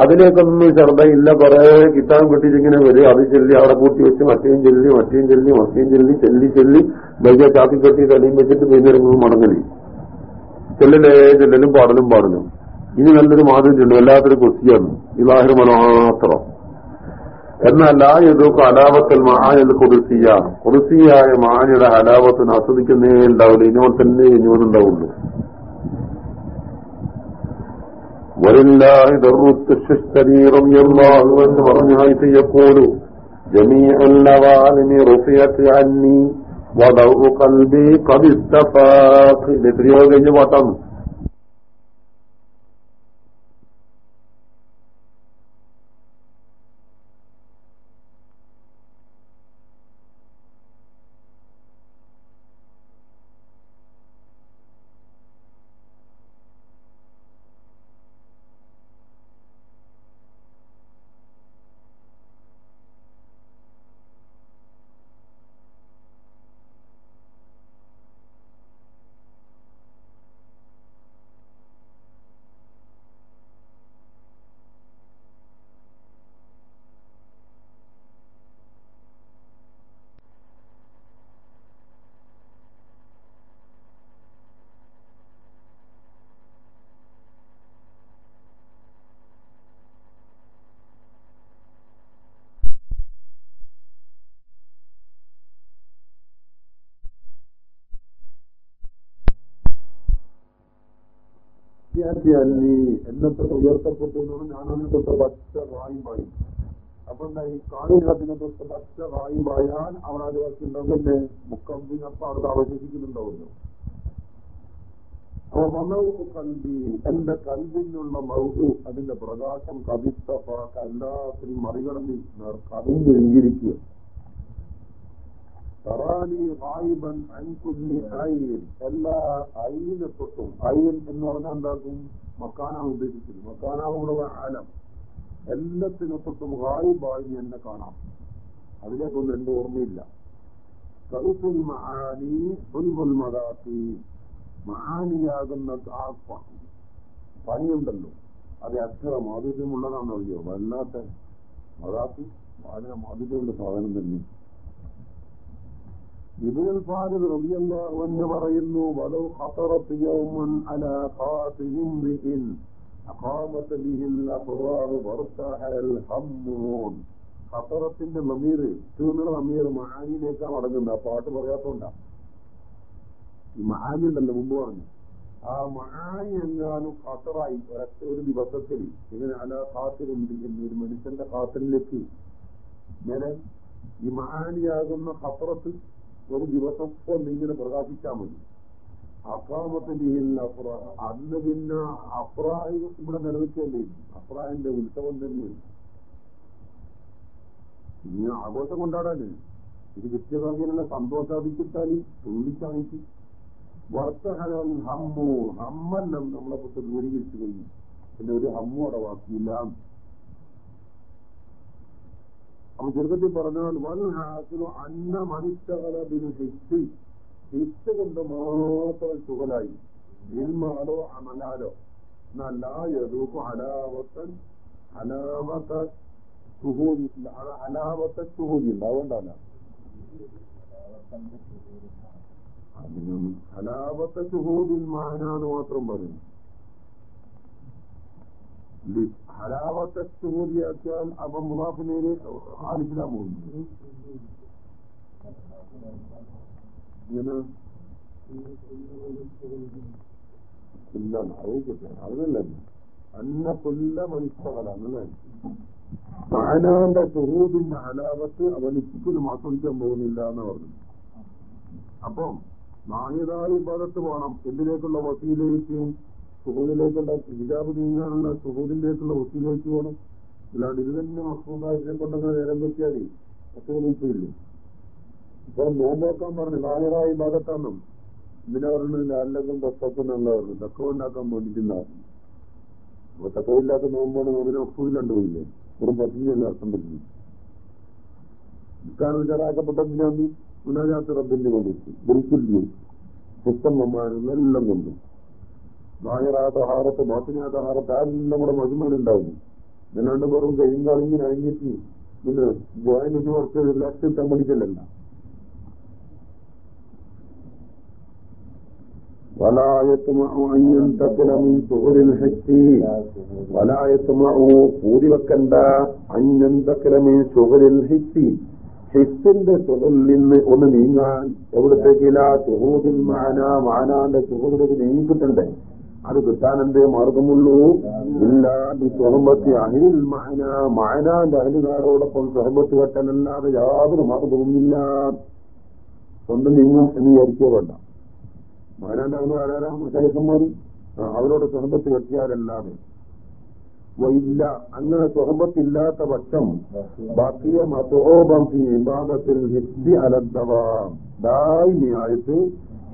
അതിലേക്കൊന്നും ശ്രദ്ധയില്ല കുറെ കിട്ടാൻ കിട്ടിയിട്ടിങ്ങനെ വരും. അത് ചെല്ലി അവിടെ കൂട്ടി വെച്ച് മറ്റേയും ചെല്ലി മറ്റേയും ചെല്ലി മറ്റേയും ചെല്ലി ചെല്ലി ചെല്ലി. ബൈക്കെ ചാത്തി കെട്ടി തലയും വെച്ചിട്ട് പിന്നിറങ്ങും മടങ്ങലി ചെല്ലലേ ചെല്ലലും പാടലും പാടലും. ഇനി നല്ലൊരു മാധുര്യമുണ്ട് വല്ലാത്തൊരു കുസ്തിയാണ് ഇലാഹിർ മാത്രം. എന്നല്ല ഇത് അലാപത്തൽ മഹാനിൽ കുറിസിയ കുറിസിയായ മഹാനിയുടെ അലാപത്തിന് ആസ്വദിക്കുന്നേ ഉണ്ടാവില്ല. ഇനിവൻ തന്നെ ഇനിവനുണ്ടാവുള്ളൂ ولله در التشتري رضي الله عنه ورجعت يقول جميع العالم رفيت عني وضوء قلبي قد استفاق لتريوغ جواتم പാട്ടാണ് അന്നി എന്നത്തെ ഉയർത്തപ്പെട്ടു എന്നാണ് ഞാനതിനെ തൊട്ട് പച്ച വായും പായും. അപ്പൊ എന്തായി ഈ തൊട്ട് പച്ച വായും പായാൻ അവിടെ ആദിവാസി പിന്നെ മുക്കമ്പിനപ്പം അവിടെ അവശേഷിക്കുന്നുണ്ടാവുന്നു. അപ്പൊ മണവ് കൽബി എന്റെ കൽബിനുള്ള മൗതു അതിന്റെ പ്രകാശം കവിത്തപ്പാക്ക എല്ലാത്തിനും മറികടന്ന് കവിഞ്ഞൊരുങ്ങിയിരിക്കുക തറാനി വായിബൻ അൻകുല്ലി ഐൻ. എല്ലാ ഐന തൊട്ടും. ഐൻ എന്ന് പറഞ്ഞാൽ എന്താക്കും മക്കാനാണ് ഉദ്ദേശിച്ചത്. മക്കാനാവുള്ള ആലം. എല്ലാത്തിനെ തൊട്ടും വായിബായി എന്നെ കാണാം. അതിലേക്കൊന്നും എന്റെ ഓർമ്മയില്ല. കൗസുൽ മഹാനി സുൽബുൽ മദാത്തി മഹാനിയാകുന്ന ആ പണിയുണ്ടല്ലോ. അത് അക്ഷര മാധുര്യമുള്ളതാണല്ലോ വല്ലാത്ത മദാത്തി വളരെ മാധുര്യമുള്ള സാധനം തന്നെ. ഇബിനുൽ പറയുന്നു വലൗ ലമീർ തീർന്നുള്ള നമീർ മഹാനിയിലേക്കാണ് അടങ്ങുന്നത് ആ പാട്ട് പറയാത്തോണ്ടാ. ഈ മഹാനി ഉണ്ടല്ലോ മുമ്പ് പറഞ്ഞു. ആ മഹാനി എങ്ങാനും ഖത്തറായി ഒരൊറ്റ ഒരു ദിവസത്തിൽ ഇങ്ങനെ അല ഖാത്തിറുണ്ട് എന്ന് ഒരു മനുഷ്യന്റെ ഖാത്തറിലേക്ക് നേരെ ഈ മഹാനിയാകുന്ന ഖത്തറത്ത് ഒരു ദിവസം ഒന്നിങ്ങനെ പ്രകാശിച്ചാൽ മതി. അപ്രാമത്തിന്റെ അഫ്ര അന്ന് പിന്നെ അപ്രായം ഇവിടെ നിലനിൽക്കേണ്ടി അപ്രായന്റെ ഉത്സവം തന്നെയാണ് ഇനി ആഘോഷം കൊണ്ടാടാന്. ഇത് കൃത്യഭാഗ്യനുള്ള സന്തോഷാധിക്കിട്ടാൽ തുള്ളിക്കാണിച്ച് വർത്തഹനം ഹമ്മു. ഹമ്മെല്ലാം നമ്മളെ കുറിച്ച് ദൂരീകരിച്ചു കഴിഞ്ഞു. പിന്നെ ഒരു ഹമ്മു അവിടെ ബാക്കിയില്ല അപ്പൊ ചെറുപ്പത്തിൽ പറഞ്ഞാൽ വൽ ഹാസിലു അന്ന മനുഷ്യകലബിന് ഹിറ്റ് ഹിറ്റ് കൊണ്ട് മാത്രം സുഖലായി ഇൽമാലോ അമലാലോ. എന്നല്ല യദൂക്ക് ഹലാവത്തൻ ഹലാവത്ത സുഹൂതി ഹലാവത്ത സുഹൂതി ഉണ്ട്. അതുകൊണ്ടല്ല അതിനും ഹലാവത്ത മാനാന്ന് മാത്രം പറയും ഹലാവത്ത സുഹൂദിയാക്കിയാൽ അപ്പം മുനാഫിനെ ആലിഫിലാൻ പോകുന്നു. അതല്ല അന്ന കൊല്ല മനുഷ്യകളാണല്ലേ മാനാന്റെ സുഹൂദിന്റെ ഹലാവത്ത് അവൻ ഒരിക്കലും ആസ്വദിക്കാൻ പോകുന്നില്ല എന്ന് പറഞ്ഞു. അപ്പം നാഹിതായ വിഭാഗത്ത് പോകണം എന്തിലേക്കുള്ള വസീലേക്ക് സുഹൂദിലേക്കുള്ള ഹിജാബ് നീങ്ങാനുള്ള സുഹൂദിലേക്കുള്ള വസീലേക്ക് പോകണം അല്ലാണ്ട് ഇത് തന്നെ മസൂദാഹിനെ കൊണ്ടങ്ങനെ നേരം വെച്ചാൽ അസുഖമില്ലേ ഇപ്പൊ നോമ്പോക്കാൻ പറഞ്ഞു നാഹിതായ ഭാഗത്താണെന്നും ഇതിനെ പറഞ്ഞില്ല അല്ലെങ്കിൽ തത്വത്തിനുള്ള പറഞ്ഞു. തക്ക ഉണ്ടാക്കാൻ വേണ്ടിയിട്ടുണ്ടാവും അപ്പൊ തക്കവില്ലാത്ത നോമ്പാണ് അതിന് ഒപ്പില്ലാണ്ട് പോയില്ലേ? ഒരു പത്തിനല്ല അർത്ഥം പറ്റി ഇക്കാണ് വിചാരാക്കപ്പെട്ടതിനാണ് മുനാജാത്ത് റബ്ബിന്റെ കൊണ്ടിട്ട് ബിൽക്കുല്ലി പുസ്തകന്മാരും എല്ലാം കൊണ്ടും നായറാത്ത ഹാറത്ത് ബാത്തിനാത്ത ഹാറത്ത് എല്ലാം കൂടെ മഹിമയിലുണ്ടാവും ഇതിനാണ്ട് വെറും കൈയും കാളിങ്ങനെ അഴിഞ്ഞിട്ട് പിന്നെ ജോയിന്റ് കുറച്ച് റിലാക്സ് കിട്ടാൻ വേണ്ടിയിട്ടല്ല ولا يطمع أن ينتقل من صغر الحس ولا يطمع ഊതി വെക്കണ്ട أن ينتقل من صغر الحس ഹിസ്സിന്റെ സുഹറിൽ നിന്ന് ഒന്ന് നീങ്ങാൻ എവിടത്തേക്കില്ല സുഹൂദിൽ മാന മാനാന്റെ സുഹൂദിലേക്ക് നീങ്ങി കിട്ടണ്ടേ അത് കിട്ടാൻ എന്തേ മാർഗമുള്ളൂ ഇല്ലാതെ സുഹബത്തി അഹിൽ മഹന മഹനാന്റെ അഹിലുകാരോടൊപ്പം സുഹബത്ത് കെട്ടാനല്ലാതെ യാതൊരു മാർഗവുമില്ല. സ്വന്തം നീങ്ങും എന്ന് വിചാരിക്കുക വേണ്ട. മഹനാന്റെ അഹിലുകാരാ ശേഷന്മാർ അവരോട് സുഹബത്ത് കെട്ടിയാലല്ലാതെ വൈല്ല അങ്ങനെ സുഹബത്തില്ലാത്ത പക്ഷം ബാക്കിയ മതോപം വിവാദത്തിൽ ഹിസ്ബി അലദ്ധവാം ദായിനിയായിട്ട്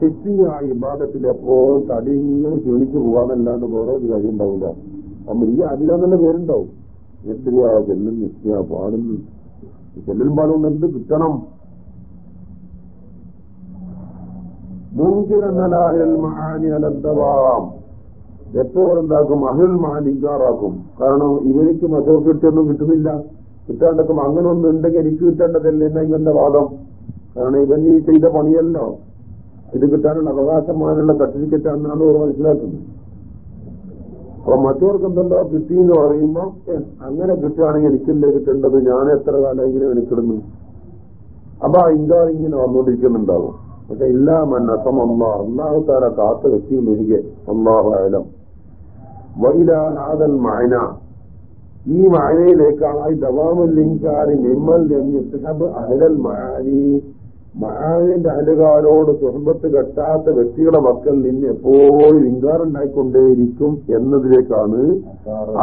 ഹിസ്ബിയായ ഇബാദത്തിൽ എപ്പോഴും തടിങ്ങനെ ക്ഷീണിച്ചു പോവാന്നല്ലാണ്ട് വേറെ ഒരു കാര്യം ഉണ്ടാവില്ല അപ്പൊ ഈ അതിലെന്നെ പേരുണ്ടാവും. എത്രയാ ചെല്ലും നിശ്ചയ പാടുന്നു ചെല്ലും പാടുകൊണ്ട് എന്ത് കിട്ടണം? എപ്പോഴും എന്താക്കും? അഹിൽ മഹാനിക്കാറാക്കും കാരണം ഇവർക്ക് മറ്റോ കിട്ടിയൊന്നും കിട്ടുന്നില്ല. കിട്ടാണ്ടൊക്കെ അങ്ങനെ ഒന്നും ഉണ്ടെങ്കിൽ എനിക്ക് കിട്ടേണ്ടതല്ലേ എന്നാ ഇവന്റെ വാദം? കാരണം ഇവൻ ഈ ചെയ്ത പണിയല്ലോ. ഇത് കിട്ടാനുള്ള അവകാശമാനുള്ള സർട്ടിഫിക്കറ്റ് ആണെന്നാണ് അവർ മനസ്സിലാക്കുന്നത്. അപ്പൊ മറ്റവർക്ക് എന്തെല്ലോ കിട്ടി എന്ന് പറയുമ്പോ അങ്ങനെ കിട്ടുകയാണെങ്കിൽ എനിക്കല്ലേ കിട്ടേണ്ടത്? ഞാൻ എത്ര കാലം ഇങ്ങനെ വിളിക്കിടുന്നു അപ്പൊ ഇങ്ങോ ഇങ്ങനെ വന്നുകൊണ്ടിരിക്കുന്നുണ്ടാവും പക്ഷെ എല്ലാ മന്നസം അള്ളാഹ് അള്ളാഹു താര കാത്ത വ്യക്തികൾ ഒഴികെ വൈലാനാഥൻ മഴന ഈ മഴയിലേക്കാണ് ഈ ദവാമുല്ലിങ്കാരി നിമ്മൽ അഹലൽ മഹാനി മഹാവിന്റെ അനുകാലോട് സ്വന്തത്ത് കെട്ടാത്ത വ്യക്തികളുടെ മക്കൾ നിന്ന് എപ്പോഴും ഇങ്കാറുണ്ടായിക്കൊണ്ടേയിരിക്കും എന്നതിലേക്കാണ്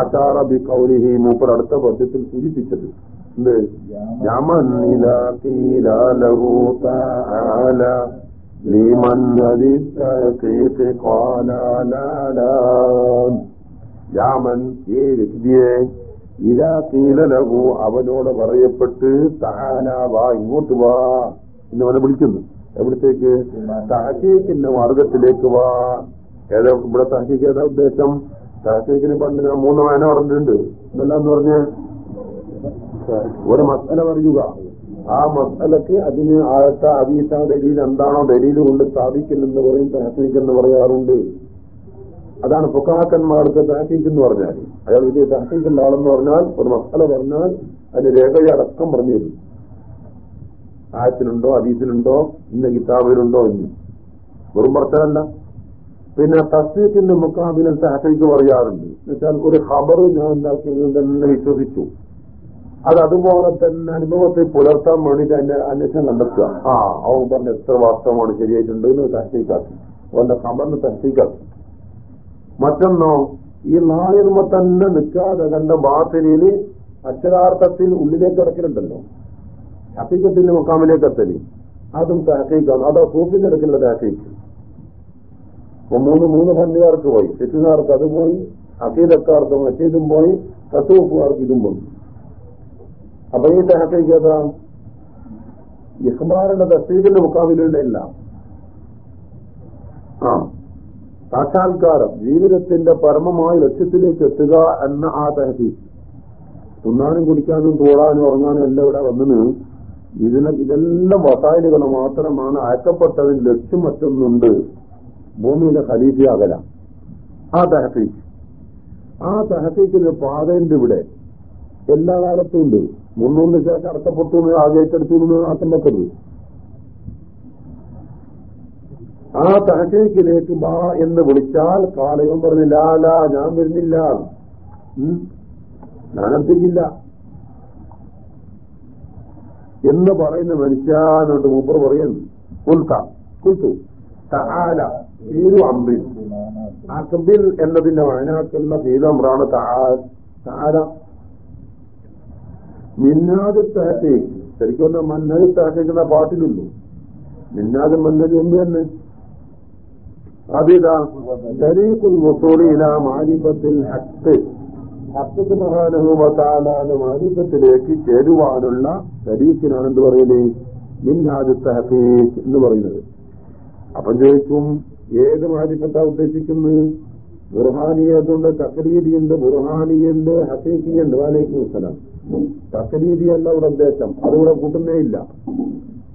അഷാറബി കൗലിഹി മൂപ്പർ അടുത്ത പദ്യത്തിൽ സൂചിപ്പിച്ചത്. യാമൻ ഏ വ്യക്തിയെ ഇരാ തീലലകു അവനോട് പറയപ്പെട്ട് താനാ വാ ഇങ്ങോട്ട് വാ. എന്ന് അവരെ വിളിക്കുന്നു. എവിടത്തേക്ക്? തഹക്കീക്കിന്റെ മാർഗത്തിലേക്ക് വാ. ഏതാ ഇവിടെ തഹക്കീക്ക് ഏതാ ഉദ്ദേശം? തഹക്കീക്കിന് പണ്ട് ഞാൻ മൂന്ന് വായന പറഞ്ഞിട്ടുണ്ട്. എന്തെല്ലാം പറഞ്ഞ്? ഒരു മസല പറയുക. ആ മസലക്ക് അതിന് ആഴത്ത അവീസ ദലീൽ എന്താണോ ദലീൽ കൊണ്ട് സ്ഥാപിക്കുന്നെന്ന് പറയും തഹക്കീക്ക് എന്ന് പറയാറുണ്ട്. അതാണ് ഫുക്കാക്കന്മാർക്ക് തഹക്കീക്ക് എന്ന് പറഞ്ഞാൽ അയാൾ വലിയ തഹക്കീക്കിന്റെ ആളെന്ന് പറഞ്ഞാൽ ഒരു മസല പറഞ്ഞാൽ അതിന് രേഖയടക്കം പറഞ്ഞു തരും ആയത്തിലുണ്ടോ അതീസിലുണ്ടോ ഇന്ന കിതാബിലുണ്ടോ ഇന്ന് വെറും പറഞ്ഞല്ല പിന്നെ തസ്സീഖിന്റെ മുക്കാബിനെ തഹക്കീക്ക് പറയാറുണ്ട്. എന്നുവെച്ചാൽ ഒരു ഖബർ ഞാൻ ഉണ്ടാക്കിയത് തന്നെ വിശ്വസിച്ചു. അത് അതുപോലെ തന്നെ അനുഭവത്തെ പുലർത്താൻ വേണ്ടിയിട്ട് അതിന്റെ അന്വേഷണം കണ്ടെത്തുക. ആ അവൻ പറഞ്ഞ എത്ര വാസ്തവമാണ് ശരിയായിട്ടുണ്ട് എന്ന് അവന്റെ ഖബറിന് തഹസീക്കാക്കി മറ്റൊന്നോ ഈ നാളിന്മ തന്നെ നിൽക്കാതെ കണ്ട ബാത്തിനിൽ അക്ഷരാർത്ഥത്തിൽ ഉള്ളിലേക്ക് കിടക്കലുണ്ടല്ലോ. ഹക്കീക്കത്തിന്റെ മുക്കാമിലേക്ക് എത്തലി. അതും തഹക്കീക്കാണ് അതോ സൂഫിന്റെ അടുക്കുള്ള തഹക്കീക്ക് അപ്പൊ മൂന്ന് മൂന്ന് ഫണ്ടുകാർക്ക് പോയി. തെറ്റുകാർക്ക് അത് പോയി അക്കീതക്കാർക്ക് മറ്റേതും പോയി കത്തുവെപ്പുകാർക്ക് ഇതും പോയി. അപ്പൊ ഈ തഹക്കീക്ക് ഏതാ ഇഹ്മാറിന്റെ തസ്തീഖിന്റെ മുക്കാമിലുള്ള ആ. സാക്ഷാത്കാരം ജീവിതത്തിന്റെ പരമമായ ലക്ഷ്യത്തിലേക്ക് എത്തുക എന്ന ആ തഹസീസ് തിന്നാനും കുടിക്കാനും തോടാനും ഉറങ്ങാനും എല്ലാം ഇവിടെ വന്നിന് ഇതിന് ഇതെല്ലാം വസായലുകൾ മാത്രമാണ് അയക്കപ്പെട്ടതിന് ലക്ഷ്യം മറ്റൊന്നുണ്ട് ഭൂമിയിലെ ഖലീഫയാകല. ആ തഹസീക്ക് ആ തഹസീക്കിന് പാതയുണ്ട് ഇവിടെ. എല്ലാ കാലത്തും ഉണ്ട്. മുന്നൂറിന് ശേഷം അടക്കപ്പെട്ടു ആകെ ഏറ്റെടുത്തു ആക്കം വെക്കരുത്. ആ തഹസീക്കിലേക്ക് ബാ എന്ന് വിളിച്ചാൽ കാലകം പറഞ്ഞില്ല ലാ ഞാൻ വരുന്നില്ല. ഞാനെത്തിക്കില്ല എന്ന് പറയുന്ന മനുഷ്യനോട് മൂപ്പർ പറയുന്നു. കുൽത്ത കുൽത്തു തആല. തീരു അമ്പിൽ. അക്ബിൽ എന്നതിന്റെ വയനാക്കുള്ള തീരമ്പ്രാണ് താര മിന്നാദ് തഹത്തേക്ക് ശരിക്കും പറഞ്ഞാൽ മന്നത് തഹത്തേക്കുന്ന പാട്ടിലുള്ളൂ. മിന്നാദ് മന്നജ് ഒന്ന് തന്നെ? അതിതാ ശരീക്കുൽ മുസോളിയിലാ ഇലാ മാരിഫത്തിൽ ഹക്ക്. മാരിഫത്തിലേക്ക് ചേരുവാനുള്ള ശരീക്കിനാണ് എന്ത് പറയുന്നത് മിന്നാദ് തഹത്തേക്ക് എന്ന് പറയുന്നത്. അപ്പം ചോദിക്കും ഏത് മാരിഫത്താ ഉദ്ദേശിക്കുന്നത്? ബുർഹാനിയുണ്ട് തക്കലീദിയുണ്ട് ബുർഹാനിയുണ്ട് ഹസീഖിയുണ്ട് വാലേക്കും വസ്സലാം തക്കലീദിയല്ല ഇവിടെ ഉദ്ദേശം അതിവിടെ കൂട്ടുന്നേ ഇല്ല.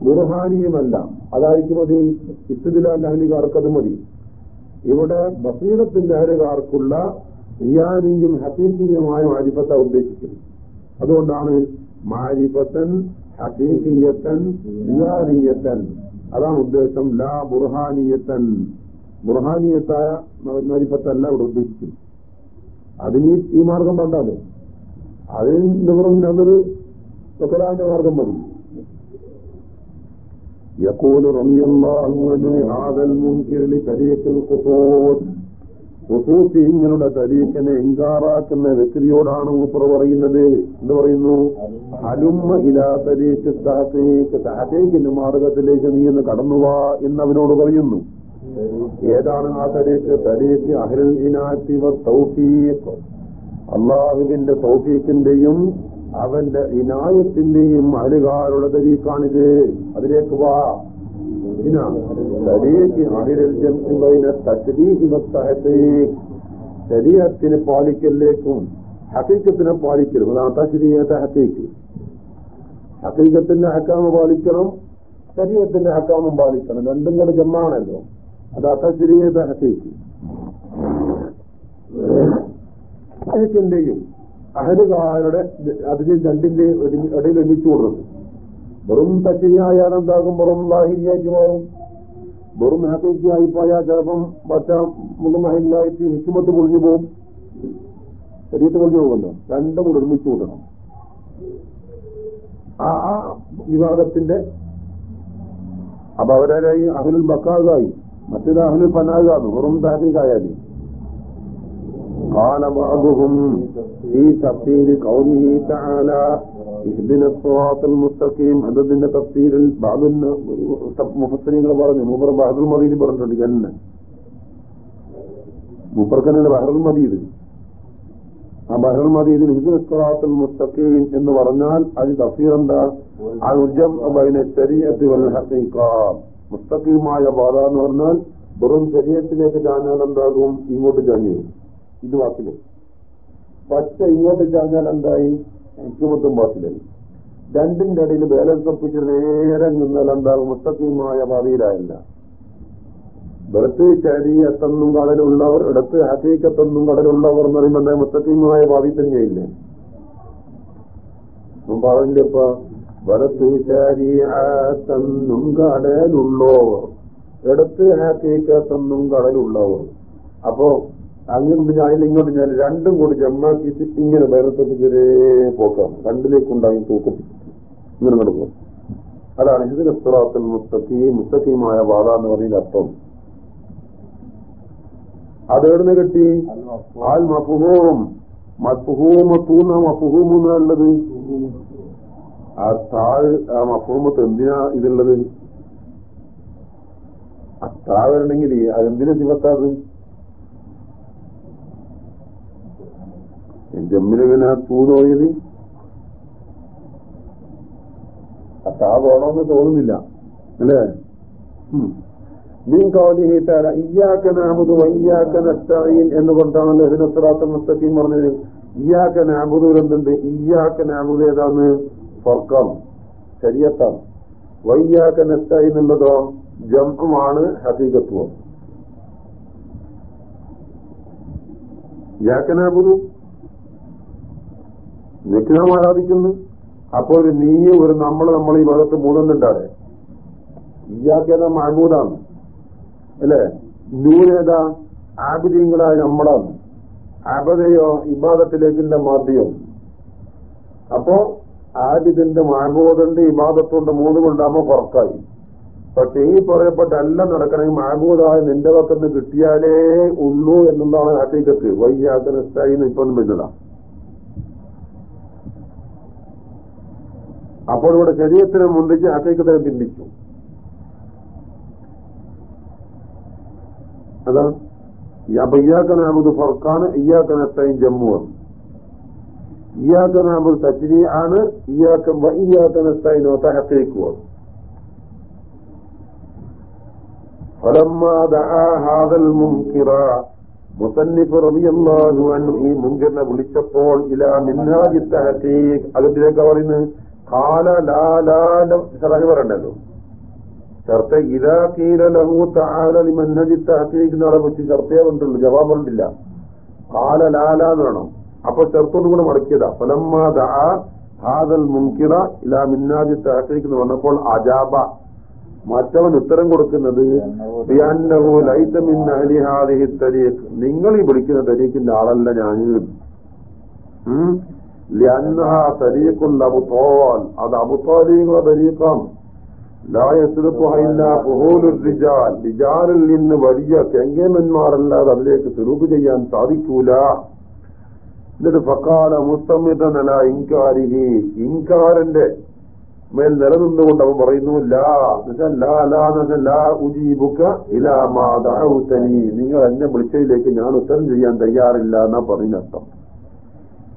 ബുർഹാനിയുമല്ല അതായിരിക്കും മതി. ഇത്തുദിലാൽ അഹലികാർക്ക് മതി. ഇവിടെ ബസീറത്തിന്റെ അഹലുകാർക്കുള്ള റിയാനിയും ഹസീക്കിയുമായ മാരിഫത്ത ഉദ്ദേശിക്കുന്നത് അതുകൊണ്ടാണ് മാരിഫത്തൻ ഹസീക്കിയത്തൻ റിയാനിയത്തൻ അതാണ് ഉദ്ദേശം ലാ ബുർഹാനിയത്തൻ ബുർഹാനിയത്തായ മാരിഫത്തല്ല ഇവിടെ ഉദ്ദേശിക്കുന്നത് അതിന് ഈ- ഈ മാർഗം വേണ്ടാലോ അതിന് പുറമെ അതൊരു സ്വക്കലാന്റെ മാർഗം മതി يقول رضي الله عنه هذا المنكر لطريق الخصوص ഖുസൂസി ഇങ്ങളുടെ തരീഖിനെ ഇങ്കാറാക്കുന്ന വ്യക്തിയോടാണ് മൂപ്പർ പറയുന്നത്. എന്ത് പറയുന്നു? അലുമ്മ ഇലാ തരീഖ് തഹത്തേക്ക് തഹത്തേക്കിന്റെ മാർഗത്തിലേക്ക് നീ എന്ന് കടന്നുവാ എന്ന് അവനോട് പറയുന്നു. ഏതാണ് ആ തരീഖ്? തരീഖ് അഹ്ലുൽ ഇനാത്തി വ തൗഫീഖ്. അള്ളാഹുവിന്റെ തൗഫീഖിന്റെയും അവന്റെ ഇനായത്തിന്റെയും അരുകാരുടെ തരീഖാണിത്. അതിലേക്ക് വാ. ശരീരത്തിന് പാലിക്കലിലേക്കും ഹക്കീക്കത്തിനെ പാലിക്കലും. അതാണ് ഹത്തേക്ക് ഹക്കീക്കത്തിന്റെ ഹക്കാമ പാലിക്കണം ശരീരത്തിന്റെ ഹക്കാമം പാലിക്കണം. രണ്ടും കൂടെ ജമ്മാണല്ലോ. അത് തസ്രീഹ ഹത്തേക്ക് ഹക്കീക്കിന്റെയും അഹലുകാരുടെ അതിന് രണ്ടിന്റെ ഇടയിൽ എണ്ണിച്ചു കൊടുക്കുന്നത് വെറും തച്ചിരിയായാൽ എന്താകും വെറും ലാഹിരിയായിട്ട് മാറും വെറും ഹക്കീക്കിയായി പോയാൽ ചിലപ്പം മറ്റ മുഖമഹിലായിട്ട് ഹിക്കുമത്ത് പൊളിഞ്ഞു പോകും ശരീരത്ത് പൊളിഞ്ഞു പോകുമല്ലോ രണ്ടും കൂടെ ഒരുമിച്ച് കൂട്ടണം ആ ആ വിഭാഗത്തിന്റെ അപ്പൊ അവരായി അഹ്ലുൽ ബക്കാകായി മറ്റൊരു അഹ്ലുൽ ഫനാകാണ് വെറും താരീഖായാലും قال بعضهم في تفسير قوله تعالى ഇതിനെ മുസ്തഖീം അതതിന്റെ തഫ്സീരിൽ ബാദുന്ന മുഹസ്സനികൾ പറഞ്ഞു മൂപ്പർ ബഹദുൽ മദീദ് പറഞ്ഞിട്ടുണ്ട് ജന്നെ. മൂപ്പർക്കന്നെ ബഹറുൽ മദീദ്. ആ ബഹറുൽ മദീദിൽ ഹിദുൽ മുസ്തഖീം എന്ന് പറഞ്ഞാൽ അത് തഫ്സീർ എന്താ? അൽജം ബൈന ശരീഅത്തി വൽ ഹഖീഖ. മുസ്തഖീമായ പാത എന്ന് പറഞ്ഞാൽ വെറും ശരീരത്തിലേക്ക് ചാഞ്ഞാൽ എന്താകും? ഇങ്ങോട്ട് ചാഞ്ഞു ഇത് വാക്കിൽ. പച്ച ഇങ്ങോട്ട് ചാഞ്ഞാൽ എന്തായി? ഹിക്കുമത്തും പാസിലായി രണ്ടിന്റെ ഇടയിൽ ബാലൻസ് ഒപ്പിച്ച് നേരെ നിന്നാൽ എന്താകും മുസ്തഖീമായ പാതയിലായില്ല വെളുത്ത് ശരീരത്തെന്നും കടലുള്ളവർ ഇടത്ത് ഹസീക്കത്തെന്നും കടലുള്ളവർ എന്ന് പറയുമ്പോൾ എന്താ? മുത്തീമായ പാതി തന്നെയില്ലേ? പറഞ്ഞില്ല ഇപ്പൊ വലത്ത് ശരീരത്തെന്നും കടലുള്ളവർ ഇടത്ത് ഹാക്കീക്കത്തെന്നും കടലുള്ളവർ. അപ്പോ അങ്ങോട്ട് ഞാൻ ഇങ്ങോട്ട് ഞാൻ രണ്ടും കൂടി ജമ്മാക്കിയിട്ട് ഇങ്ങനെ ചെറിയ പോക്കാം രണ്ടിലേക്കുണ്ടായി തൂക്കും. ഇങ്ങനെ നടക്കും. അതാണ് ഇതിന് സുറാത്തിൽ മുത്തക്കി മുത്തക്കിയുമായ വാദ എന്ന് പറയുന്ന അർത്ഥം. അതെവിടുന്ന് കിട്ടി? ആൽ മഫുഹൂം. മഫുഹൂമത്തൂന്ന മഫുഹൂം എന്നുള്ളത് ആ താഴ് ആ മഫുഹൂമത്ത് എന്തിനാ ഇതുള്ളത്? ആ ഉണ്ടെങ്കിൽ അതെന്തിനാ ശിവത്താത് ജമ്മിലിങ്ങനെ തൂതോയത് ആ താ വേണമെന്ന് തോന്നുന്നില്ല. അല്ലേ? മീൻ കൗലിഹി താല ഇയ്യാക്ക നാബുദു വയ്യാക്ക നസ്തഈൻ എന്നുകൊണ്ടാണല്ലോ ഇതിനസ്രാത്ത മുസ്തഖീം പറഞ്ഞത്. ഇയാക്ക നാബുദു എന്തുണ്ട് ഇയ്യാക്ക ഏതാണ്? ഫർക്കം ശരിയത്താണ് വയ്യാക്ക നസ്തഈൻ എന്നുള്ളതോ ജംമാണ് ഹസീകത്വം ഇയാക്ക നാബുദു നിനക്ക് നാം ആരാധിക്കുന്നു? അപ്പോൾ ഒരു നീ ഒരു നമ്മൾ നമ്മൾ ഈ മതത്ത് മൂന്നുണ്ടാടെ ഇയാക്കേത മഹബൂദാണ് അല്ലേ? നൂനേതാ ആബിദീങ്ങളായ നമ്മളാണ്. അബദയോ ഇബാദത്തിലേക്കിന്റെ മാധ്യോ. അപ്പോ ആബിദിന്റെ മഹബൂദന്റെ ഇബാദത്തുണ്ട് മൂന്ന് കൊണ്ടാകുമ്പോ പുറക്കായി പക്ഷെ ഈ പറയപ്പെട്ട എല്ലാം നടക്കണമെങ്കിൽ മഹബൂദായ നിന്റെ പക്കത്ത് കിട്ടിയാലേ ഉള്ളൂ എന്നുള്ളതാണ് ഹട്ടീക്കത്ത് വയ്യാക്കനസ്റ്റായി ഇപ്പം വരുന്നതാണ് അപ്പോൾ ഇവിടെ ശരീരത്തിനെ മുന്തിച്ച് തന്നെ ബിന്ദിച്ചു അതാണ് അപ്പൊ ഇയാക്കനാമത് ഫർക്കാണ് ഇയാക്കനത്തെയും ജമ്മു ആണ് ഇയാക്കനാമത് തച്ചിരി ആണ് ഇയാക്കം ഇയാക്കനത്തയിനോ തഹത്തേക്കുവാണ് മുസന്നിഫ് റബിയല്ലാഹു അൻഹു ഈ മുൻകറിനെ വിളിച്ചപ്പോൾ ഇലാ മിന്നാജി തഹത്തേക്ക് അതിന്റെ പറയുന്നത്? കാല ലാലാലം ഷറഹ് പറയണ്ടല്ലോ. ചർച്ച ഇതാ കീല ലഹു താല മന്നജിത്ത് തഹഖീഖ് ആളെ വെച്ച് ചർത്തയെ പറഞ്ഞിട്ടുള്ളൂ. ജവാബ് പറഞ്ഞിട്ടില്ല. കാല ലാല എന്ന് വേണം അപ്പൊ ചെറുത്തോട് കൂടെ മടക്കിയതാ. ഫലമ്മ ദാ ഹാദൽ മുൻകിറ ഇലാ മിന്നാജി തഹഖീഖ് എന്ന് പറഞ്ഞപ്പോൾ അജാബ. മറ്റവൻ ഉത്തരം കൊടുക്കുന്നത് നിങ്ങൾ ഈ വിളിക്കുന്ന തരീഖിന്റെ ആളല്ല ഞാൻ തരീഖുൽ അബുത്തോൽ അത് അബുത്തോലിങ്ങളെ തരീഖാണ് ിജാലിൽ നിന്ന് വലിയ കെങ്കേമന്മാരല്ലാതെ അതിലേക്ക് സുരൂപ് ചെയ്യാൻ സാധിക്കൂല എന്നിട്ട് ഫക്കാല മുസ്തമിതനല ഇൻകാരിഹി ഇൻകാരന്റെ മേൽ നിലനിന്നുകൊണ്ട് അവൻ പറയുന്നു നിങ്ങൾ എന്നെ വിളിച്ചതിലേക്ക് ഞാൻ ഉത്തരം ചെയ്യാൻ തയ്യാറില്ല എന്നാ പറയുന്നർത്ഥം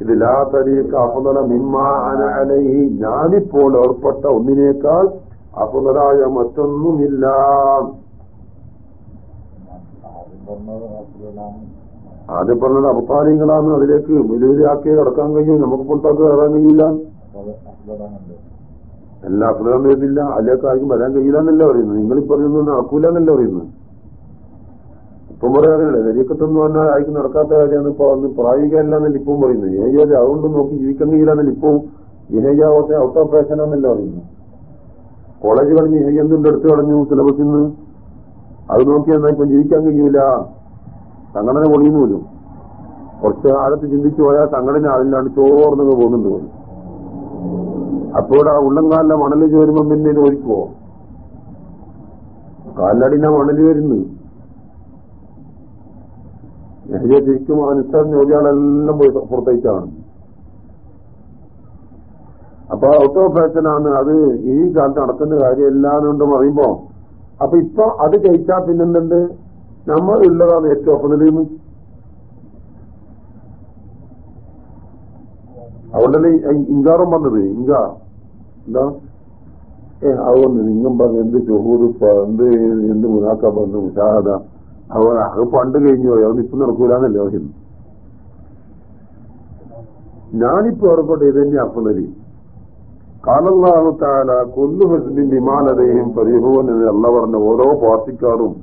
ഇത് ലാ തരീക്ക് അഫുതല മിമ്മാനലഹി ഞാനിപ്പോൾ ഏർപ്പെട്ട ഒന്നിനേക്കാൾ അഫുതലായ മറ്റൊന്നുമില്ല. ആദ്യം പറഞ്ഞത് അബത്താലിങ്ങളാണ് അതിലേക്ക് വെല്ലുവിളിയാക്കി കിടക്കാൻ കഴിയും. നമുക്ക് പുറത്താക്ക് കയറാൻ കഴിയില്ല. എല്ലാ അഫുതലും വരുന്നില്ല അതിലേക്ക് ആർക്കും വരാൻ കഴിയില്ല എന്നല്ല പറയുന്നത്? നിങ്ങൾ പറയുന്നത് നടക്കൂല എന്നല്ല പറയുന്നത്? ഇപ്പം പറയാറില്ല ശരീരത്തെന്ന് പറഞ്ഞാൽ ആർക്കും നടക്കാത്ത കാര്യമാണ് ഇപ്പൊ അന്ന് പ്രായികല്ലാന്ന് ഇപ്പം പറയുന്നത്. ഏജ് അതുകൊണ്ട് നോക്കി ജീവിക്കാൻ ഇപ്പവും ഇപ്പം ഇഹയ്യാവത്തെ ഔട്ട് ഓഫ് ഫാഷൻ ആണെന്നല്ല പറയുന്നത്. കോളേജ് കളഞ്ഞ് ഇഹയ്യ എന്തുണ്ട് എടുത്തു കളഞ്ഞു സിലബസിൽ നിന്ന്? അത് നോക്കി എന്നാൽ ഇപ്പം ജീവിക്കാൻ കഴിയൂല. സംഘടന പൊളിയുന്നുല്ലോ കുറച്ച് കാലത്ത് ചിന്തിച്ചു പോയാൽ സംഘടന അതിലാണ് ചോർന്നങ്ങ് പോകുന്നുണ്ട് പോലും. അപ്പോൾ ആ ഉള്ളംകാലിലെ മണൽ ചേരുമ്പം പിന്നെ ഇത് ഒരുക്കുവോ കാലിലടിന മണൽ വരുന്നു ശരിക്കും അനുസരിച്ച് ഒരാളെല്ലാം പോയി പുറത്തേക്കാണ്. അപ്പൊ ഔട്ട് ഓഫ് ഫാഷനാണ് അത് ഈ കാലത്ത് നടക്കുന്ന കാര്യം എല്ലാം ഉണ്ടെന്ന് പറയുമ്പോ അപ്പൊ ഇപ്പൊ അത് കഴിച്ചാ പിന്നെന്തുണ്ട്? നമ്മൾ ഉള്ളതാണ് ഏറ്റവും ഒപ്പനിലിന്ന് അതുകൊണ്ടല്ലേ ഈ ഇങ്കാറും വന്നത്? ഇങ്ക എന്താ? ഏ അതുകൊണ്ട് നിങ്ങം പറഞ്ഞു എന്ത് ചൊഹൂത് എന്ത് എന്ത് മുനാക്ക പറഞ്ഞു മുഷാഹദ. അതുപോലെ അത് പണ്ട് കഴിഞ്ഞു പോയി. അതൊന്നും ഇപ്പൊ നടക്കൂലെന്നല്ലേ ഹിന്ദു ഞാനിപ്പോ ഏർപ്പെട്ട ഇത് തന്നെ അഫലലി കാലല്ലാഹു താല കൊല്ലു ഹസ്ബിൻ വിമാനതയും പരിഭവൻ എന്ന് പറഞ്ഞ ഓരോ പാർട്ടിക്കാരും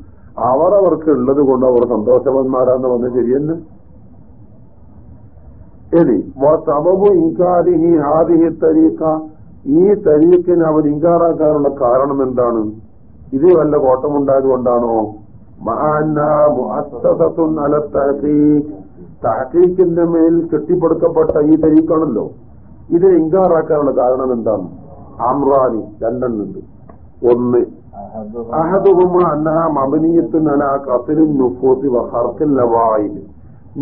അവർ അവർക്ക് ഉള്ളത് കൊണ്ട് അവർ സന്തോഷവന്മാരാന്ന് പറഞ്ഞ ശരിയെന്ന്? ഇനി സബബു ഇൻകാരിഹി ഹാദിഹി തരീക്ക ഈ തരീക്കിന് അവർ ഇൻകാറാക്കാനുള്ള കാരണം എന്താണ്? ഇത് വല്ല കോട്ടമുണ്ടായത് കൊണ്ടാണോ തഹക്കീക്കിന്റെ മേൽ കെട്ടിപ്പടുക്കപ്പെട്ട ഈ തരീക്കാണല്ലോ ഇത് ഇൻകാറാക്കാനുള്ള കാരണം എന്താണ്? ആമ്രാനി രണ്ടെണ്ണുണ്ട്. ഒന്ന് അഹദുഹുമ അന്നഹ മബനീയത്തുൻ അലാ ഖത്ലിൻ നുഫൂസി വഹർക്കിൽ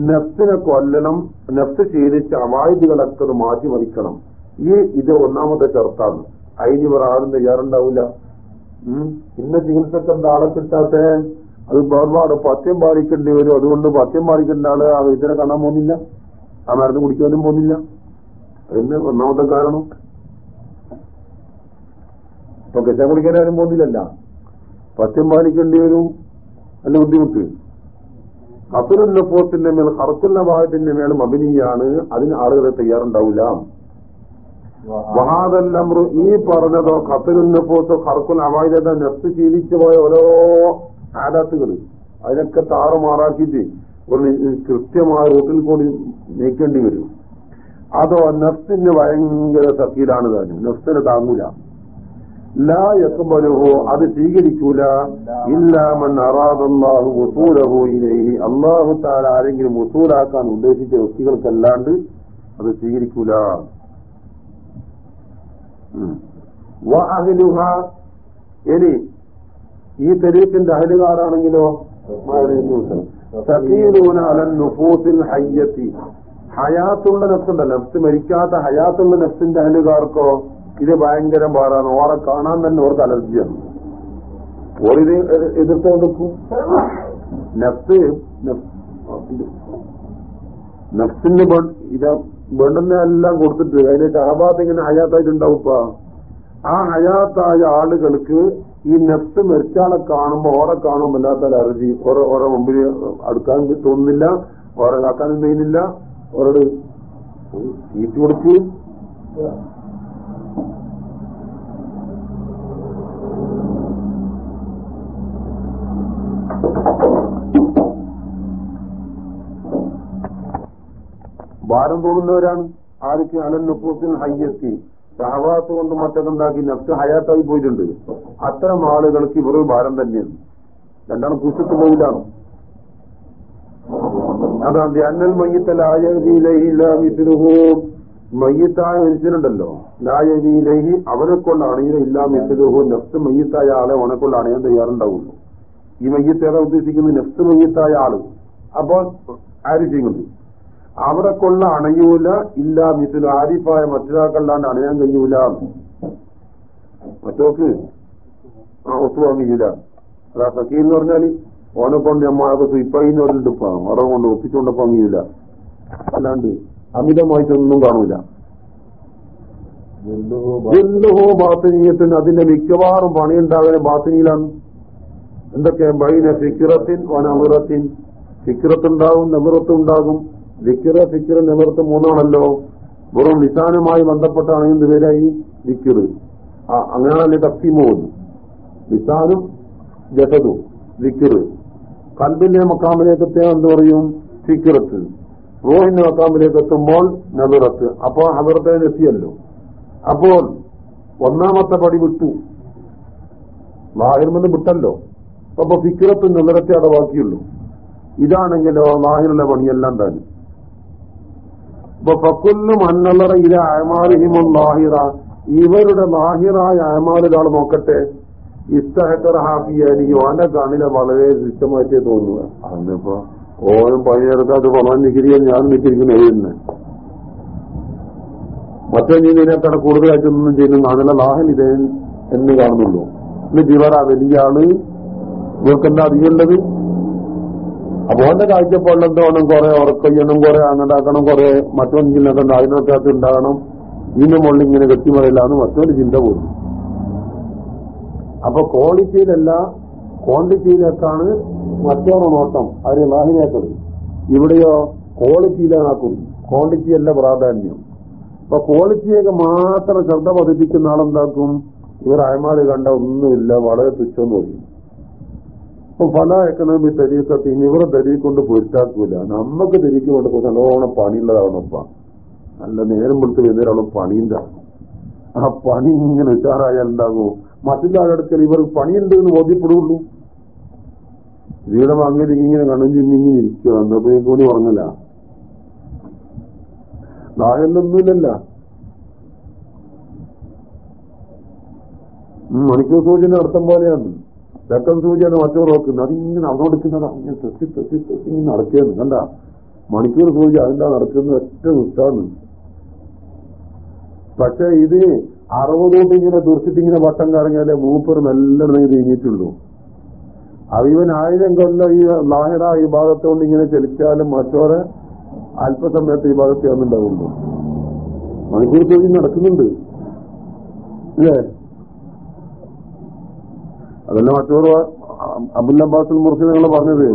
നഫ്സിനെ കൊല്ലണം നഫ്സ് ശീലിച്ച അവായുധകളൊക്കെ മാറ്റി മറിക്കണം. ഈ ഇത് ഒന്നാമത്തെ ചെറുത്താണ്. അതിന് ഇവർ ആരും തയ്യാറുണ്ടാവില്ല ഇന്ന ചികിത്സക്ക് കിട്ടാത്തേ ആളെ കിട്ടാത്ത? അത് ഒരുപാട് പത്യം പാലിക്കേണ്ടി വരും. അതുകൊണ്ട് പത്യം പാലിക്കേണ്ട ആൾ ആ ഇതിനെ കാണാൻ പോകുന്നില്ല. ആ മരുന്ന് കുടിക്കാനും പോകുന്നില്ല. അതിന് ഒന്നാമത്തെ കാരണം. ഇപ്പൊ കെച്ച കുടിക്കാനും പോകുന്നില്ലല്ല. പത്യം പാലിക്കേണ്ടി വരും. അല്ല ബുദ്ധിമുട്ട്. അസുരന്നപ്പോത്തിന്റെ മേൽ ഹർക്കുല്ല ഭാഗത്തിന്റെ മേലും അഭിനയാണ് അതിന് ആളുകളെ തയ്യാറുണ്ടാവില്ല. ഈ പറഞ്ഞതോ ഖത്തലുന്നപ്പോത്ത് ഹർക്കുൽ അവായുധ നെസ്റ്റ് ശീലിച്ചു പോയ ഓരോ ആദാത്തുകൾ അതിനൊക്കെ താറുമാറാക്കിയിട്ട് ഒരു കൃത്യമായ റൂട്ടിൽ കൂടി നീക്കേണ്ടി വരും. അതോ നഫ്സിന് ഭയങ്കര സക്കീലാണ് താനും നഫ്സിന് താങ്ങൂല. ലാ യക്ബലുഹു അത് സ്വീകരിക്കൂല. ഇല്ലാമൻ അറാദല്ലാഹു വസൂലഹു ഇലൈഹി. അള്ളാഹു താല ആരെങ്കിലും വസൂലാക്കാൻ ഉദ്ദേശിച്ച വ്യക്തികൾക്കല്ലാണ്ട് അത് സ്വീകരിക്കൂല. ഇനി ഈ തെരീക്കിന്റെ അഹലുകാരാണെങ്കിലോ? ഹയാത്തുള്ള നഫ്സുണ്ട്. നഫ്സ് മരിക്കാത്ത ഹയാത്തുള്ള നഫ്സിന്റെ അഹലുകാർക്കോ ഇത് ഭയങ്കര പാടാണ്. ഓറെ കാണാൻ തന്നെ ഓർക്ക് അലർജിയാണ്. ഓരിത് എതിർത്ത് കൊടുക്കും നഫ്സ് നഫ്സിന് ഇത് വേണ്ടുന്ന എല്ലാം കൊടുത്തിട്ട് അതിന്റെ ഷഹബാദ് ഇങ്ങനെ ഹയാത്തായിട്ടുണ്ടാവും ആ ഹയാത്തായ ആളുകൾക്ക് ഈ നെത്ത് മരിച്ചാളെ കാണുമ്പോ ഓറെ കാണുമ്പോ അല്ലാത്ത അലർജി. ഓരോ ഓരോ മുമ്പിൽ അടുക്കാൻ തോന്നുന്നില്ല ഓരോ കാക്കാനും ചെയ്യുന്നില്ല ഓരോട് സീറ്റ് കൊടുത്തു ഭാരം തോന്നുന്നവരാണ്. ആർക്ക് അലന്നുപ്പൂസിൻ ഹയ്യത്തി. ഷഹവാത്ത് കൊണ്ട് മറ്റതുണ്ടാക്കി നഫ്സ് ഹയാത്തായി പോയിട്ടുണ്ട്. അത്തരം ആളുകൾക്ക് ഇവർ ഭാരം തന്നെയാണ്. രണ്ടാണ് കുശത്ത് പോയില്ലാണ്? അതാണ് അന്നൽ മയ്യത്തലായതിലഹിലാമിത്തിനുഹോ മയ്യത്തായ മനുഷ്യനുണ്ടല്ലോ ലായവിലഹി അവനെ കൊണ്ടാണ് ഇല്ലാ മിസ്ലുഹു നഫ്സ് മയ്യത്തായ ആളെ അവനെ കൊണ്ടാണ് ഞാൻ തയ്യാറുണ്ടാവുള്ളൂ. ഈ മയ്യത്തേറെ ഉദ്ദേശിക്കുന്നത്? നഫ്സ് മയ്യത്തായ ആൾ. അപ്പോൾ ആര് ചെയ്യുന്നുണ്ട് അവിടെ കൊള്ള അണയൂല ഇല്ല മിസിൽ ആരിഫായ മറ്റൊരാൾക്കല്ലാണ്ട് അണയാൻ കഴിയൂല. മറ്റോക്ക് ആ ഒത്തു വാങ്ങിയില്ല അതാ സഖി എന്ന് പറഞ്ഞാൽ ഓനെ കൊണ്ട് നമ്മൾക്ക് സുയിപ്പായിന്ന് പറഞ്ഞിട്ട് അവിടെ കൊണ്ട് ഒപ്പിച്ചുകൊണ്ട് വാങ്ങിയില്ല അല്ലാണ്ട് അമിതമായിട്ടൊന്നും കാണൂല. ബാത്തിനീയത്തിന് അതിന്റെ മിക്കവാറും പണിയുണ്ടാകുന്ന ബാത്തിനിയിലാണ് എന്തൊക്കെ? ബൈന ഫിക്കിറത്തിൻ വനമിറത്തിൻ. ഫിക്കിറത്തുണ്ടാകും നമിറത്ത് ഉണ്ടാകും. വിക്കിറ ഫിക്കിറ് നിവർത്ത് മൂന്നാണല്ലോ. വെറും ലിസാനുമായി ബന്ധപ്പെട്ടാണ് എന്ത് പേരായി? വിക്കിറ് ആ അങ്ങനെയാണല്ലേ തക്തിമോന്ന് ലിസാനും ജസതും വിക്കിറ് കൽബിന്റെ മക്കാമിലേക്ക് എത്തിയാൽ എന്ത് പറയും? ഫിക്കിറത്ത് റോഹിന്റെ മക്കാമിലേക്ക് എത്തുമ്പോൾ നബിറത്ത് അപ്പൊ അവിറത്തേന് എത്തിയല്ലോ അപ്പോൾ ഒന്നാമത്തെ പടി വിട്ടു. ലാഹിർമെന്ന് വിട്ടല്ലോ. അപ്പൊ ഫിക്കിറത്ത് നിവരത്തെ അടവാക്കിയുള്ളൂ. ഇതാണെങ്കിലോ ലാഹിറുള്ള പണിയെല്ലാം തന്നെ. ഫക്കുല്ലും ഇല ലാഹിറ ഇവരുടെ ലാഹിറായ അയമാലിൽ നോക്കട്ടെ. ഇസ്തഹക്കർ ഹാഫിയാനി ഓന്റെ കണ്ണിലെ വളരെ ദൃശ്യമായിട്ടേ തോന്നുക. അന്നിപ്പോ ഓരോ പണിയെടുക്കാത്ത പണം നിൽക്കുകയും ഞാൻ നിൽക്കുന്നത് എഴുതുന്നത് മറ്റേ നീ കൂടുതലായിട്ട് കൂടുതലായിട്ടൊന്നും ചെയ്യുന്നു കാണുന്നില്ല ലാഹൻ ഇതേ എന്ന് കാണുന്നുള്ളൂ. ഇന്ന് ജിവറ വലിയ ആൾ. ഇവർക്കെന്താ അധികമുള്ളത് അപ്പൊ ഓന്റെ കാഴ്ചപ്പാടിൽ എന്തോണം കുറെ ഉറക്കയ്യണം കുറെ അങ്ങോട്ടാക്കണം കുറെ മറ്റൊന്നിനൊക്കെ അതിനൊക്കെ അത് ഉണ്ടാകണം. ഇതിന്റെ മുകളിൽ ഇങ്ങനെ കെട്ടിമറിയില്ലാന്ന് മറ്റൊരു ചിന്ത പോകുന്നു അപ്പൊ ക്വാളിറ്റിയിലല്ല ക്വാണ്ടിറ്റിയിലേക്കാണ് മറ്റൊരു നോട്ടം അതിന് ലാഹിനേക്കത് ഇവിടെയോ ക്വാളിറ്റിയിലാണ് ആക്കുന്നത് ക്വാണ്ടിറ്റി അല്ല പ്രാധാന്യം. അപ്പൊ ക്വാളിറ്റിയൊക്കെ മാത്രം ശ്രദ്ധ പതിപ്പിക്കുന്ന ആളെന്താക്കും? ഇവർ അയമാര് കണ്ട ഒന്നുമില്ല വളരെ തുച്ഛം തോന്നി അപ്പൊ പല എക്കണോമി തെരീക്കത്തെയും ഇവരെ തെരീക്കൊണ്ട് പൊരുത്താക്കൂല. നമുക്ക് വേണ്ട കുറച്ച് നല്ലോണം പണിയുള്ളതാവണപ്പ നല്ല നേരം വിളിച്ച് വരുന്നവരാണ് പണിയുണ്ട ആ പണി ഇങ്ങനെ ഉച്ചാറായാൽ ഉണ്ടാകുമോ മറ്റുള്ള ആളെടുക്കൽ ഇവർ പണിയുണ്ട് എന്ന് ബോധ്യപ്പെടുള്ളൂ. വീട് അങ്ങനെ ഇങ്ങനെ കണ്ണും ചിമ്മിങ്ങനെ ഇരിക്കുക. എന്നപ്പോ കൂടി ഉറങ്ങില്ല നായല്ലൊന്നുമില്ലല്ല മണിക്കൂർ സൂചന അർത്ഥം പോലെയാണ്. രക്തം സൂചിയാണ് മറ്റോ നോക്കുന്നത് അതിങ്ങനെ നടന്നുകൊടുക്കുന്നത് അങ്ങനെ തെറ്റി തെറ്റി തെറ്റി ഇങ്ങനെ നടക്കുന്നു കണ്ട മണിക്കൂർ സൂചി അതിന്റെ നടക്കുന്നത് ഒറ്റ ദുഷ്ടാണ് പക്ഷെ ഇത് അറുപതോട്ട് ഇങ്ങനെ ദുർച്ചിട്ട് ഇങ്ങനെ വട്ടം കറങ്ങിയാലേ മൂപ്പർ നല്ല നീങ്ങിയിട്ടുള്ളൂ. അത് ഇവൻ ആയിരം കൊല്ലം ഈ ലാഹിറ ഈ ഭാഗത്തോണ്ട് ഇങ്ങനെ ചലിച്ചാലും മറ്റോരെ അല്പസമയത്ത് ഈ ഭാഗത്ത് വന്നിട്ടുണ്ടാവുള്ളൂ മണിക്കൂർ സൂചി നടക്കുന്നുണ്ട്. അല്ലേ? അതല്ല മറ്റൊരു അബുൽ അബ്ബാസുൽ മുർസി നിങ്ങൾ പറഞ്ഞത്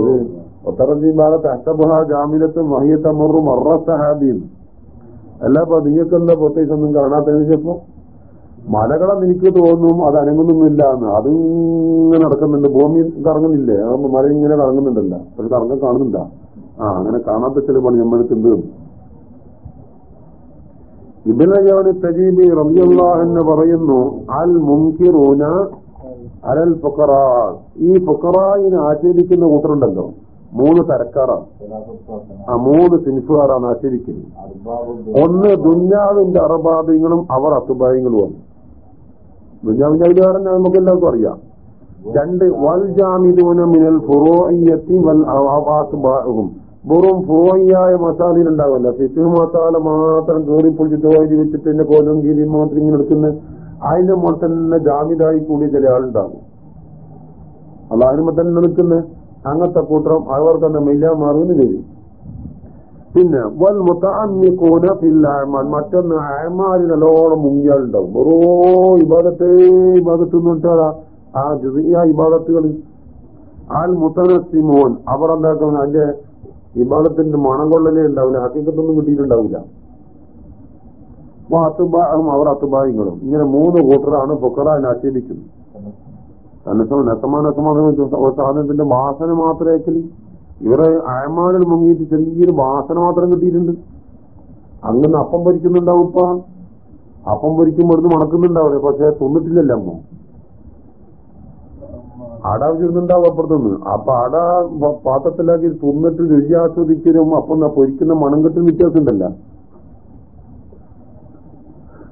ഒത്തറജി ഭാഗത്ത് അഷ്ടബുഹ ജാമിലത്ത് മഹിയത്തമറു മറ സഹാബീൻ അല്ല അപ്പൊ നിങ്ങൾക്ക് എന്താ പ്രത്യേകിച്ച് ഒന്നും കാണാത്തതിന് ചിലപ്പോ മലകളെ നിനക്ക് തോന്നും അത് അനങ്ങുന്നൊന്നുമില്ല എന്ന്. അതിങ്ങനെ നടക്കുന്നുണ്ട്. ഭൂമി കറങ്ങുന്നില്ലേ? മല ഇങ്ങനെ കറങ്ങുന്നുണ്ടല്ല. ഒരു കറങ്ങം കാണുന്നില്ല ആ അങ്ങനെ കാണാത്ത ചില പണി നമ്മളെടുത്തുണ്ട് ഇബിനയോട് തജീബി റബിയുള്ള എന്ന് പറയുന്നു അൽ മുൻകിറൂന അലൽ ഫുക്കറ ഈ ഫുക്കറായിനെ ആചരിക്കുന്ന കൂട്ടറുണ്ടല്ലോ മൂന്ന് തരക്കാറാണ് ആ മൂന്ന് സിനിഫുകാരാണ് ആചരിക്കുന്നത് ഒന്ന് ദുഞ്ഞാവിന്റെ അറബാബിങ്ങളും അവർ അസുബായികളുമാണ്. ദുഞ്ഞാവിന്റെ അധികാരം നമുക്ക് എല്ലാവർക്കും അറിയാം. രണ്ട് വൽ ജാമിദൂന മിനൽ ഫുറോയ്യത്തി വൽ അവാസുബാഹും വെറും ഫുറോയ്യായ മസാലയിൽ ഉണ്ടാവില്ല മസാല മാത്രം കയറി പൊളിച്ചിട്ട് വഴി വെച്ചിട്ട് എന്നെ കോലും കീരി മാത്രം ഇങ്ങനെ എടുക്കുന്ന. അതിന്റെ മുകളിൽ തന്നെ ജാമിദായി കൂടിയ ചില ആളുണ്ടാകും. അള്ളാഹിനുമ്പോ തന്നെ നിൽക്കുന്ന അങ്ങനത്തെ കൂട്ടം അവർ തന്നെ മെയ്യാമാറുന്ന് വരും. പിന്നെ വൽ മുത്തഅമ്മിഖൂന ഫിൽ അഅമാൽ മറ്റൊന്ന് അയമാരി നല്ലോണം മുങ്ങിയാളുണ്ടാവും. ഓരോ ഇബാദത്തെ ഇബാദത്ത് എന്നിട്ടാ ആ ചെറിയ ഇബാദത്തുകൾ. ആൽ മുത്തനസിമോൻ അവർ എന്താക്കുന്ന അതിന്റെ ഇബാദത്തിന്റെ മണം കൊള്ളലേ ഉണ്ടാവില്ല ഹക്കീക്കത്തൊന്നും കിട്ടിയിട്ടുണ്ടാവില്ല. അത്തുബാഹും അവർ അത്തുബാഹിങ്ങളും ഇങ്ങനെ മൂന്ന് കൂട്ടറാണ് ഫുക്കറാൻ ആക്ഷേപിക്കുന്നത്. അനസം നെസമാനസമാനം സാധനത്തിന്റെ വാസന മാത്രമേ ഇവരെ അയമാനിൽ മുങ്ങിയിട്ട് ചെറിയൊരു വാസന മാത്രം കിട്ടിയിട്ടുണ്ട്. അങ്ങനെ അപ്പം പൊരിക്കുന്നുണ്ടാവും ഇപ്പ അപ്പം പൊരിക്കുമ്പോൾ ഇവിടുന്ന് മണക്കുന്നുണ്ടാവില്ല. പക്ഷെ തിന്നിട്ടില്ലല്ലോ അമ്മ. അട വരുന്നുണ്ടാവും അപ്പുറത്തുനിന്ന്. അപ്പൊ അട പാത്രത്തിലാക്കി തിന്നിട്ട് രുചി ആസ്വദിക്കലും അപ്പം പൊരിക്കുന്ന മണം കെട്ടും വ്യത്യാസമുണ്ടല്ലോ.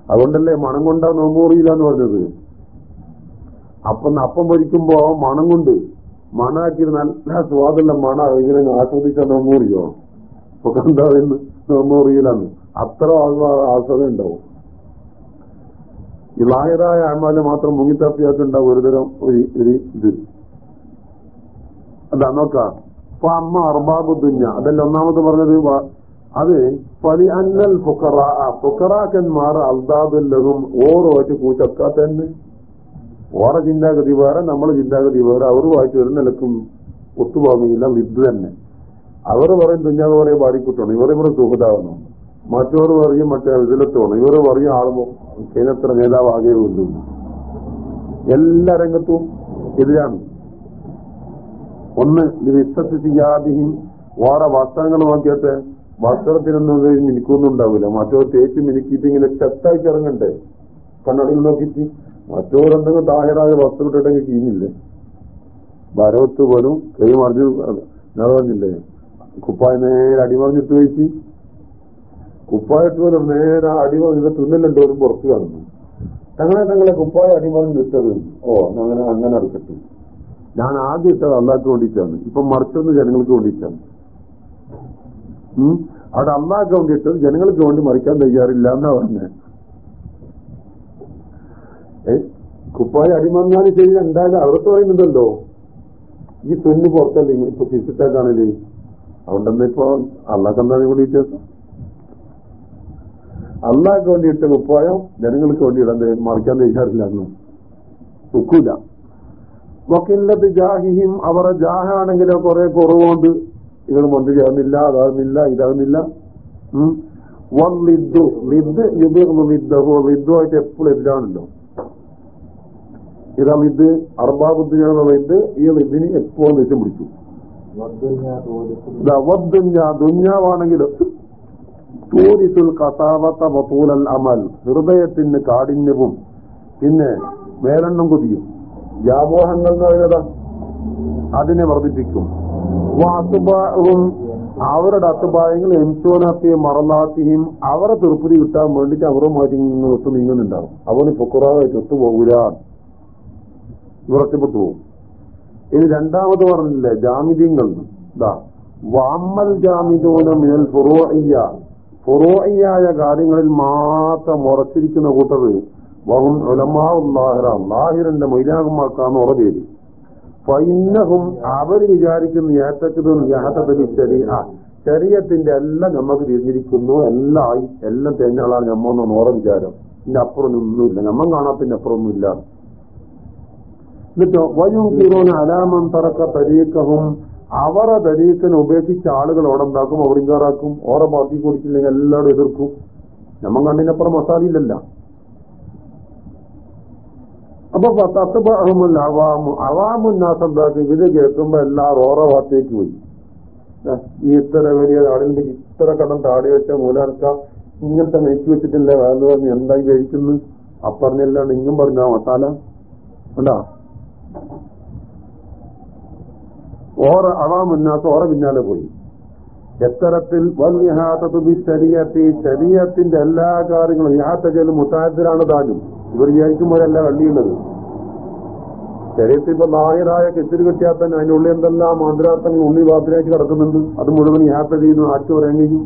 അതുകൊണ്ടല്ലേ മണം കൊണ്ടാ നോമ്പൂറിയില്ല എന്ന് പറഞ്ഞത്? അപ്പം അപ്പം പൊരിക്കുമ്പോ മണം കൊണ്ട് മണാക്കി നല്ല സ്വാദുള്ള മണ ഇങ്ങനെ ആസ്വദിച്ച നോമ്പൂറിയോ? ഒക്കെ എന്താന്ന് നോമ്പൂറിയില്ലാന്ന് അത്ര ആസ്വാദം ഉണ്ടാവും. ഈ ലായറായ അമാൽ മാത്രം മുങ്ങിത്തപ്പിയാക്കുണ്ടാവും ഒരുതരം ഒരു ഒരു ഇത്. അതാ നോക്കാം. അപ്പൊ അമ്മ അർബാബുദ്ദുഞ്ഞ അതല്ല ഒന്നാമത് പറഞ്ഞത്? അത് പലി അന്നൽ ഫുക്കറ ഫുക്കറാക്കന്മാർ അൽദാബുല്ലഹും ഓരോറ്റ് വായിച്ച് തന്നെ ഓറെ ചിന്താഗതി വേറെ നമ്മളെ ചിന്താഗതി വേറെ. അവർ വായിച്ചു ഒരു നിലക്കും ഒത്തുപോകുന്നില്ല വിദ് തന്നെ. അവർ പറയും തുഞ്ഞാവ് പറയും പാടിക്കുട്ടണം. ഇവർ ഇവിടെ സുഹൃതാവുന്നു മറ്റവർ പറയും മറ്റേ വിദലത്തോണം ഇവർ പറയും ആൾ കേന്ദ്ര നേതാവാകേ ഉള്ളൂ. എല്ലാ രംഗത്തും എതിരാണ്. ഒന്ന് ഇത് ഇത്തത്തി വേറെ വസ്ത്രങ്ങൾ നോക്കിയിട്ട് വസ്ത്രത്തിനൊന്നും മിനിക്കൊന്നുണ്ടാവില്ല മറ്റോ തേച്ച് മിനുക്കിയിട്ട് ഇങ്ങനെ ചെത്തായി ഇറങ്ങണ്ടേ കണ്ണടയിൽ നോക്കിയിട്ട് മറ്റോരെന്തെങ്കിലും താഹിറായ വസ്ത്രം ഇട്ടിട്ടെങ്കിൽ കീഞ്ഞില്ലേ? ഭരവത്ത് പോലും കൈ മറിഞ്ഞു നടന്നില്ലേ കുപ്പായ നേരെ അടിമറിഞ്ഞിട്ട് വെച്ച് കുപ്പായിട്ട് പോലും നേരെ അടിമറിഞ്ഞിട്ട് തുന്നലുണ്ട് ഒരു പുറത്ത് കാണുന്നു. തങ്ങളെ തങ്ങളെ കുപ്പായ അടിമറിഞ്ഞ് ഇട്ടത് ഓ അങ്ങനെ അങ്ങനെ എടുക്കട്ടെ ഞാൻ ആദ്യം ഇട്ടത് അള്ളാഹ്ക്ക് വേണ്ടിയിട്ടാണ്. ഇപ്പൊ മറിച്ചൊന്ന് ജനങ്ങൾക്ക് വേണ്ടിയിട്ടാണ്. അവിടെ അള്ളാഹ്ക്ക് ഇട്ടത് ജനങ്ങൾക്ക് വേണ്ടി മറിക്കാൻ തയ്യാറില്ല എന്നാ പറഞ്ഞത് കുപ്പായ അടിമന്നാൽ ചെയ്ത് ഉണ്ടായാലും അവർക്ക് പറയുന്നുണ്ടല്ലോ. ഈ പെണ്ണ് പുറത്തല്ലേ ഇപ്പൊ തിരിച്ചിട്ടേക്കാണല്ലേ അതുകൊണ്ടെന്ന് ഇപ്പൊ അള്ളാഹക്കെന്താണ് കൂടി വ്യത്യാസം? അള്ളാഹ്ക്ക് ഇട്ട കുപ്പായം ജനങ്ങൾക്ക് വേണ്ടി ഇടാൻ മറിക്കാൻ തയ്യാറില്ല എന്ന്. ഒക്കൂല വക്കില്ലത്ത് ജാഹിഹിം അവരുടെ ജാഹാണെങ്കിലോ കുറെ കുറവുകൊണ്ട് ഇവർ മന്ത്രി ചേർന്നില്ല അതാകുന്നില്ല ഇതാകുന്നില്ല. ലിദ്ദു. ലിദ് യുബിർന്നു ലിദ്ദഹു. ലിദ്ദുമായിട്ട് എപ്പോഴും എതിരാണല്ലോ. ഇതാ ലിദ്. അർബാബുദ്ദിനുള്ള ലിദ്. ഈ ലിദിന് എപ്പോഴും ദേഷ്യം പിടിച്ചു. വദ്ദുഞ്ഞ ദുഞ്ഞാവാണെങ്കിലോ കസാവത്ത വസൂലൽ അമൽ. ഹൃദയത്തിന് കാഠിന്യവും. പിന്നെ മേലെണ്ണം കുതിയും. വ്യാമോഹങ്ങൾ എന്ന് പറയുന്നത് അതിനെ വർദ്ധിപ്പിക്കും. വാസുബാഹും അവരുടെ അത്തുപായങ്ങൾ എംസോനാത്തിയും മറന്നാത്തിയും അവരെ തൃപ്തി കിട്ടാൻ വേണ്ടിയിട്ട് അവരുമായിട്ട് മാറ്റി ഒത്തു നീങ്ങുന്നുണ്ടാവും. അവന് പൊക്കുറാവായിട്ട് ഒത്തുപോകൂല വിറച്ചപ്പെട്ടു പോകും ഇനി രണ്ടാമത് പറഞ്ഞില്ലേ ജാമിതീങ്ങൾ ഇതാ വാമ്മൽ ജാമിദൂന മിനൽ ഫുറോയ്യ ഫുറോയ്യായ കാര്യങ്ങളിൽ മാത്രം ഉറച്ചിരിക്കുന്ന കൂട്ടർ വഹും ഉലമാഹിറ ലാഹിറിന്റെ മൈലാകുമാക്കാന്ന് ഉറ ഫൈനഹും അവർ വിചാരിക്കുന്ന ഏറ്റക്കതും യാത്തതി ശരീര ശരീരത്തിന്റെ എല്ലാം നമുക്ക് തിരിഞ്ഞിരിക്കുന്നു. എല്ലാം ആയി എല്ലാം തേഞ്ഞാളാണ് നമ്മൊന്നും ഓറ വിചാരം. ഇതിന്റെ അപ്പുറം ഒന്നുമില്ല നമ്മ കാണാത്തിന്റെ അപ്പുറമൊന്നുമില്ല. എന്നിട്ടോ വയും കീറോന് അലാമം തറക്ക തരീക്കവും അവരെ തരീക്കനെ ഉപേക്ഷിച്ച ആളുകൾ അവിടെ ഉണ്ടാക്കും അവർ ഇങ്ങാറാക്കും ഓറെ ബാക്കി കൊടുത്തില്ലെങ്കിൽ എല്ലാവരും എതിർക്കും. നമ്മ കണ്ണിനപ്പുറം മസാലയില്ലല്ല. അപ്പൊ തത്വബഹമുൽ അവാമു അവാമുന്നാസ് എന്താക്കി ഇത് കേൾക്കുമ്പോ എല്ലാവരും ഓരോ ഭാഗത്തേക്ക് പോയി. ഈ ഇത്ര വലിയ ആടിന്റെ ഇത്ര കടം താടി വെച്ച മൂലാർക്ക ഇങ്ങനത്തെ നെയ്ക്ക് വെച്ചിട്ടില്ല? വേറെ പറഞ്ഞ്? എന്തായി കഴിക്കുന്നു? അപ്പറഞ്ഞല്ലാണ്ട് ഇങ്ങും പറഞ്ഞ മസാല? ഉണ്ടാ? ഓറ അവാമുന്നാസ് ഓറ പിന്നാലെ പോയി. എത്തരത്തിൽ ശരീരത്തി. ശരീരത്തിന്റെ എല്ലാ കാര്യങ്ങളും യാത്തജലും മുത്തായത്തിലാണ് താനും. ഇവർ വിചാരിക്കുമ്പോഴല്ല കള്ളിയുള്ളത് ശരീരത്തിൽ ഇപ്പൊ നായരായ കെത്തിരി കെട്ടിയാൽ തന്നെ അതിന്റെ ഉള്ളിൽ എന്തെല്ലാം മാന്ത്രാർത്ഥങ്ങൾ ഉള്ളി വാത്തിലേക്ക് കിടക്കുന്നുണ്ട്. അത് മുഴുവൻ യാത്ര ചെയ്യുന്നു ആറ്റു പറയാൻ കഴിയും.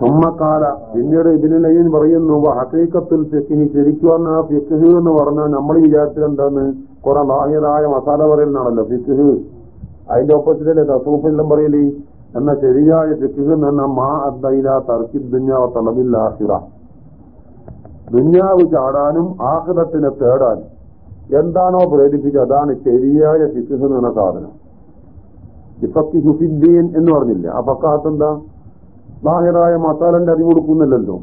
സമ്മക്കാല പിന്നീട് ഇതിനിലയും പറയുന്നു ഹസീക്കത്തിൽ ചെക്കിനി ശരിക്കും പറഞ്ഞാൽ ഫിഖ് എന്ന് പറഞ്ഞാൽ നമ്മൾ വിചാരിച്ചത് എന്താണ്? കുറെ ലാഹിറായ മസാല പറയുന്നതാണല്ലോ ഫിഖ് അതിന്റെ ഓപ്പോസിറ്റല്ലേ തസൂഫെല്ലാം പറയലേ എന്ന ശരിയായ ഫിഖ് എന്ന മാ അദ്ദൈല തർക്കി ദുഞ്ഞാവ തളവിൽ ആഹിറ ദുഞ്ഞാവ് ചാടാനും ആഹ്റത്തിനെ തേടാനും എന്താണോ പ്രേരിപ്പിച്ചത് അതാണ് ശരിയായ ഫിഖ് എന്ന സാധനം. ഇഫക്കി ഹുഫിദ്ദീൻ എന്ന് പറഞ്ഞില്ല? ആ പക്കാത്ത എന്താ? ബാഹിറായ മസാലന്റെ അറിവ് കൊടുക്കുന്നില്ലല്ലോ.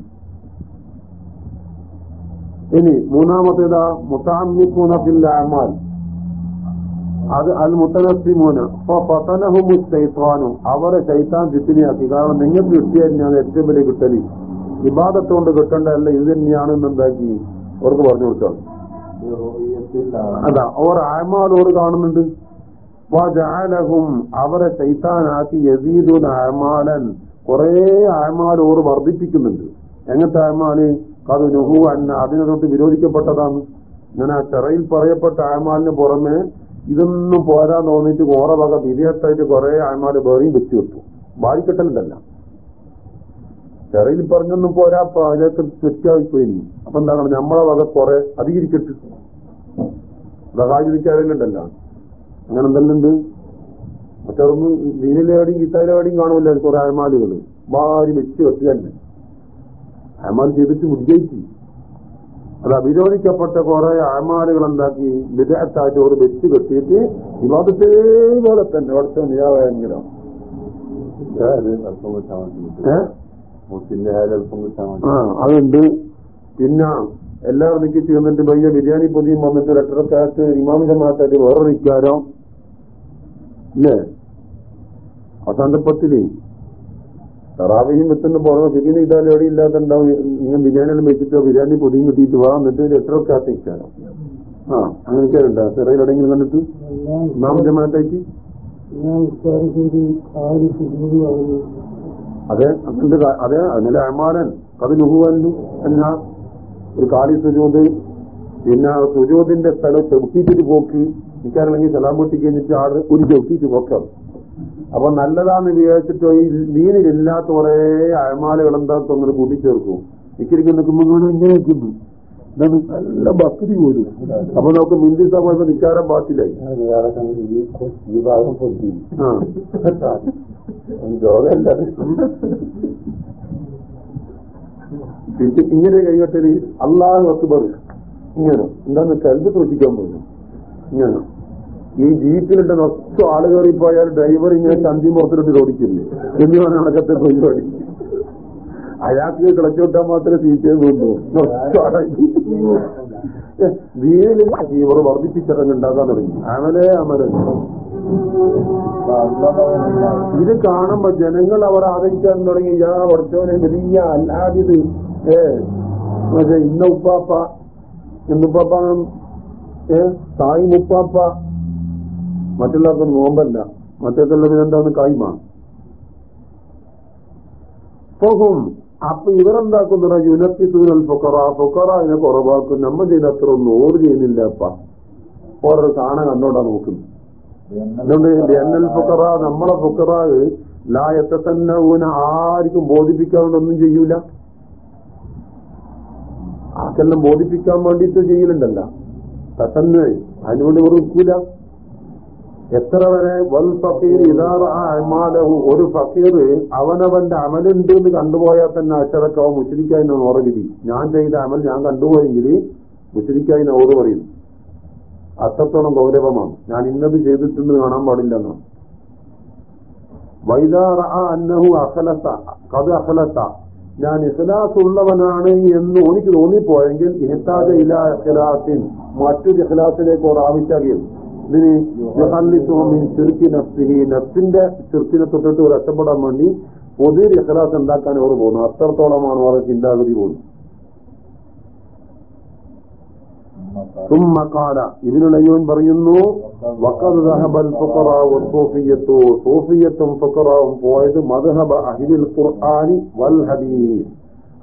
ഇനി മൂന്നാമത്തേതാ മുത്താമിക്കൂന ഫിൽ അമാൽ അത് അൽ മുത്തനസിമൂന ഫതനഹുമു ശൈത്താനു അവരെ ശൈത്താൻ ഫിത്തിനിയാക്കി കാരണം നിങ്ങൾക്ക് കിട്ടിയായിരുന്നു ഏറ്റവും വലിയ കിട്ടലി. കൊണ്ട് കിട്ടേണ്ടതല്ല ഇത് തന്നെയാണെന്ന് എന്താക്കി അവർക്ക് പറഞ്ഞു കൊടുക്കാം അതാ അവർ ആയമാലോട് കാണുന്നുണ്ട്. വജഅലഹും അവരെ ശൈത്താനാക്കി യസീദുൻ അമാലൻ കുറെ ആമാലോട് വർദ്ധിപ്പിക്കുന്നുണ്ട്. എങ്ങനത്തെ ആമാൽ അത് നുഹു അന്ന അതിനെ തൊട്ട് വിരോധിക്കപ്പെട്ടതാണ്. ഇങ്ങനെ ചെറയിൽ പറയപ്പെട്ട ആമാലിന് പുറമെ ഇതൊന്നും പോരാ തോന്നിയിട്ട് ഓറെ വക വിധേയത്തായിട്ട് കുറെ ആമാൽ വേറെയും വെച്ചു വിട്ടു ബാധിക്കെട്ടലല്ല ചെറയിൽ പറഞ്ഞൊന്നും പോരാ അതിലേക്ക് തെറ്റായിപ്പോയി. അപ്പൊ എന്താണ് നമ്മളെ വക കുറെ അധികരിക്കട്ടു സഹായിക്കാറില്ലല്ലോ അങ്ങനെ എന്തെല്ലാം ഉണ്ട്? മറ്റൊന്ന് ദീനിലേടിയും ഗീതയിലെവിടെയും കാണുമല്ലോ കുറെ അയമാലുകൾ ഭാര്യ വെച്ച് വെച്ച് തന്നെ. അയമാൽ ചെയ്തിട്ട് വിജയിച്ചു. അത് വിരോധിക്കപ്പെട്ട കുറെ ആമാലുകൾ എന്താക്കി വിദഗ്ധായിട്ട് ഒരു വെച്ച് കെട്ടിയിട്ട് വിവാദത്തേ പോലെ തന്നെ അവിടുത്തെ ആ അതുണ്ട്. പിന്നെ എല്ലാവരും നിക്കി ചേർന്നിട്ട് വലിയ ബിരിയാണി പൊതിയും വന്നിട്ട് ഒരട്ടരക്കാലത്ത് ഇമാമിന്റെ മാറ്റായിട്ട് വേറെ നിൽക്കാരോ ഇല്ലേ? ആ സന്ദർഭത്തിൽ വെച്ചിട്ട് പോകണം ശരിയെന്ന് ഇതാലും എവിടെ ഇല്ലാതെ ഉണ്ടാവും ഇങ്ങനെ ബിരിയാണിയെല്ലാം വെച്ചിട്ടോ ബിരിയാണി പൊതിയും കിട്ടിയിട്ട് വാ എന്നിട്ട് എട്ടരക്കാലത്ത് നിൽക്കാരോ ആ അങ്ങനെയൊക്കെ ഉണ്ടോ സിറയിൽ എവിടെയെങ്കിലും കണ്ടിട്ട്? മാറ്റായിട്ട് അതെ അങ്ങനത്തെ അതെ അങ്ങനെ അമാനൻ നുഹുവാനു എന്നാ ഒരു കാലി സുജോത് പിന്നെ സുജോതിന്റെ സ്ഥലം ചവിട്ടിയിട്ട് പോക്ക്. നിൽക്കാറില്ലെങ്കിൽ സലാം പൊട്ടി കഴിഞ്ഞിട്ട് ആട് ഒരു ചവിട്ടിയിട്ട് പോക്കാം അപ്പൊ നല്ലതാന്ന് വിചാരിച്ചിട്ട് ഈ മീനിലില്ലാത്ത കുറെ അഴമാലകൾ എന്താ തോന്നുന്നത് കൂട്ടിച്ചേർക്കും. ഇക്കിരിക്കും നിൽക്കുമ്പോൾ ഇങ്ങനെ നിൽക്കുന്നു. ഇതാണ് നല്ല ഭക്തി പോലും. അപ്പൊ നമുക്ക് മിന്തി പോയപ്പോ നിക്കാരം പാത്തിലായി. ഈ ഭാഗം പൊട്ടി. ആ. രോഗമല്ല. പിന്നെ ഇങ്ങനെ കൈകട്ടൽ അള്ളാഹു അക്ബർ. ഇങ്ങനെ. എന്താന്ന് കരുതി സൂക്ഷിക്കാൻ പോകുന്നു ഇങ്ങനെ. ഈ ജീപ്പിലിട്ട് നൊച്ച ആൾ കയറിപ്പോയാൽ ഡ്രൈവർ ഇങ്ങനെ ചന്തി പുറത്തിലിട്ട് ഓടിക്കില്ലേ? എന്ന് പറഞ്ഞ കണക്കത്തെ പരിപാടി അയാൾക്ക് കിളച്ചു വിട്ടാൽ മാത്രമേ സീറ്റേ കൊണ്ടു വീടിൽ ഇവർ വർദ്ധിപ്പിച്ചിറങ്ങുണ്ടാക്കാൻ തുടങ്ങി. അമലേ അമല ഇത് കാണുമ്പോ ജനങ്ങൾ അവർ ആദരിക്കാൻ തുടങ്ങി. യാ പഠിച്ചവനെ വലിയ അല്ലാതിത്. ഏ മറ്റേ ഇന്ന ഉപ്പാപ്പ ഇന്നുപ്പാപ്പ ഏ തായി മുപ്പാപ്പ മറ്റുള്ളവർക്ക് നോമ്പല്ല. മറ്റേക്കുള്ളവർ എന്താണ്? കായ്മ പോകും അപ്പൊ ഇവരെന്താക്കുന്ന? യുനത്തിസൂനൽ പൊക്കറ പൊക്കറ അതിനെ കുറവാക്കും. നമ്മൾ ചെയ്യുന്ന അത്ര ഒന്നും ഓർ ചെയ്യുന്നില്ല അപ്പ. ഓരോ കാണ കണ്ടോണ്ടാ നോക്കുന്നു അതുകൊണ്ട് എന്നൽ ഫുക്കറ നമ്മളെ ഫുക്കറ ലായത്തെ തന്നെ ഊന ആർക്കും ബോധിപ്പിക്കാണ്ടൊന്നും ചെയ്യൂല. ആർക്കെല്ലാം ബോധിപ്പിക്കാൻ വേണ്ടിയിട്ട് ചെയ്യലുണ്ടല്ല. തത്തന്നെ അതിനുവേണ്ടി നിൽക്കൂല. എത്ര വരെ? വൽ ഫക്കീർ ഇതാറമാലഹു ഒരു ഫക്കീർ അവനവന്റെ അമലുണ്ട് എന്ന് കണ്ടുപോയാൽ തന്നെ അക്ഷരക്കാവും മുസ്ലിക്കായി ഓറവിധി ഞാൻ ചെയ്ത അമൽ ഞാൻ കണ്ടുപോയെങ്കിൽ മുസ്ലിക്കായി ഓർ പറയും. അത്രത്തോളം ഗൗരവമാണ്. ഞാൻ ഇന്നത് ചെയ്തിട്ടുണ്ട് കാണാൻ പാടില്ലെന്ന്. വൈദാറ അന്നഹു അഖലത്ത കത് അഖലത്ത ഞാൻ ഇഖ്ലാസ് ഉള്ളവനാണ് എന്ന് എനിക്ക് തോന്നിപ്പോയെങ്കിൽ ഇഹ്താജ ഇലാ ഇഖ്ലാസിൻ. മറ്റൊരു ഇഖ്ലാസിലേക്ക് ഒരു നഫ്സിന്റെ ചെറുക്കിനെ തൊട്ടിട്ട് രക്ഷപ്പെടാൻ വേണ്ടി പുതിയൊരു എഹ്ലാസ് ഉണ്ടാക്കാൻ അവർ പോകുന്നു. അത്രത്തോളമാണ് അവരുടെ ചിന്താഗതി പോകുന്നത്. ുമ്മക്കാല ഇതിനുള്ള യോൻ പറയുന്നു സോഫിയത്തും. ഫുക്കറാവും പോയത് മദ്ഹബ അഹിലുൽ ഖുർആാനി വൽ ഹദീസ്.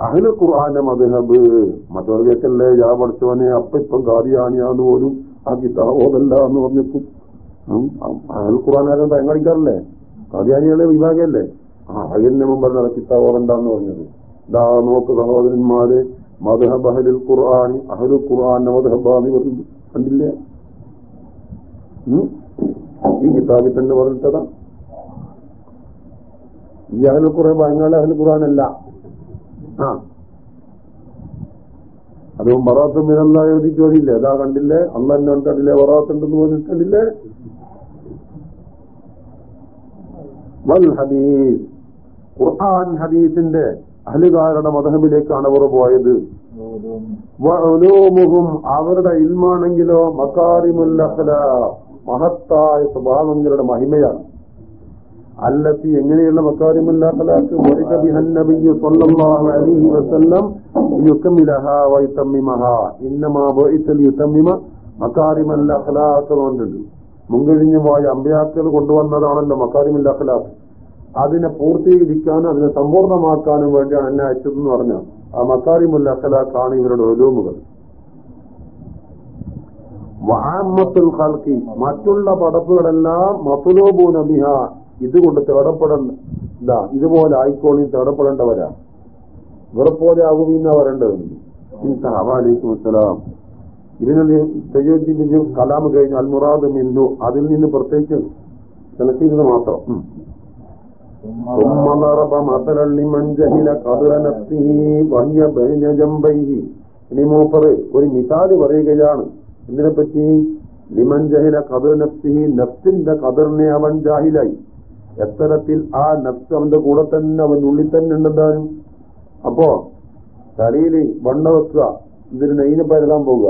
അഹിലുൽ ഖുർആാന്റെ മദ്ഹബ്. മറ്റൊരു കേക്കല്ലേ ഞാൻ പഠിച്ചവനെ അപ്പൊ ഇപ്പം ഗാദിയാണിയാന്ന് പോലും ആ കിതാബ് എന്ന് പറഞ്ഞിട്ടും അയാൾ ഖുർആൻ ആരും കാദിയാനികളെ വിഭാഗമല്ലേ? ആ അയ്യന്റെ മുമ്പ് പറഞ്ഞ കിതാബ് ഓതണ്ടെന്ന് പറഞ്ഞത്. ഇതാ നോക്ക് സഹോദരന്മാര് മധുഹബ് അഹലുൽ ഖുർആൻ അഹലു ഖുർആന്റെ മധുഹബാന്ന് പറഞ്ഞു കണ്ടില്ലേ? ഈ കിതാബിൽ തന്നെ പറഞ്ഞിട്ടതാ. ഈ അഹലു ഖുർആൻ ഭയങ്കര അഹലു ഖുർആൻ അല്ല. ആ അതും ബറാത്തും ഇതെന്താ എഴുതി ചോദിയില്ലേ അതാ കണ്ടില്ലേ? അന്ന് തന്നെ കണ്ടില്ലേ? ബറാത്തുണ്ടെന്ന് പറഞ്ഞിട്ടില്ലേ? വൽ ഹദീസ്. ഖുർആൻ ഹദീസിന്റെ അഹലുകാരുടെ മതഹബിലേക്കാണ് അവർ പോയത്. അവരുടെ ഇൽമാണെങ്കിലോ മക്കാരിമുല്ല മഹത്തായ സ്വഭാവങ്ങളുടെ മഹിമയാണ്. അല്ലത്തി എങ്ങനെയുള്ള മക്കാരിമുൽ അലൈഹി വസല്ലം ഇന്നമാ ബുഇസ ലിയുതമ്മിമ മക്കാരിമുൽ അഖ്ലാഖ് കൊണ്ടുണ്ട് മുൻകഴിഞ്ഞു പോയ അമ്പയാക്കൾ കൊണ്ടുവന്നതാണല്ലോ മക്കാരിമുൽ അഖ്ലാഖ് അതിനെ പൂർത്തീകരിക്കാനും അതിനെ സമ്പൂർണമാക്കാനും വേണ്ടിയാണ് എന്നെ അയച്ചതെന്ന് പറഞ്ഞ ആ മക്കാരിമുൽ അഖലാഖാണ് ഇവരുടെ ഒലൂമുകൾ. വാമത്തുൽ ഖൽക്കി മറ്റുള്ള പടപ്പുകളെല്ലാം മത്തുലോബു നബിഹ ഇതുകൊണ്ട് തേടപ്പെടേണ്ട ഇതുപോലെ ആയിക്കോളി തേടപ്പെടേണ്ടവരാ. വെറുപ്പോലെ ആകുമെന്നാ വരേണ്ടത് അവാലിക്കും അസ്സലാം ഇതിനെ തയ്യോജിന്റെ കലാമ് കഴിഞ്ഞു അൽമുറാദ് മിന്നു അതിൽ നിന്ന് പ്രത്യേകിച്ച് സെലക്ട് ചെയ്തത് മാത്രം ഉം. ثم ضرب مثلا لمن جهل قدر نفسه وهي بين جنبيه ഇനി മൂപ്പറ് ഒരു മിസാല് പറയുകയാണ് ഇതിനെപ്പറ്റി ലിമൻ ജഹില കതിർ നഫ്സിഹി നഫ്സിന്റെ കതിറിനെ അവൻ ജാഹിലായി എത്തരത്തിൽ ആ നഫ്സ് അവന്റെ കൂടെ തന്നെ അവൻ ഉള്ളിൽ തന്നെ ഉണ്ടെന്നാലും അപ്പോ തലയിൽ വണ്ണ വെക്കുക ഇതിന് നെയ്യിനെ പരതാൻ പോവുക.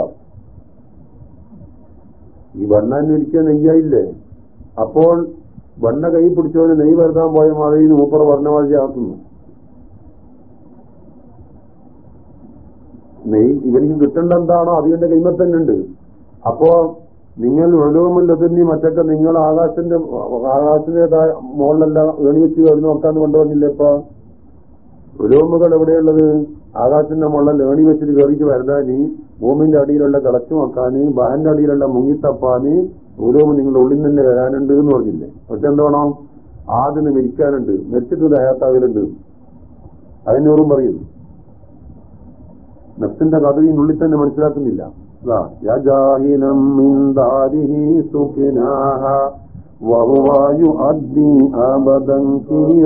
ഈ വണ്ണാൻ ഒരിക്കൽ നെയ്യായില്ലേ? അപ്പോൾ വണ്ണ കൈ പിടിച്ചവന് നെയ്യ് പരതാൻ പോയ മാതിരി മൂപ്പർ വർണവാഴി ആക്കുന്നു. നെയ് ഇവനിക്ക് കിട്ടേണ്ട എന്താണോ അതിന്റെ കൈമ തന്നെ ഉണ്ട്. അപ്പോ നിങ്ങൾ ഒഴുകുമില്ലതിന് മറ്റൊക്കെ നിങ്ങൾ ആകാശത്തിന്റെ ആകാശത്തിന്റേതായ മുകളിലെല്ലാം ഏണി വെച്ച് കഴിഞ്ഞ് നോക്കാന്ന് കൊണ്ടുവന്നില്ലേ ഇപ്പൊ? ഒലോമുകൾ എവിടെയുള്ളത്? ആകാശത്തിന്റെ മുകളിൽ ലേണി വെച്ചിട്ട് കയറിച്ച് വരുതാന് ഭൂമിന്റെ അടിയിലുള്ള കളച്ചു വെക്കാന് ബാഹന്റെ അടിയിലുള്ള മുങ്ങിത്തപ്പാന് ഉലോമ് നിങ്ങളുടെ ഉള്ളിൽ തന്നെ വരാനുണ്ട് എന്ന് പറഞ്ഞില്ലേ? പക്ഷെ എന്താണോ ആദ്യം മരിക്കാനുണ്ട്. മരിച്ചിട്ട് ദയാത്താകലുണ്ട് അതിനോറും പറയുന്നു നഫ്സിന്റെ കഥയിനുള്ളിൽ തന്നെ മനസ്സിലാക്കുന്നില്ല. വഹുവായു യാ അബദം മിൻ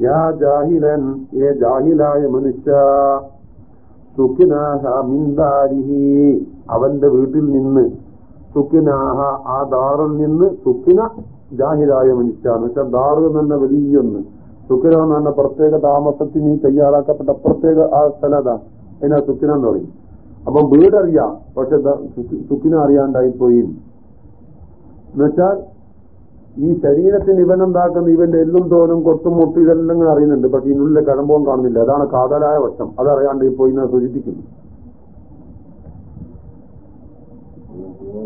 യാ ജാഹിലൻ ഏ ജാഹിലായ മനുഷ്യ സുഖിനാഹ മിന്ദാരിഹി. അവന്റെ വീട്ടിൽ നിന്ന് സുഖിനാഹ ആ ദാറിൽ നിന്ന് സുഖിന ജാഹിലായ മനുഷ്യ. എന്ന് വെച്ചാൽ ദാറ് തന്നെ വലിയൊന്ന്. സുഖിന എന്ന് പറഞ്ഞ പ്രത്യേക താമസത്തിന് തയ്യാറാക്കപ്പെട്ട പ്രത്യേക ആ സ്ഥലത അതിനാ സുഖിന എന്ന് പറയും. അപ്പം വീടറിയാം. പക്ഷെ സുഖിന അറിയാണ്ടായിപ്പോയി. എന്നുവെച്ചാൽ ഈ ശരീരത്തിന് ഇവൻ ഇവന്റെ എല്ലും തോലും കൊത്തും മുട്ടും ഇതെല്ലാം അറിയുന്നുണ്ട്. പക്ഷെ ഇതിനുള്ളിലെ കഴമ്പവും കാണുന്നില്ല. അതാണ് കാതലായ വശം. അതറിയാണ്ട് ഇപ്പോ ഇന്ന് സൂചിപ്പിക്കുന്നു.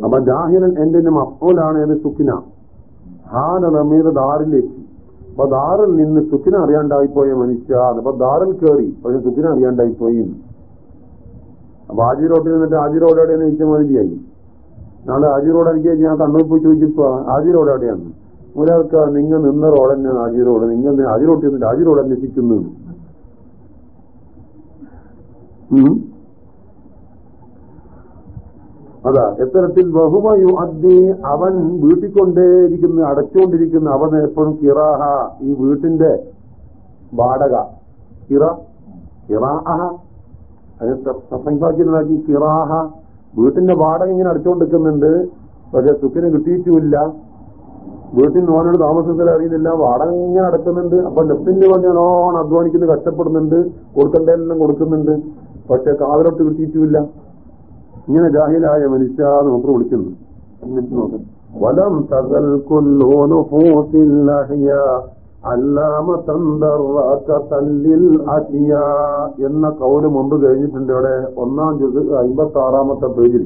അപ്പൊ ജാഹിനൻ എന്റെ മഫൂലാണ് ഏത് സുഖിന ഹാന നമീർ ദാറിലേക്ക്. അപ്പൊ ദാറിൽ നിന്ന് സുഖിന അറിയാണ്ടായിപ്പോയ മനുഷ്യ അപ്പൊ ദാറിൽ കയറി പക്ഷെ സുഖിന അറിയാണ്ടായിപ്പോയി. അപ്പൊ ആജി റോഡിൽ നിന്നിട്ട് ആജി റോഡ് എവിടെയാണ് ചോദിച്ച മതിയായി. നാളെ ആജി റോഡ് എനിക്ക് ഞാൻ കണ്ണൂർ പോയി ചോദിച്ചപ്പോ ആജി റോഡ് എവിടെയാണ്? ഒരാൾക്ക് നിങ്ങൾ നിന്ന റോഡ് തന്നെ ആജി റോഡ് നിങ്ങൾ നിന്നിട്ട് ആജി റോഡ് അന്വേഷിക്കുന്നു. അതാ എത്തരത്തിൽ ബഹുമയു അദ്ദി അവൻ വീട്ടിക്കൊണ്ടേയിരിക്കുന്ന അടച്ചുകൊണ്ടിരിക്കുന്ന അവൻ എപ്പോഴും കിറാഹ ഈ വീട്ടിന്റെ വാടക. കിറ കിറാഹ. അതിന് കിറാഹ. വീട്ടിന്റെ വാടക ഇങ്ങനെ അടച്ചുകൊണ്ടിരിക്കുന്നുണ്ട് പക്ഷെ സുഖിന് കിട്ടിയിട്ടുമില്ല. വീട്ടിൽ ഓനോട് താമസത്തിൽ അറിയുന്നില്ല. വാടക ഇങ്ങനെ അടക്കുന്നുണ്ട്. അപ്പൊ ലെഫ്റ്റിന്റെ പറഞ്ഞാൽ ഓൺ അധ്വാനിക്കുന്നു കഷ്ടപ്പെടുന്നുണ്ട്. കൊടുക്കേണ്ടതെല്ലാം കൊടുക്കുന്നുണ്ട്. പക്ഷെ കാതലോട്ട് കിട്ടിയിട്ടുമില്ല ഇങ്ങനെ ജാഹിലായ മനുഷ്യ നമുക്ക് വിളിക്കുന്നു. വലം തകൽ കൊല്ലോനു അഷിയ എന്ന കൗര് മുമ്പ് കഴിഞ്ഞിട്ടുണ്ട് ഇവിടെ. ഒന്നാം ജുസ് അമ്പത്തി ആറാമത്തെ പേജിൽ.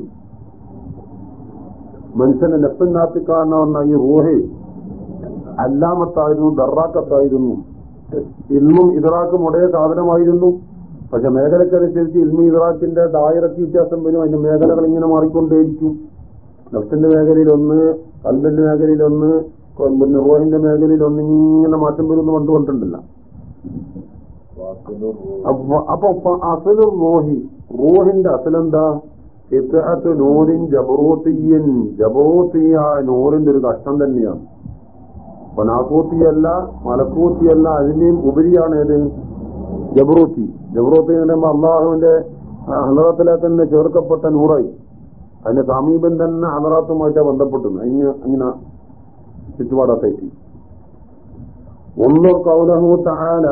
മനുഷ്യനെ ലെഫ്റ്റിനാത്തിക്കാരനാവുന്ന ഈ റൂഹ് അല്ലാമത്തായിരുന്നു ദറാക്കത്തായിരുന്നു ഇൽമും ഇതറാക്കും ഒടേ സാധനമായിരുന്നു. പക്ഷെ മേഖലക്കനുസരിച്ച് ഇൽമി ഇതറാക്കിന്റെ ദായറക്ക് വ്യത്യാസം വരും. അതിന്റെ മേഖലകൾ ഇങ്ങനെ മാറിക്കൊണ്ടേയിരിക്കും. നഫ്സിന്റെ മേഖലയിൽ ഒന്ന് കൽബിന്റെ മേഖലയിൽ ഒന്ന് പിന്നെ റോഹിന്റെ മേഖലയിൽ ഒന്ന് ഇങ്ങനെ മാറ്റം വരുമെന്ന് കണ്ടുകൊണ്ടിട്ടില്ല അപ്പൊ അസലും റോഹി റോഹിന്റെ അസലെന്താ? ഇത്തഹത്ത് നൂരിൻ ജബറൂത്തിയൻ ജബറൂത്തിയായ നൂറിന്റെ ഒരു കഷ്ടം തന്നെയാണ്. അപ്പൊ നാക്കൂത്തിയല്ല മലക്കൂത്തിയല്ല അതിന്റെയും ഉപരിയാണ് ഏത്? ജബറൂത്തി. ജബറൂത്തി എന്ന് പറയുമ്പോ അള്ളാഹുവിന്റെ ഹലറത്തിലെ തന്നെ ചേർക്കപ്പെട്ട നൂറായി. അതിന്റെ സമീപം തന്നെ ഹലറാത്തുമായിട്ടാണ് ബന്ധപ്പെട്ടത്. അതിന് അങ്ങനെ ചുറ്റുപാടത്തേക്ക് ഒന്ന് കൗലഹു താന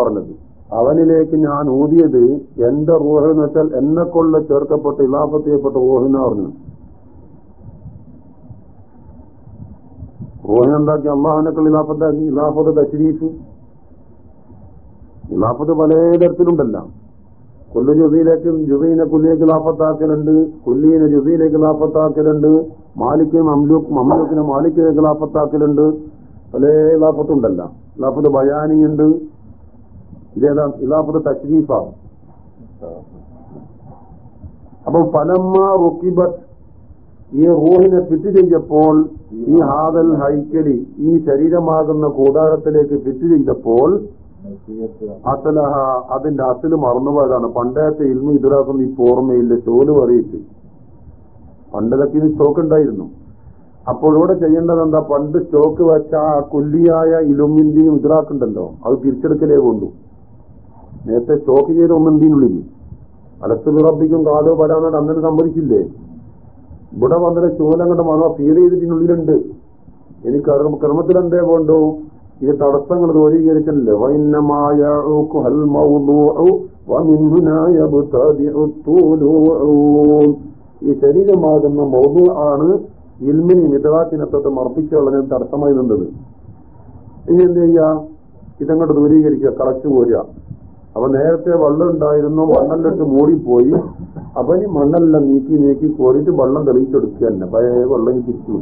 പറഞ്ഞത്. അവനിലേക്ക് ഞാൻ ഊതിയത് എന്റെ റൂഹ് എന്ന് വെച്ചാൽ എന്നെ കൊള്ള ചേർക്കപ്പെട്ട ഇലാഫത്ത് ചെയ്യപ്പെട്ട റൂഹ് എന്നാ പറഞ്ഞു റൂഹിനെന്താക്കി അള്ളാഹുനക്കൾ ഇലാഫത്താക്കി ഇലാഫത്ത് തശ്രീഫ്. ഇലാഫത്ത് പല തരത്തിലുണ്ടല്ല കൊല്ലു ജുസയിലേക്ക് ജുസൈനെ കൊല്ലിയേക്ക് ലാഫത്താക്കലുണ്ട് കുല്ലീനെ ജുസയിലേക്ക് ലാഫത്താക്കലുണ്ട് മാലിക്കിന് മംലൂക്ക് മംലൂക്കിനെ മാലിക്കിലേക്ക് ലാഫത്താക്കലുണ്ട് പല ലാഫത്തുണ്ടല്ല ലാഫത്ത് ബയാനിയുണ്ട്. ഇതേതാ ഇതാപ്പത് തശ്രീഫാണ്. അപ്പൊ ഫലമ്മ റുക്കിബത്ത് ഈ റൂഹിനെ ഫിറ്റ് ചെയ്തപ്പോൾ ഈ ഹാദൽ ഹൈക്കലി ഈ ശരീരമാകുന്ന കൂടാരത്തിലേക്ക് ഫിറ്റ് ചെയ്തപ്പോൾ അസലഹ അതിന്റെ അസൽ മറന്നുപോയതാണ്. പണ്ടത്തെ ഇൽമ ഇതിലാക്കുന്ന ഈ ഓർമ്മയില്ല ചോൽ പറയിട്ട് പണ്ടതൊക്കെ ഇത് സ്റ്റോക്ക് ഉണ്ടായിരുന്നു. അപ്പോൾ ഇവിടെ ചെയ്യേണ്ടത് എന്താ പണ്ട് സ്റ്റോക്ക് വെച്ച ആ കുല്ലിയായ ഇലുമിന്റെയും ഇതിലാക്കുണ്ടല്ലോ അത് തിരിച്ചെടുക്കലേ കൊണ്ടു. നേരത്തെ സ്റ്റോക്ക് ചെയ്ത ഒന്നെന്തിനുള്ളിൽ? അലത്ത് വിറപ്പിക്കും കാലോ പലാന്നോട് അങ്ങനെ സംഭവിച്ചില്ലേ? ഇവിടെ വന്നിട്ട് ചോലങ്ങട്ട് മനോ ഫീൽ ചെയ്തിട്ടുള്ളിലുണ്ട് എനിക്ക് ക്രമത്തിൽ എന്തേ പോണ്ടോ ഇത് തടസ്സങ്ങൾ ഈ ശരീരമാകുന്ന മൗതു ആണ് ഇൽമിനി മിതവാക്കിനത്വത്തെ മർപ്പിച്ചുള്ളതിന് തടസ്സമായി നിന്നത്. ഇനി എന്ത് ചെയ്യാ? ഇതങ്ങോട്ട് ദൂരീകരിക്കുക കളച്ചു പോരുക. അപ്പൊ നേരത്തെ വെള്ളം ഉണ്ടായിരുന്നു മണ്ണലിട്ട് മൂടിപ്പോയി. അപ്പൊ ഈ മണ്ണെല്ലാം നീക്കി നീക്കി കോരിട്ട് വെള്ളം തെളിയിച്ചെടുക്കുക തന്നെ പഴയ വെള്ളം തിരിച്ചു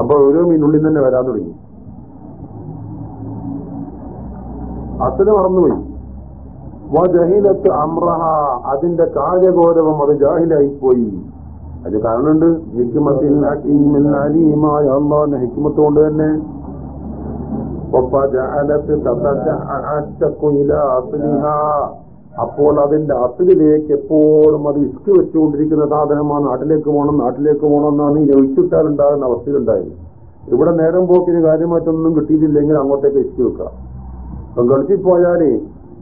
അപ്പൊ ഓരോ മീനുള്ളിൽ തന്നെ വരാൻ തുടങ്ങി. അച്ഛന് മറന്നുപോയി. ജഹിലത്ത് അമ്രഹ അതിന്റെ കാര്യഗൗരവം അത് ജാഹിലായിപ്പോയി. അത് കാരണമുണ്ട് ഹിക്കുമത്തിൽ അലീമായ അള്ളാഹിന്റെ ഹിക്കുമത്ത് കൊണ്ട് തന്നെ അപ്പോൾ അതിന്റെ അസിലേക്ക് എപ്പോഴും അത് ഇസ്ക് വെച്ചുകൊണ്ടിരിക്കുന്ന സാധനമാണ്. നാട്ടിലേക്ക് പോകണം നാട്ടിലേക്ക് പോകണം എന്നാണ് ഈ ഒഴിച്ചിട്ടാലുണ്ടാകുന്ന അവസ്ഥയിലുണ്ടായത്. ഇവിടെ നേരം പോക്കിന് കാര്യമായിട്ടൊന്നും കിട്ടിയിട്ടില്ലെങ്കിൽ അങ്ങോട്ടേക്ക് ഇസ്ക് വെക്കാം ഇപ്പൊ ഗൾഫിൽ പോയാലേ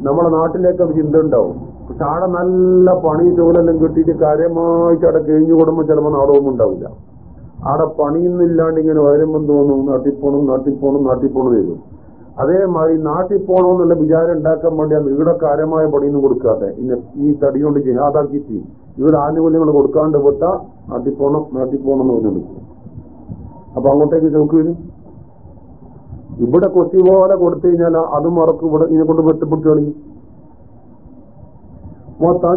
നമ്മുടെ നാട്ടിലേക്ക് അത് ചിന്ത ഉണ്ടാവും പക്ഷെ ആടെ നല്ല പണി ജോലെല്ലാം കിട്ടിയിട്ട് കാര്യമായിട്ട് അവിടെ കഴിഞ്ഞു കൂടുമ്പോൾ ചിലപ്പോൾ നാടകമൊന്നും ഉണ്ടാവില്ല അവിടെ പണിയുന്നില്ലാണ്ട് ഇങ്ങനെ വരുമ്പം തോന്നും നാട്ടിൽ പോകണം നാട്ടിപ്പോണം പോകണം ചെയ്തു അതേമാതിരി നാട്ടിൽ പോകണമെന്നുള്ള വിചാരം ഉണ്ടാക്കാൻ വേണ്ടി ആ ഇവിടെ കാര്യമായ പണിയൊന്നും കൊടുക്കാതെ ഈ തടി കൊണ്ട് ജിഹാദാക്കിയിട്ട് ഇവിടെ ആനുകൂല്യങ്ങൾ കൊടുക്കാണ്ട് പെട്ട നാട്ടിൽ പോകണം നാട്ടിൽ പോകണം എന്ന് പറഞ്ഞു അപ്പൊ അങ്ങോട്ടേക്ക് ചോക്ക് വരും. ഇവിടെ കൊച്ചി പോലെ കൊടുത്തു കഴിഞ്ഞാൽ അത് മറക്കും ഇവിടെ ഇതിനെ കൊണ്ട് വെട്ടപ്പെട്ട് കളയും. മൊത്തം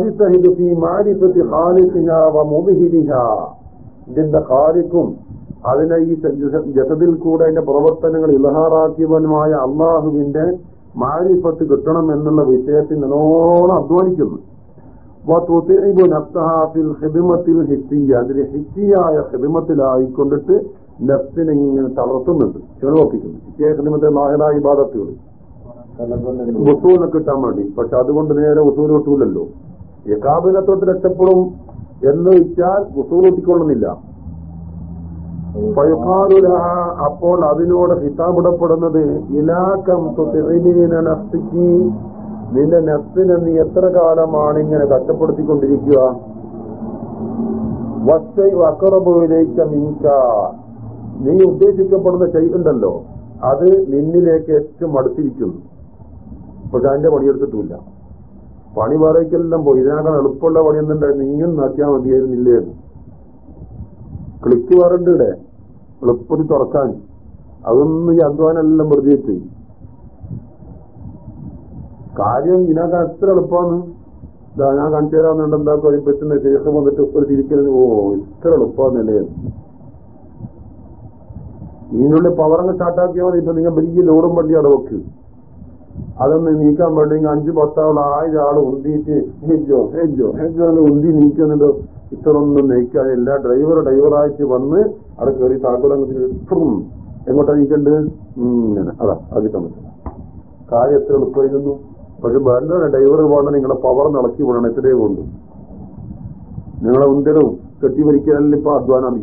ഖാലിക്കും അതിനെ ഈ ജസതിൽ കൂടെ അതിന്റെ പ്രവർത്തനങ്ങൾ ഇലഹാറാക്കിയവനുമായ അള്ളാഹുവിന്റെ മാരിഫത്ത് കിട്ടണം എന്നുള്ള വിഷയത്തിൽ നല്ലോണം അധ്വാനിക്കുന്നു. ായിക്കൊണ്ടിട്ട് ഹിറ്റിയായ ഇങ്ങനെ തളർത്തുന്നുണ്ട്. ചെലവപ്പിക്കുന്നു ഹിറ്റിയായ ഹിദിമത്തെ മാഹില ഇബാദത്തുകൾ. വസൂലിനെ കിട്ടാൻ വേണ്ടി. പക്ഷെ അതുകൊണ്ട് നേരെ വസൂൽ ഏകാബിനത്വത്തിൽ യക്കാബിനത്വത്തിൽ രക്ഷപ്പെടും. എന്ന് വെച്ചാൽ ഫയുഖാലുല അപ്പോൾ അതിനോട് ഹിതാബിടപ്പെടുന്നത് ഇലാക്കം നഫ്സിക്ക് നിന്റെ നഫ്സിനെ നീ എത്ര കാലമാണ് ഇങ്ങനെ കഷ്ടപ്പെടുത്തിക്കൊണ്ടിരിക്കുക? വസ്തൈ അക്കറബുവിലേക്ക് മിങ്ക നീ ഉദ്ദേശിക്കപ്പെടുന്ന ചെയ്യുണ്ടല്ലോ അത് നിന്നിലേക്ക് ഏറ്റവും അടുത്തിരിക്കുന്നു. പക്ഷെ അതിന്റെ പണിയെടുത്തിട്ടില്ല പണി പറയ്ക്കെല്ലാം പോയി. ഇതിനകം എളുപ്പമുള്ള പണി എന്തുണ്ടായിരുന്നു ഇങ്ങനെ നോക്കിയാൽ മതിയായിരുന്നില്ലേ? ക്ലിക്ക് വേറുണ്ട് ഇവിടെ. എളുപ്പത്തിൽ തുറക്കാൻ. അതൊന്നും ഈ അധ്വാനെല്ലാം വെറുതെ പോയി കാര്യം ഇതിനകം എത്ര എളുപ്പമാണ്. ഇതാ ഞാൻ കാണിച്ചു തരാമെന്നുണ്ട് എന്താക്കും അതിന് പറ്റുന്ന ശേഷം വന്നിട്ട് ഒരു തിരിക്കലിന് ഓ ഇത്ര എളുപ്പമാണെന്നല്ലേ ഇതിനുള്ളിൽ പവറങ്ങ് സ്റ്റാർട്ടാക്കിയാൽ മതി. ഇപ്പൊ നിങ്ങൾ വലിയ ലോഡും വണ്ടി അവിടെ അതൊന്ന് നീക്കാൻ വേണ്ടി അഞ്ച് പത്താവുള്ള ആയിരം ആൾ ഉന്തിയിട്ട് ഹെജോ ഹെജോ ഹെജോ ഉന്തി നീക്കുന്നുണ്ടോ ഇത്ര ഒന്നും എല്ലാ ഡ്രൈവർ ഡ്രൈവറായിട്ട് വന്ന് അവിടെ കയറി താക്കോലങ്ങ് എങ്ങോട്ടാ നീക്കണ്ട് ഇങ്ങനെ. അതാ ആക്കിട്ടാൻ പറ്റും കാര്യം എത്ര എളുപ്പമായിരുന്നു. പക്ഷെ വേണ്ട ഡ്രൈവർ പോകണ്ട നിങ്ങളെ പവർ നിളക്കി വിടണം എത്രയേ കൊണ്ട്. നിങ്ങളെ ഉന്തരവും കെട്ടിവലിക്കാനല്ല ഇപ്പൊ അധ്വാനം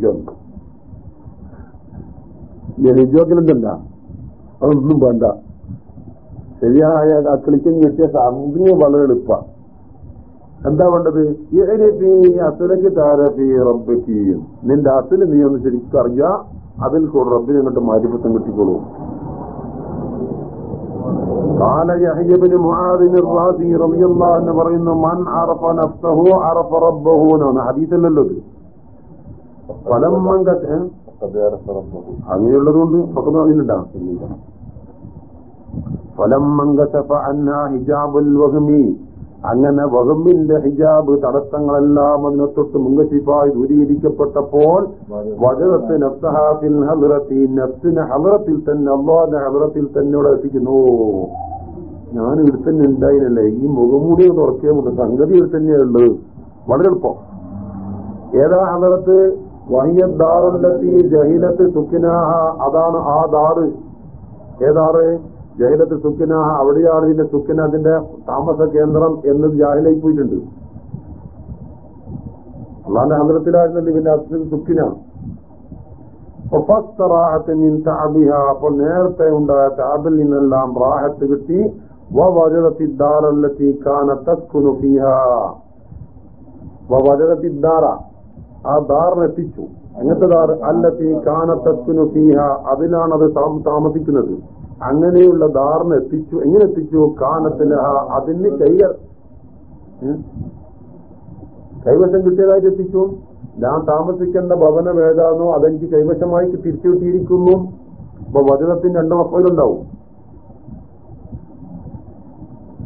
ഞാൻ നിജോക്കിലെന്തല്ല അതൊന്നും വേണ്ട. ശരിയായ ആ കിളിക്കും കിട്ടിയ സംതിങ് വളരെ എളുപ്പ എന്താ വേണ്ടത് അസുലക്ക് താരഫി റബ്ബക്ക് നിന്റെ അസുല് നീ ഒന്ന് ശരിക്കും അറിയുക അതിൽ കൂടെ റബ്ബിനെ അങ്ങോട്ട് മാറ്റിപ്പത്തം കിട്ടിക്കോളൂ قال يحيى بن معاذ الرازي رضي الله عنه പറയുന്നു മൻ عرف نفسه عرف ربه എന്നാണ് ഹദീസല്ലല്ലോ ഇത് ഫലം അങ്ങനെയുള്ളതുകൊണ്ട് പക്കം അതിലുണ്ടാകും ഹിജാബുൽ വഹമി അങ്ങനെ വകുമ്പിന്റെ ഹിജാബ് തടസ്സങ്ങളെല്ലാം അതിനെ തൊട്ട് മുങ്കശിപ്പായി ദൂരീകരിക്കപ്പെട്ടപ്പോൾ വജറത്ത് ഹലറത്തിൽ തന്നെ അള്ളാന്റെ ഹലറത്തിൽ തന്നോട് എത്തിക്കുന്നു. ഞാൻ ഇവിടെ തന്നെ ഉണ്ടായിരുന്നല്ലേ ഈ മുഖംമൂടി മുട്ട് സംഗതി ഇവിടെ തന്നെയുള്ളത് വളരെ എളുപ്പം. ഏതാ ഹലറത്ത് വഹിയദ്ദാറുല്ലത്തി ജഹിലത്ത് സുഖിനാഹ അതാണ് ആ ദാറ്. ഏതാറ്? ജഹിലത്ത് സുക്കിനാഹ അവിടെയാണ് ഇതിന്റെ സുക്കിന അതിന്റെ താമസ കേന്ദ്രം എന്ന് ജാഹിലായി പോയിട്ടുണ്ട്. അള്ളാന്റെ അന്തരത്തിലായിരുന്നു പിന്നെ അസുഖം സുക്കിന. അപ്പോൾ നേരത്തെ ഉണ്ടായ താബിൽ നിന്നെല്ലാം റാഹത്ത് കിട്ടി. ആ അങ്ങനത്തെ ദാർ അല്ലത്തി താമസിക്കുന്നത്. അങ്ങനെയുള്ള ധാരണ എത്തിച്ചു. എങ്ങനെ എത്തിച്ചു? കാനത്തിന് അതിന് കൈകൾ കൈവശം കിട്ടിയതായിട്ട് എത്തിച്ചു. ഞാൻ താമസിക്കേണ്ട ഭവനം ഏതാണോ അതെനിക്ക് കൈവശമായി തിരിച്ചു കിട്ടിയിരിക്കുന്നു. അപ്പൊ വചനത്തിന് രണ്ട് മക്കളുണ്ടാവും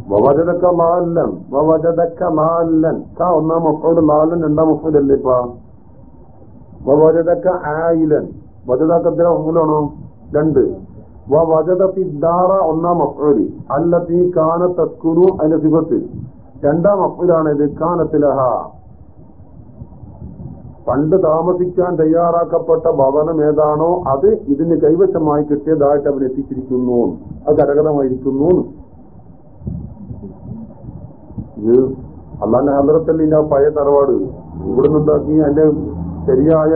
വവജതക്ക മാലൻ വവജതക്ക മാലൻ. കാ ഒന്നാം മക്കളുടെ മാലൻ രണ്ടാം മക്കളല്ലേ ഇപ്പ? വവജതക്ക ആയിലൻ. വജതാക്ക എത്ര മക്കളാണോ രണ്ട്. വജതത്തിദ്ദാറ ഒന്നാം മഫ്ഊലി. അല്ലത്തി കാന തസ്കുനു അതിന്റെ സിബത്ത് രണ്ടാം മഫ്ഊലാണ് ഇത് കാനത്തിലഹ. പണ്ട് താമസിക്കാൻ തയ്യാറാക്കപ്പെട്ട ഭവനം ഏതാണോ അത് ഇതിന് കൈവശമായി കിട്ടിയതായിട്ട് അവൻ എത്തിച്ചിരിക്കുന്നു. അത് കരകതമായിരിക്കുന്നു ഇത് അള്ളാന്റെ ഹദ്രത്തല്ലിന്റെ ആ പഴയ തറവാട് ഇവിടുന്ന് ഉണ്ടാക്കി അതിന്റെ ശരിയായ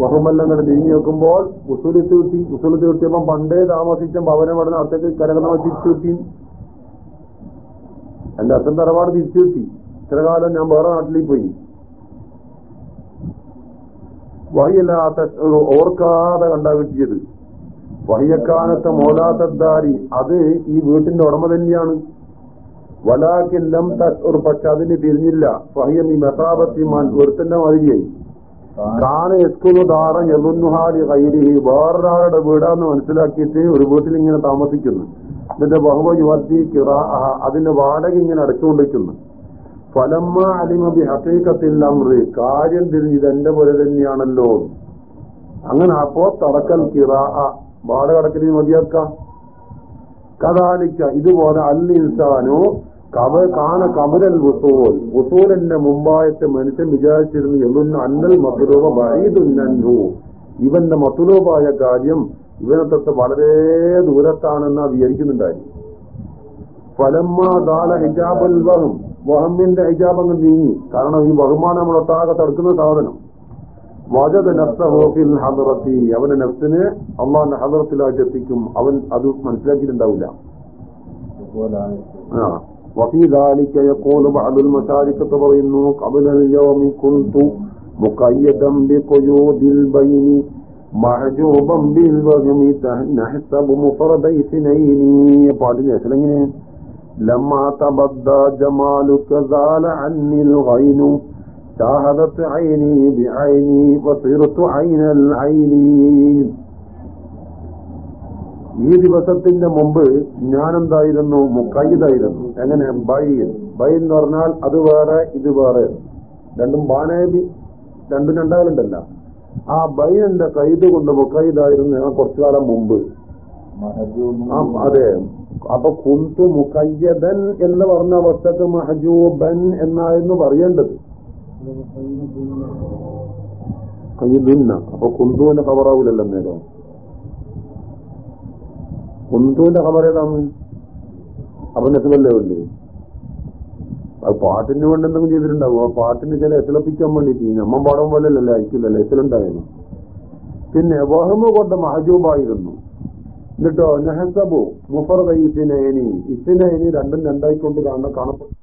വഹമെല്ലാം കണ്ട് നീങ്ങി നോക്കുമ്പോൾ ഉസുലത്ത് കിട്ടി ഉസുലത്ത് കിട്ടിയപ്പം പണ്ടേ താമസിച്ച ഭവനം അവിടെ അടുത്തേക്ക് കരകതമായി തിരിച്ചു കിട്ടി എന്റെ അച്ഛൻ തറവാട് തിരിച്ചു കിട്ടി ഇത്ര കാലം ഞാൻ വേറെ നാട്ടിലേക്ക് പോയി. വഹിയല്ലാത്ത ഓർക്കാതെ കണ്ടാ കിട്ടിയത്. വഹിയക്കാലത്തെ മോലാത്തദ്ദാരി അത് ഈ വീട്ടിന്റെ ഉടമ തന്നെയാണ്. വലാക്കില്ലം തഷുർ പക്ഷെ അതിന് തിരിഞ്ഞില്ല വഹിയം ഈ മെസാബത്തിമാൻ ഒരുത്തന്റെ മാതിരിയായി. കാന എസ്കുന്നു ദാറ യതുന്നുഹാരി കൈരിഹി. വേറൊരാളുടെ വീടാന്ന് മനസ്സിലാക്കിയിട്ട് ഒരു വീട്ടിൽ ഇങ്ങനെ താമസിക്കുന്നു. ഇതിന്റെ ബഹുവ യുവർത്തി കിറ അതിന്റെ വാടക ഇങ്ങനെ അടച്ചുകൊണ്ടിരിക്കുന്നു. ഫലമ്മ അലിമബി ഹക്കീക്കത്തിൽ അമ്രി കാര്യം തിരിഞ്ഞ് ഇതെന്റെ പോലെ തന്നെയാണല്ലോ. അങ്ങനെ അപ്പോ തറക്കൽ കിറ വാടക അടക്കലിന് മതിയാക്ക? കഥാലിക്ക ഇതുപോലെ അൽ കവ കാണ കമരൽ വസൂൽ. വസൂലിന്റെ മുമ്പായിട്ട് മനുഷ്യൻ വിചാരിച്ചിരുന്നു എന്നുന്ന അന്നൽ മത്തുലൂപ വഴീതുന്നു ഇവന്റെ മധുരോപായ കാര്യം ഇവനെ തൊട്ട് വളരെ ദൂരത്താണെന്ന് വിചാരിക്കുന്നുണ്ടായി. ഫലമ്മ ദാല ഹിജാബൽ വഹം. വഹമ്മിന്റെ ഹിജാബങ്ങൾ നീങ്ങി. കാരണം ഈ ബഹുമാനം നമ്മളൊട്ടാകെ തടുക്കുന്ന സാധനം. വജത് നഫ്സഹോഫിൽ ഹദറത്തി അവന്റെ നഫ്സിന് അള്ളാന്റെ ഹദറത്തിലായിട്ട് എത്തിക്കും അവൻ അത് മനസ്സിലാക്കിയിട്ടുണ്ടാവില്ല. ആ. وفي ذلك يقول بعض المشاركة പറയുന്നു قبل اليوم كنت مقيدا بقيود البين محجوبا بالوهم نحسب مفرد اثنين പാട്ടിന് ശേഷം എങ്ങനെ لما تبدى جمالك زال عني الغين شاهدت عيني بعيني وصرت عين العين ഈ ദിവസത്തിന്റെ മുമ്പ് ഞാനെന്തായിരുന്നു? മുക്കൈദായിരുന്നു എങ്ങനെ? ബൈൻ ബൈ എന്ന് പറഞ്ഞാൽ അത് വേറെ ഇത് വേറെ. രണ്ടും ബാനേബി രണ്ടും രണ്ടാകലുണ്ടല്ല ആ ബൈനന്റെ കൈത് കൊണ്ട് മുക്കൈദായിരുന്നു ഞാൻ കുറച്ചു കാലം മുമ്പ് അതെ. അപ്പൊ കുന്തു മുക്കയ്യദൻ എന്ന് പറഞ്ഞ അവസ്ഥക്ക് മഹജൂബൻ എന്നായിരുന്നു പറയേണ്ടത്. കയ്യുന്ന അപ്പൊ കുന്തുവിന്റെ ഖബറാവൂലല്ലോ നേരം കുന്തുവിന്റെ ഖബർ ഏതാണ് അപ്പൊ ഉണ്ട് അത് പാട്ടിന് വേണ്ടി എന്തെങ്കിലും ചെയ്തിട്ടുണ്ടാവും. ആ പാട്ടിന് ചില എസിലപ്പിക്കാൻ വേണ്ടിട്ട് നമ്മൻ പാടാൻ പോലെയല്ലല്ലോ ആയിരിക്കില്ലല്ലോ എസിലുണ്ടായിരുന്നു പിന്നെ വഹമ കൊണ്ട് മഹജൂബായിരുന്നു. എന്നിട്ടോ നെഹസബു മുഫറദ് ഇസിനി ഇസിനി രണ്ടും രണ്ടായിക്കൊണ്ട് കാണാൻ കാണപ്പെട്ടു